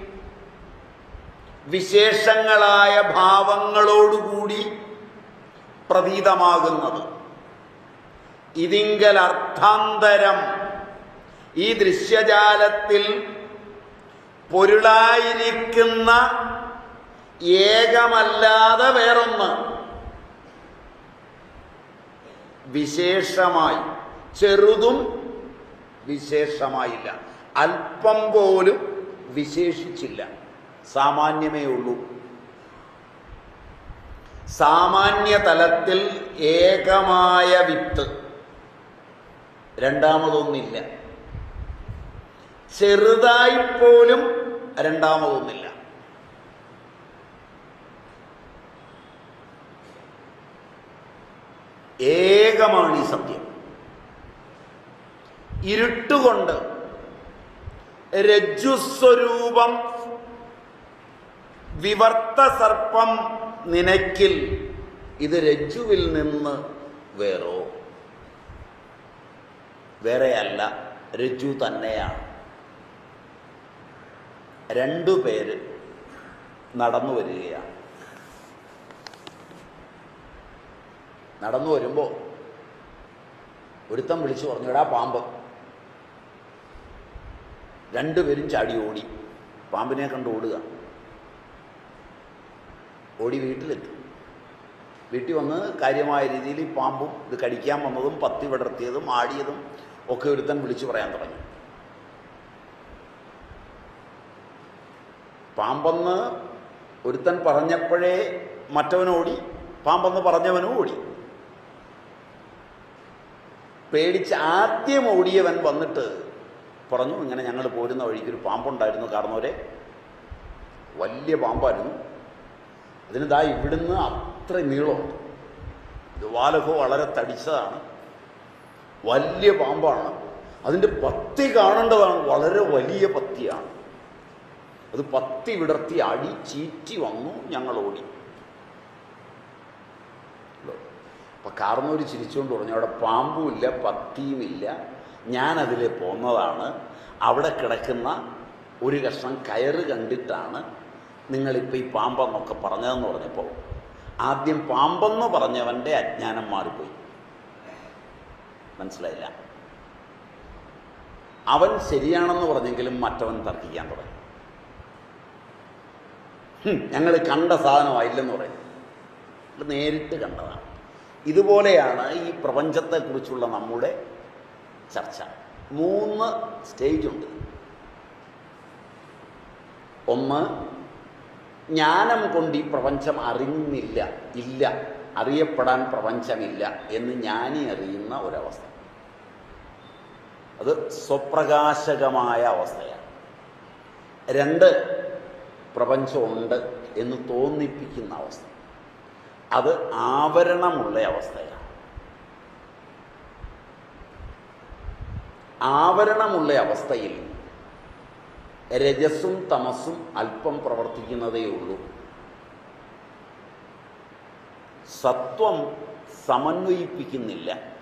വിശേഷങ്ങളായ ഭാവങ്ങളോടുകൂടി പ്രതീതമാകുന്നത്. ഇതിങ്കൽ അർത്ഥാന്തരം ഈ ദൃശ്യജാലത്തിൽ പൊരുളായിരിക്കുന്ന ഏകമല്ലാതെ വേറൊന്ന്. വിശേഷമായി. ചെറുതും വിശേഷമായില്ല. അല്പം പോലും വിശേഷിച്ചില്ല. സാമാന്യമേ ഉള്ളൂ. സാമാന്യ തലത്തിൽ ഏകമായ വിത്ത്. രണ്ടാമതൊന്നില്ല. ചെറുതായിപ്പോലും രണ്ടാമതൊന്നില്ല. ഏകമാണ് ഈ സത്യം. ഇരുട്ടുകൊണ്ട് രജ്ജുസ്വരൂപം വിവർത്ത സർപ്പം നിനക്കിൽ ഇത് രജ്ജുവിൽ നിന്ന് വേറോ? വേറെയല്ല രജ്ജു തന്നെയാണ്. രണ്ടു പേര് നടന്നു വരികയാണ്. നടന്നു വരുമ്പോൾ ഒരുത്തം വിളിച്ചു പറഞ്ഞു എടാ പാമ്പ്. രണ്ടുപേരും ചാടി ഓടി. പാമ്പിനെ കണ്ട് ഓടുക. ഓടി വീട്ടിലെത്തി. വീട്ടിൽ വന്ന് കാര്യമായ രീതിയിൽ ഈ പാമ്പും ഇത് കടിക്കാൻ വന്നതും പത്തി വിടർത്തിയതും ആടിയതും ഒക്കെ ഒരുത്തൻ വിളിച്ചു പറയാൻ തുടങ്ങി. പാമ്പെന്ന് ഒരുത്തൻ പറഞ്ഞപ്പോഴേ മറ്റവനോടി. പാമ്പെന്ന് പറഞ്ഞവനും ഓടി. പേടിച്ച് ആദ്യം ഓടിയവൻ വന്നിട്ട് പറഞ്ഞു ഇങ്ങനെ ഞങ്ങൾ പോരുന്ന വഴിക്ക് ഒരു പാമ്പുണ്ടായിരുന്നു കാരണവരെ വലിയ പാമ്പായിരുന്നു. അതിന് ദാ ഇവിടുന്ന് അത്ര നീളമുണ്ട് ഇത് വാലഹോ വളരെ തടിച്ചതാണ്. വലിയ പാമ്പാണ്. അതിന്റെ പത്തി കാണേണ്ടതാണ്. വളരെ വലിയ പത്തിയാണ്. അത് പത്തി വിടർത്തി അടി ചീറ്റി വന്നു ഞങ്ങൾ ഓടി. അപ്പൊ കാർന്നൂര് ചിരിച്ചുകൊണ്ട് പറഞ്ഞു അവിടെ പാമ്പുമില്ല പത്തിയുമില്ല ഞാനതിൽ പോന്നതാണ്. അവിടെ കിടക്കുന്ന ഒരു കഷ്ണം കയറ് കണ്ടിട്ടാണ് നിങ്ങളിപ്പോൾ ഈ പാമ്പെന്നൊക്കെ പറഞ്ഞതെന്ന് പറഞ്ഞപ്പോൾ ആദ്യം പാമ്പെന്ന് പറഞ്ഞവന്റെ അജ്ഞാനം മാറിപ്പോയി. മനസ്സിലായില്ല? അവൻ ശരിയാണെന്ന് പറഞ്ഞെങ്കിലും മറ്റവൻ തർക്കിക്കാൻ തുടങ്ങി. ഞങ്ങൾ കണ്ട സാധനമായില്ലെന്ന് പറയും. നേരിട്ട് കണ്ടതാണ്. ഇതുപോലെയാണ് ഈ പ്രപഞ്ചത്തെക്കുറിച്ചുള്ള നമ്മുടെ ചർച്ച. മൂന്ന് സ്റ്റേജ് ഉണ്ട്. ഒന്ന് ജ്ഞാനം കൊണ്ട് ഈ പ്രപഞ്ചം അറിയുന്നില്ല ഇല്ല അറിയപ്പെടാൻ പ്രപഞ്ചമില്ല എന്ന് ജ്ഞാനി അറിയുന്ന ഒരവസ്ഥ. അത് സ്വപ്രകാശകമായ അവസ്ഥയാണ്. രണ്ട് പ്രപഞ്ചമുണ്ട് എന്ന് തോന്നിപ്പിക്കുന്ന അവസ്ഥ. അത് ആവരണമുള്ള അവസ്ഥയാണ്. ആവരണമുള്ള അവസ്ഥയിൽ രജസ്സും തമസും അല്പം പ്രവർത്തിക്കുന്നതേ ഉള്ളൂ. സത്വം സമന്വയിപ്പിക്കുന്നില്ല.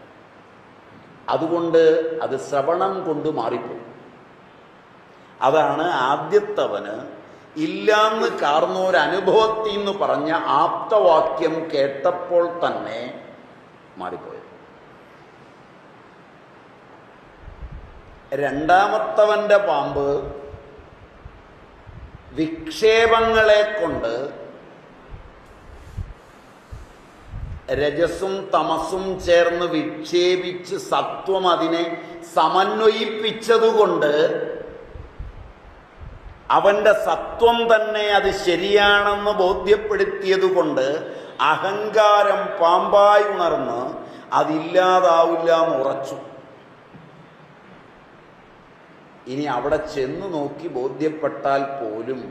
അതുകൊണ്ട് അത് ശ്രവണം കൊണ്ട് മാറിപ്പോകും. അതാണ് ആദ്യത്തവന് ഇല്ലാന്ന് കാർന്നൊരനുഭവത്തിൽ നിന്ന് പറഞ്ഞ ആപ്തവാക്യം കേട്ടപ്പോൾ തന്നെ മാറിപ്പോയത്. രണ്ടാമത്തവന്റെ പാമ്പ് വിക്ഷേപങ്ങളെ കൊണ്ട് രജസും തമസും ചേർന്ന് വിക്ഷേപിച്ച് സത്വം അതിനെ സമന്വയിപ്പിച്ചതുകൊണ്ട് അവന്റെ സത്വം തന്നെ അത് ശരിയാണെന്ന് ബോധ്യപ്പെടുത്തിയതുകൊണ്ട് അഹങ്കാരം പാമ്പായി ഉണർന്ന് അതില്ലാതാവില്ല എന്ന് ഉറച്ചു. ഇനി അവിടെ ചെന്ന് നോക്കി ബോധ്യപ്പെട്ടാൽ പോലും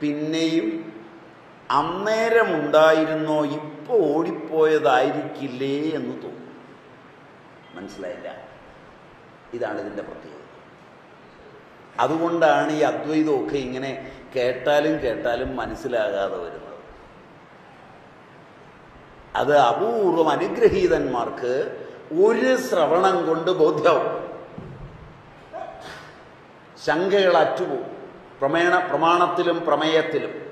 പിന്നെയും അന്നേരമുണ്ടായിരുന്നോ ഇപ്പോൾ ഓടിപ്പോയതായിരിക്കില്ലേ എന്ന് തോന്നും. മനസ്സിലായില്ല. ഇതാണ് ഇതിന്റെ പ്രത്യേകത. അതുകൊണ്ടാണ് ഈ അദ്വൈതമൊക്കെ ഇങ്ങനെ കേട്ടാലും കേട്ടാലും മനസ്സിലാകാതെ വരുന്നത്. അത് അപൂർവം അനുഗ്രഹീതന്മാർക്ക് ഒരു ശ്രവണം കൊണ്ട് ബോധ്യവും. ശങ്കകൾ അറ്റുപോകും. പ്രമേണ പ്രമാണത്തിലും പ്രമേയത്തിലും.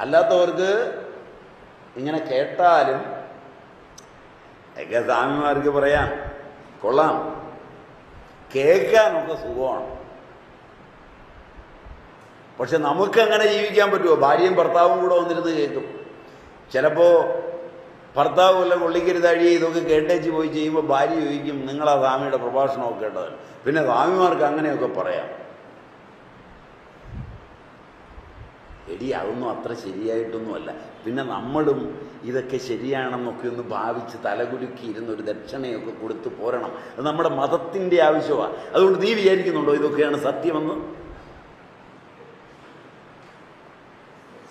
അല്ലാത്തവർക്ക് ഇങ്ങനെ കേട്ടാലും ഒക്കെ പറയാം കൊള്ളാം. കേൾക്കാനൊക്കെ സുഖമാണ്. പക്ഷെ നമുക്കങ്ങനെ ജീവിക്കാൻ പറ്റുമോ? ഭാര്യയും ഭർത്താവും കൂടെ വന്നിരുന്ന് കേൾക്കും. ചിലപ്പോൾ ഭർത്താവ് വല്ല കൊള്ളിക്കരുതഴി ഇതൊക്കെ കേട്ടേച്ച് പോയി ചെയ്യുമ്പോൾ ഭാര്യ ചോദിക്കും നിങ്ങളാ സ്വാമിയുടെ പ്രഭാഷണമൊക്കെ കേട്ടത്? പിന്നെ സ്വാമിമാർക്ക് അങ്ങനെയൊക്കെ പറയാം. എടി അതൊന്നും അത്ര ശരിയായിട്ടൊന്നുമല്ല. പിന്നെ നമ്മളും ഇതൊക്കെ ശരിയാണെന്നൊക്കെ ഒന്ന് ഭാവിച്ച് തലകുലുക്കി ഇരുന്ന് ഒരു ദക്ഷിണയൊക്കെ കൊടുത്തു പോരണം. അത് നമ്മുടെ മതത്തിന്റെ ആവശ്യമാണ് അതുകൊണ്ട് നീ വിചാരിക്കുന്നുണ്ടോ ഇതൊക്കെയാണ് സത്യമെന്ന്?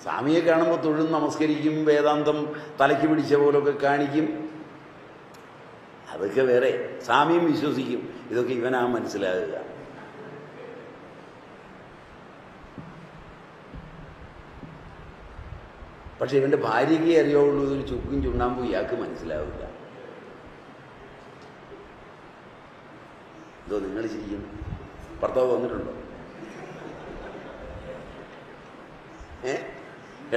സ്വാമിയെ കാണുമ്പോൾ തൊഴും നമസ്കരിക്കും വേദാന്തം തലയ്ക്ക് പിടിച്ച പോലൊക്കെ കാണിക്കും. അതൊക്കെ വേറെ. സ്വാമിയും വിശ്വസിക്കും. ഇതൊക്കെ ഇവനാ മനസ്സിലാകുക. പക്ഷെ ഇവന്റെ ഭാര്യയ്ക്ക് അറിയാവുള്ളൂ ഇതൊരു ചുക്കും ചുണ്ണാമ്പും ഇയാൾക്ക് മനസ്സിലാവില്ല. ഇതോ നിങ്ങൾ ചിരിക്കുന്നു. ഭർത്താവ് വന്നിട്ടുണ്ടോ? ഏ?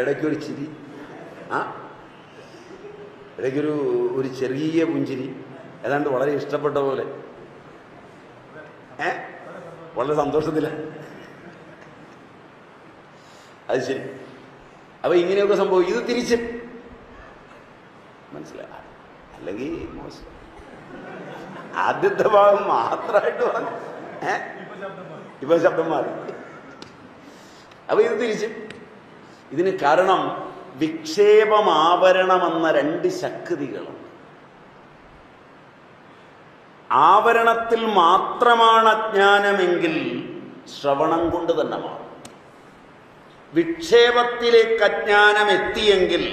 ഇടയ്ക്കൊരു ചിരി. ആ? ഇടയ്ക്കൊരു ഒരു ചെറിയ പുഞ്ചിരി. ഏതാണ്ട് വളരെ ഇഷ്ടപ്പെട്ട പോലെ. ഏ? വളരെ സന്തോഷത്തില്ല അത് ശരി. അപ്പൊ ഇങ്ങനെയൊക്കെ സംഭവിക്കും. ഇത് തിരിച്ച് മനസ്സിലായി. അല്ലെങ്കിൽ മോശം. ആദ്യത്തെ ഭാഗം മാത്രമായിട്ട് പറഞ്ഞു. ഏ? ഇപ്പൊ ശബ്ദം മാറി. അപ്പൊ ഇത് തിരിച്ച്. ഇതിന് കാരണം വിക്ഷേപമാവരണമെന്ന രണ്ട് ശക്തികളും. ആവരണത്തിൽ മാത്രമാണ് അജ്ഞാനമെങ്കിൽ ശ്രവണം കൊണ്ട് തന്നെ മാറും. വിക്ഷേപത്തിലേക്ക് അജ്ഞാനം എത്തിയെങ്കിൽ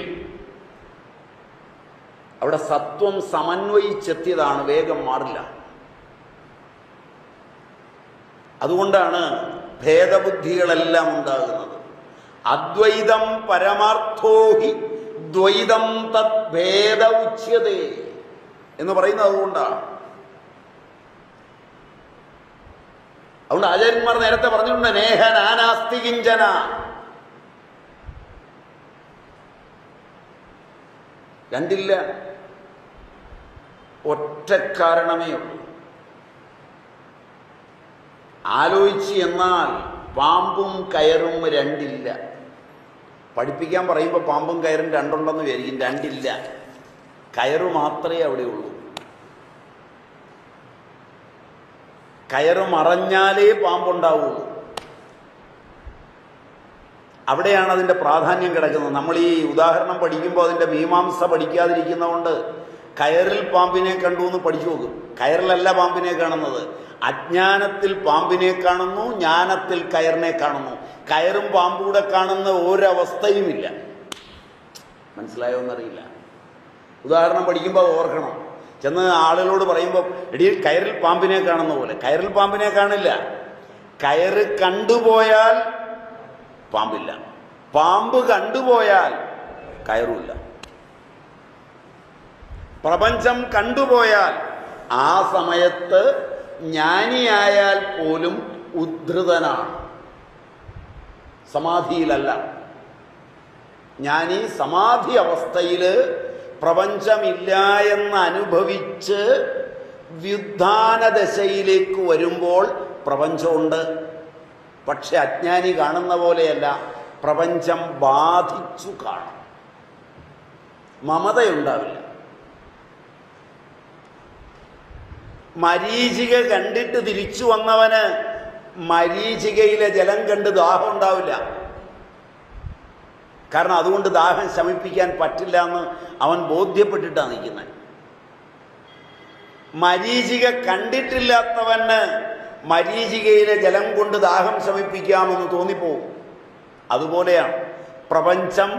അവിടെ സത്വം സമന്വയിച്ചെത്തിയതാണ് വേഗം മാറില്ല. അതുകൊണ്ടാണ് ഭേദബുദ്ധികളെല്ലാം ഉണ്ടാകുന്നത്. അദ്വൈതം പരമാർത്ഥോഹി ദ്വൈതം തത് ഭേദ ഉച്യതേ എന്ന് പറയുന്നത് അതുകൊണ്ടാണ്. അതുകൊണ്ട് ആചാര്യന്മാർ നേരത്തെ പറഞ്ഞിട്ടുണ്ട് നേഹ രണ്ടില്ല. ഒറ്റ കാരണമേ ഉള്ളൂ. ആലോചിച്ച് എന്നാൽ പാമ്പും കയറും രണ്ടില്ല. പഠിപ്പിക്കാൻ പറയുമ്പോൾ പാമ്പും കയറും രണ്ടുണ്ടെന്ന് വിചാരിക്കും. രണ്ടില്ല. കയറ് മാത്രമേ അവിടെ ഉള്ളൂ. കയറ് മറഞ്ഞാലേ പാമ്പുണ്ടാവുള്ളൂ. അവിടെയാണ് അതിന്റെ പ്രാധാന്യം കിടക്കുന്നത്. നമ്മൾ ഈ ഉദാഹരണം പഠിക്കുമ്പോൾ അതിന്റെ മീമാംസ പഠിക്കാതിരിക്കുന്നതുകൊണ്ട് കയറിൽ പാമ്പിനെ കണ്ടു എന്ന് പഠിച്ചു നോക്കും. കയറിലല്ല പാമ്പിനെ കാണുന്നത്. അജ്ഞാനത്തിൽ പാമ്പിനെ കാണുന്നു ജ്ഞാനത്തിൽ കയറിനെ കാണുന്നു. കയറും പാമ്പൂടെ കാണുന്ന ഒരവസ്ഥയുമില്ല. മനസ്സിലായോ എന്നറിയില്ല ഉദാഹരണം പഠിക്കുമ്പോൾ ഓർക്കണം. ചെന്ന് ആളുകളോട് പറയുമ്പോൾ എടി കയറിൽ പാമ്പിനെ കാണുന്ന പോലെ. കയറിൽ പാമ്പിനെ കാണില്ല. കയറ് കണ്ടുപോയാൽ പാമ്പില്ല. പാമ്പ് കണ്ടുപോയാൽ കയറൂല്ല പ്രപഞ്ചം കണ്ടുപോയാൽ ആ സമയത്ത് ജ്ഞാനിയായാൽ പോലും ഉദ്ധൃതനാണ്. സമാധിയിലല്ല. ജ്ഞാനി സമാധി അവസ്ഥയിൽ പ്രപഞ്ചമില്ല എന്ന് അനുഭവിച്ച് വ്യുദ്ധാന ദശയിലേക്ക് വരുമ്പോൾ പ്രപഞ്ചമുണ്ട്. പക്ഷെ അജ്ഞാനി കാണുന്ന പോലെയല്ല. പ്രപഞ്ചം ബാധിച്ചു കാണും. മമതയുണ്ടാവില്ല. മരീചിക കണ്ടിട്ട് തിരിച്ചു വന്നവന് മരീചികയിലെ ജലം കണ്ട് ദാഹം ഉണ്ടാവില്ല. കാരണം അതുകൊണ്ട് ദാഹം ശമിപ്പിക്കാൻ പറ്റില്ല എന്ന് അവൻ ബോധ്യപ്പെട്ടിട്ടാണ് നിൽക്കുന്നത്. മരീചിക കണ്ടിട്ടില്ലാത്തവന് മരീചികയിലെ ജലം കൊണ്ട് ദാഹം ശമിപ്പിക്കാമെന്ന് തോന്നിപ്പോവും. അതുപോലെയാണ് പ്രപഞ്ചം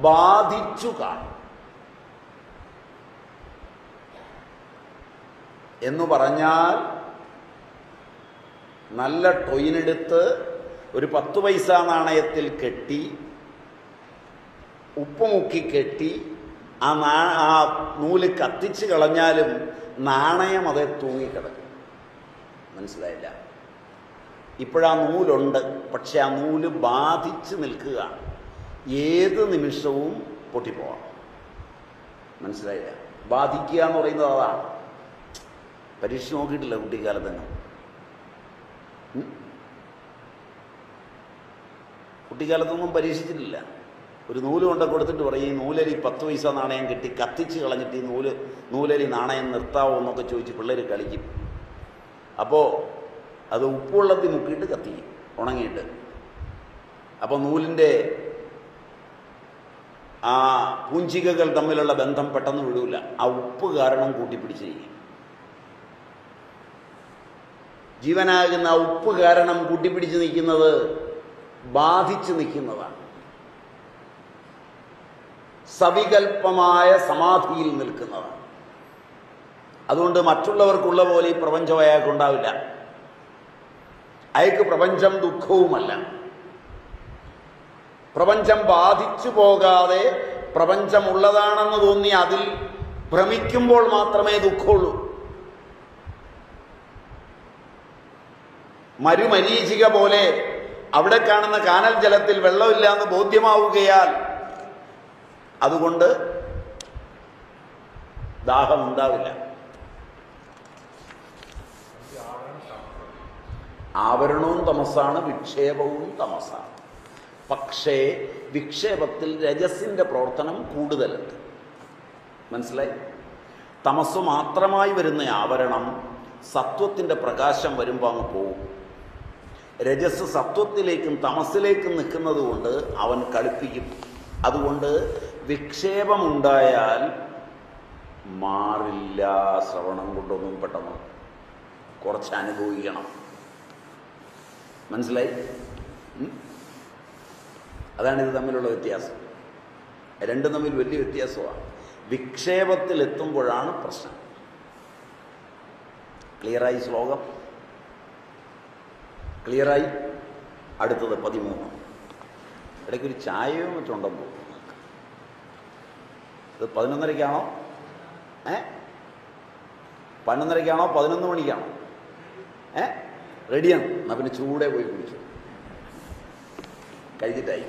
ബാധിച്ചു കാണും. എന്ന് പറഞ്ഞാൽ നല്ല ടൊയിനെടുത്ത് ഒരു പത്ത് പൈസ നാണയത്തിൽ കെട്ടി ഉപ്പ് മുക്കി കെട്ടി ആ നാ ആ നൂൽ കത്തിച്ച് കളഞ്ഞാലും നാണയം അതേ തൂങ്ങിക്കിടക്കും. മനസ്സിലായില്ല. ഇപ്പോഴാ നൂലുണ്ട് പക്ഷെ ആ നൂൽ ബാധിച്ച് നിൽക്കുകയാണ്. ഏത് നിമിഷവും പൊട്ടിപ്പോവാം. മനസ്സിലായില്ല. ബാധിക്കുക എന്ന് പറയുന്നത് അതാണ്. പരീക്ഷ നോക്കിയിട്ടില്ല കുട്ടിക്കാലത്തെങ്ങും ഉം? കുട്ടിക്കാലത്തൊന്നും പരീക്ഷിച്ചിട്ടില്ല. ഒരു നൂൽ കൊണ്ട് കൊടുത്തിട്ട് പറയും ഈ നൂലരി പത്ത് പൈസ നാണയം കിട്ടി കത്തിച്ച് കളഞ്ഞിട്ട് ഈ നൂൽ നൂലരി നാണയം നിർത്താവോ എന്നൊക്കെ ചോദിച്ച് പിള്ളേർ കളിക്കും. അപ്പോൾ അത് ഉപ്പുവെള്ളത്തിൽ മുക്കിയിട്ട് കത്തിക്കും ഉണങ്ങിയിട്ട്. അപ്പോൾ നൂലിന്റെ ആ പൂഞ്ചികകൾ തമ്മിലുള്ള ബന്ധം പെട്ടെന്ന് വിടൂല. ആ ഉപ്പ് കാരണം കൂട്ടിപ്പിടിച്ചിരിക്കും. ജീവനാകുന്ന ആ ഉപ്പ് കാരണം കൂട്ടിപ്പിടിച്ച് നിൽക്കുന്നത് ബാധിച്ച് നിൽക്കുന്നതാണ്. സവികൽപ്പമായ സമാധിയിൽ നിൽക്കുന്നതാണ്. അതുകൊണ്ട് മറ്റുള്ളവർക്കുള്ള പോലെ ഈ പ്രപഞ്ചം അയാൾക്കുണ്ടാവില്ല. അയാൾക്ക് പ്രപഞ്ചം ദുഃഖവുമല്ല. പ്രപഞ്ചം ബാധിച്ചു പോകാതെ പ്രപഞ്ചമുള്ളതാണെന്ന് തോന്നി അതിൽ ഭ്രമിക്കുമ്പോൾ മാത്രമേ ദുഃഖമുള്ളൂ. മരുമരീചിക പോലെ അവിടെ കാണുന്ന കാനൽ ജലത്തിൽ വെള്ളമില്ല എന്ന് ബോധ്യമാവുകയാൽ അതുകൊണ്ട് ദാഹം ഉണ്ടാവില്ല ആവരണവും തമസാണ് വിക്ഷേപവും തമസാണ്. പക്ഷേ വിക്ഷേപത്തിൽ രജസിന്റെ പ്രവർത്തനം കൂടുതലുണ്ട്. മനസ്സിലായി? തമസ് മാത്രമായി വരുന്ന ആവരണം സത്വത്തിന്റെ പ്രകാശം വരുമ്പോൾ അങ്ങ് പോകും രജസ് സത്വത്തിലേക്കും തമസിലേക്കും നിൽക്കുന്നത് കൊണ്ട് അവൻ കളിപ്പിക്കും. അതുകൊണ്ട് വിക്ഷേപമുണ്ടായാൽ മാറില്ല. ശ്രവണം കൊണ്ടൊന്നും പെട്ടെന്ന് കുറച്ച് അനുഭവിക്കണം. മനസ്സിലായി? അതാണ് ഇത് തമ്മിലുള്ള വ്യത്യാസം. രണ്ടും തമ്മിൽ വലിയ വ്യത്യാസമാണ്. വിക്ഷേപത്തിൽ എത്തുമ്പോഴാണ് പ്രശ്നം. ക്ലിയറായി ശ്ലോകം? ക്ലിയറായി? അടുത്തത് പതിമൂന്ന്. ഇടയ്ക്കൊരു ചായയോ മറ്റുണ്ടെന്ന് തോന്നുന്നു ഇത് പതിനൊന്നരയ്ക്കാണോ? ഏ? പതിനൊന്നരയ്ക്കാണോ? പതിനൊന്ന് മണിക്കാണോ? ഏ? റെഡിയാണ്. എന്നാൽ പിന്നെ ചൂടെ പോയി കുടിച്ചു. കഴിഞ്ഞിട്ടായി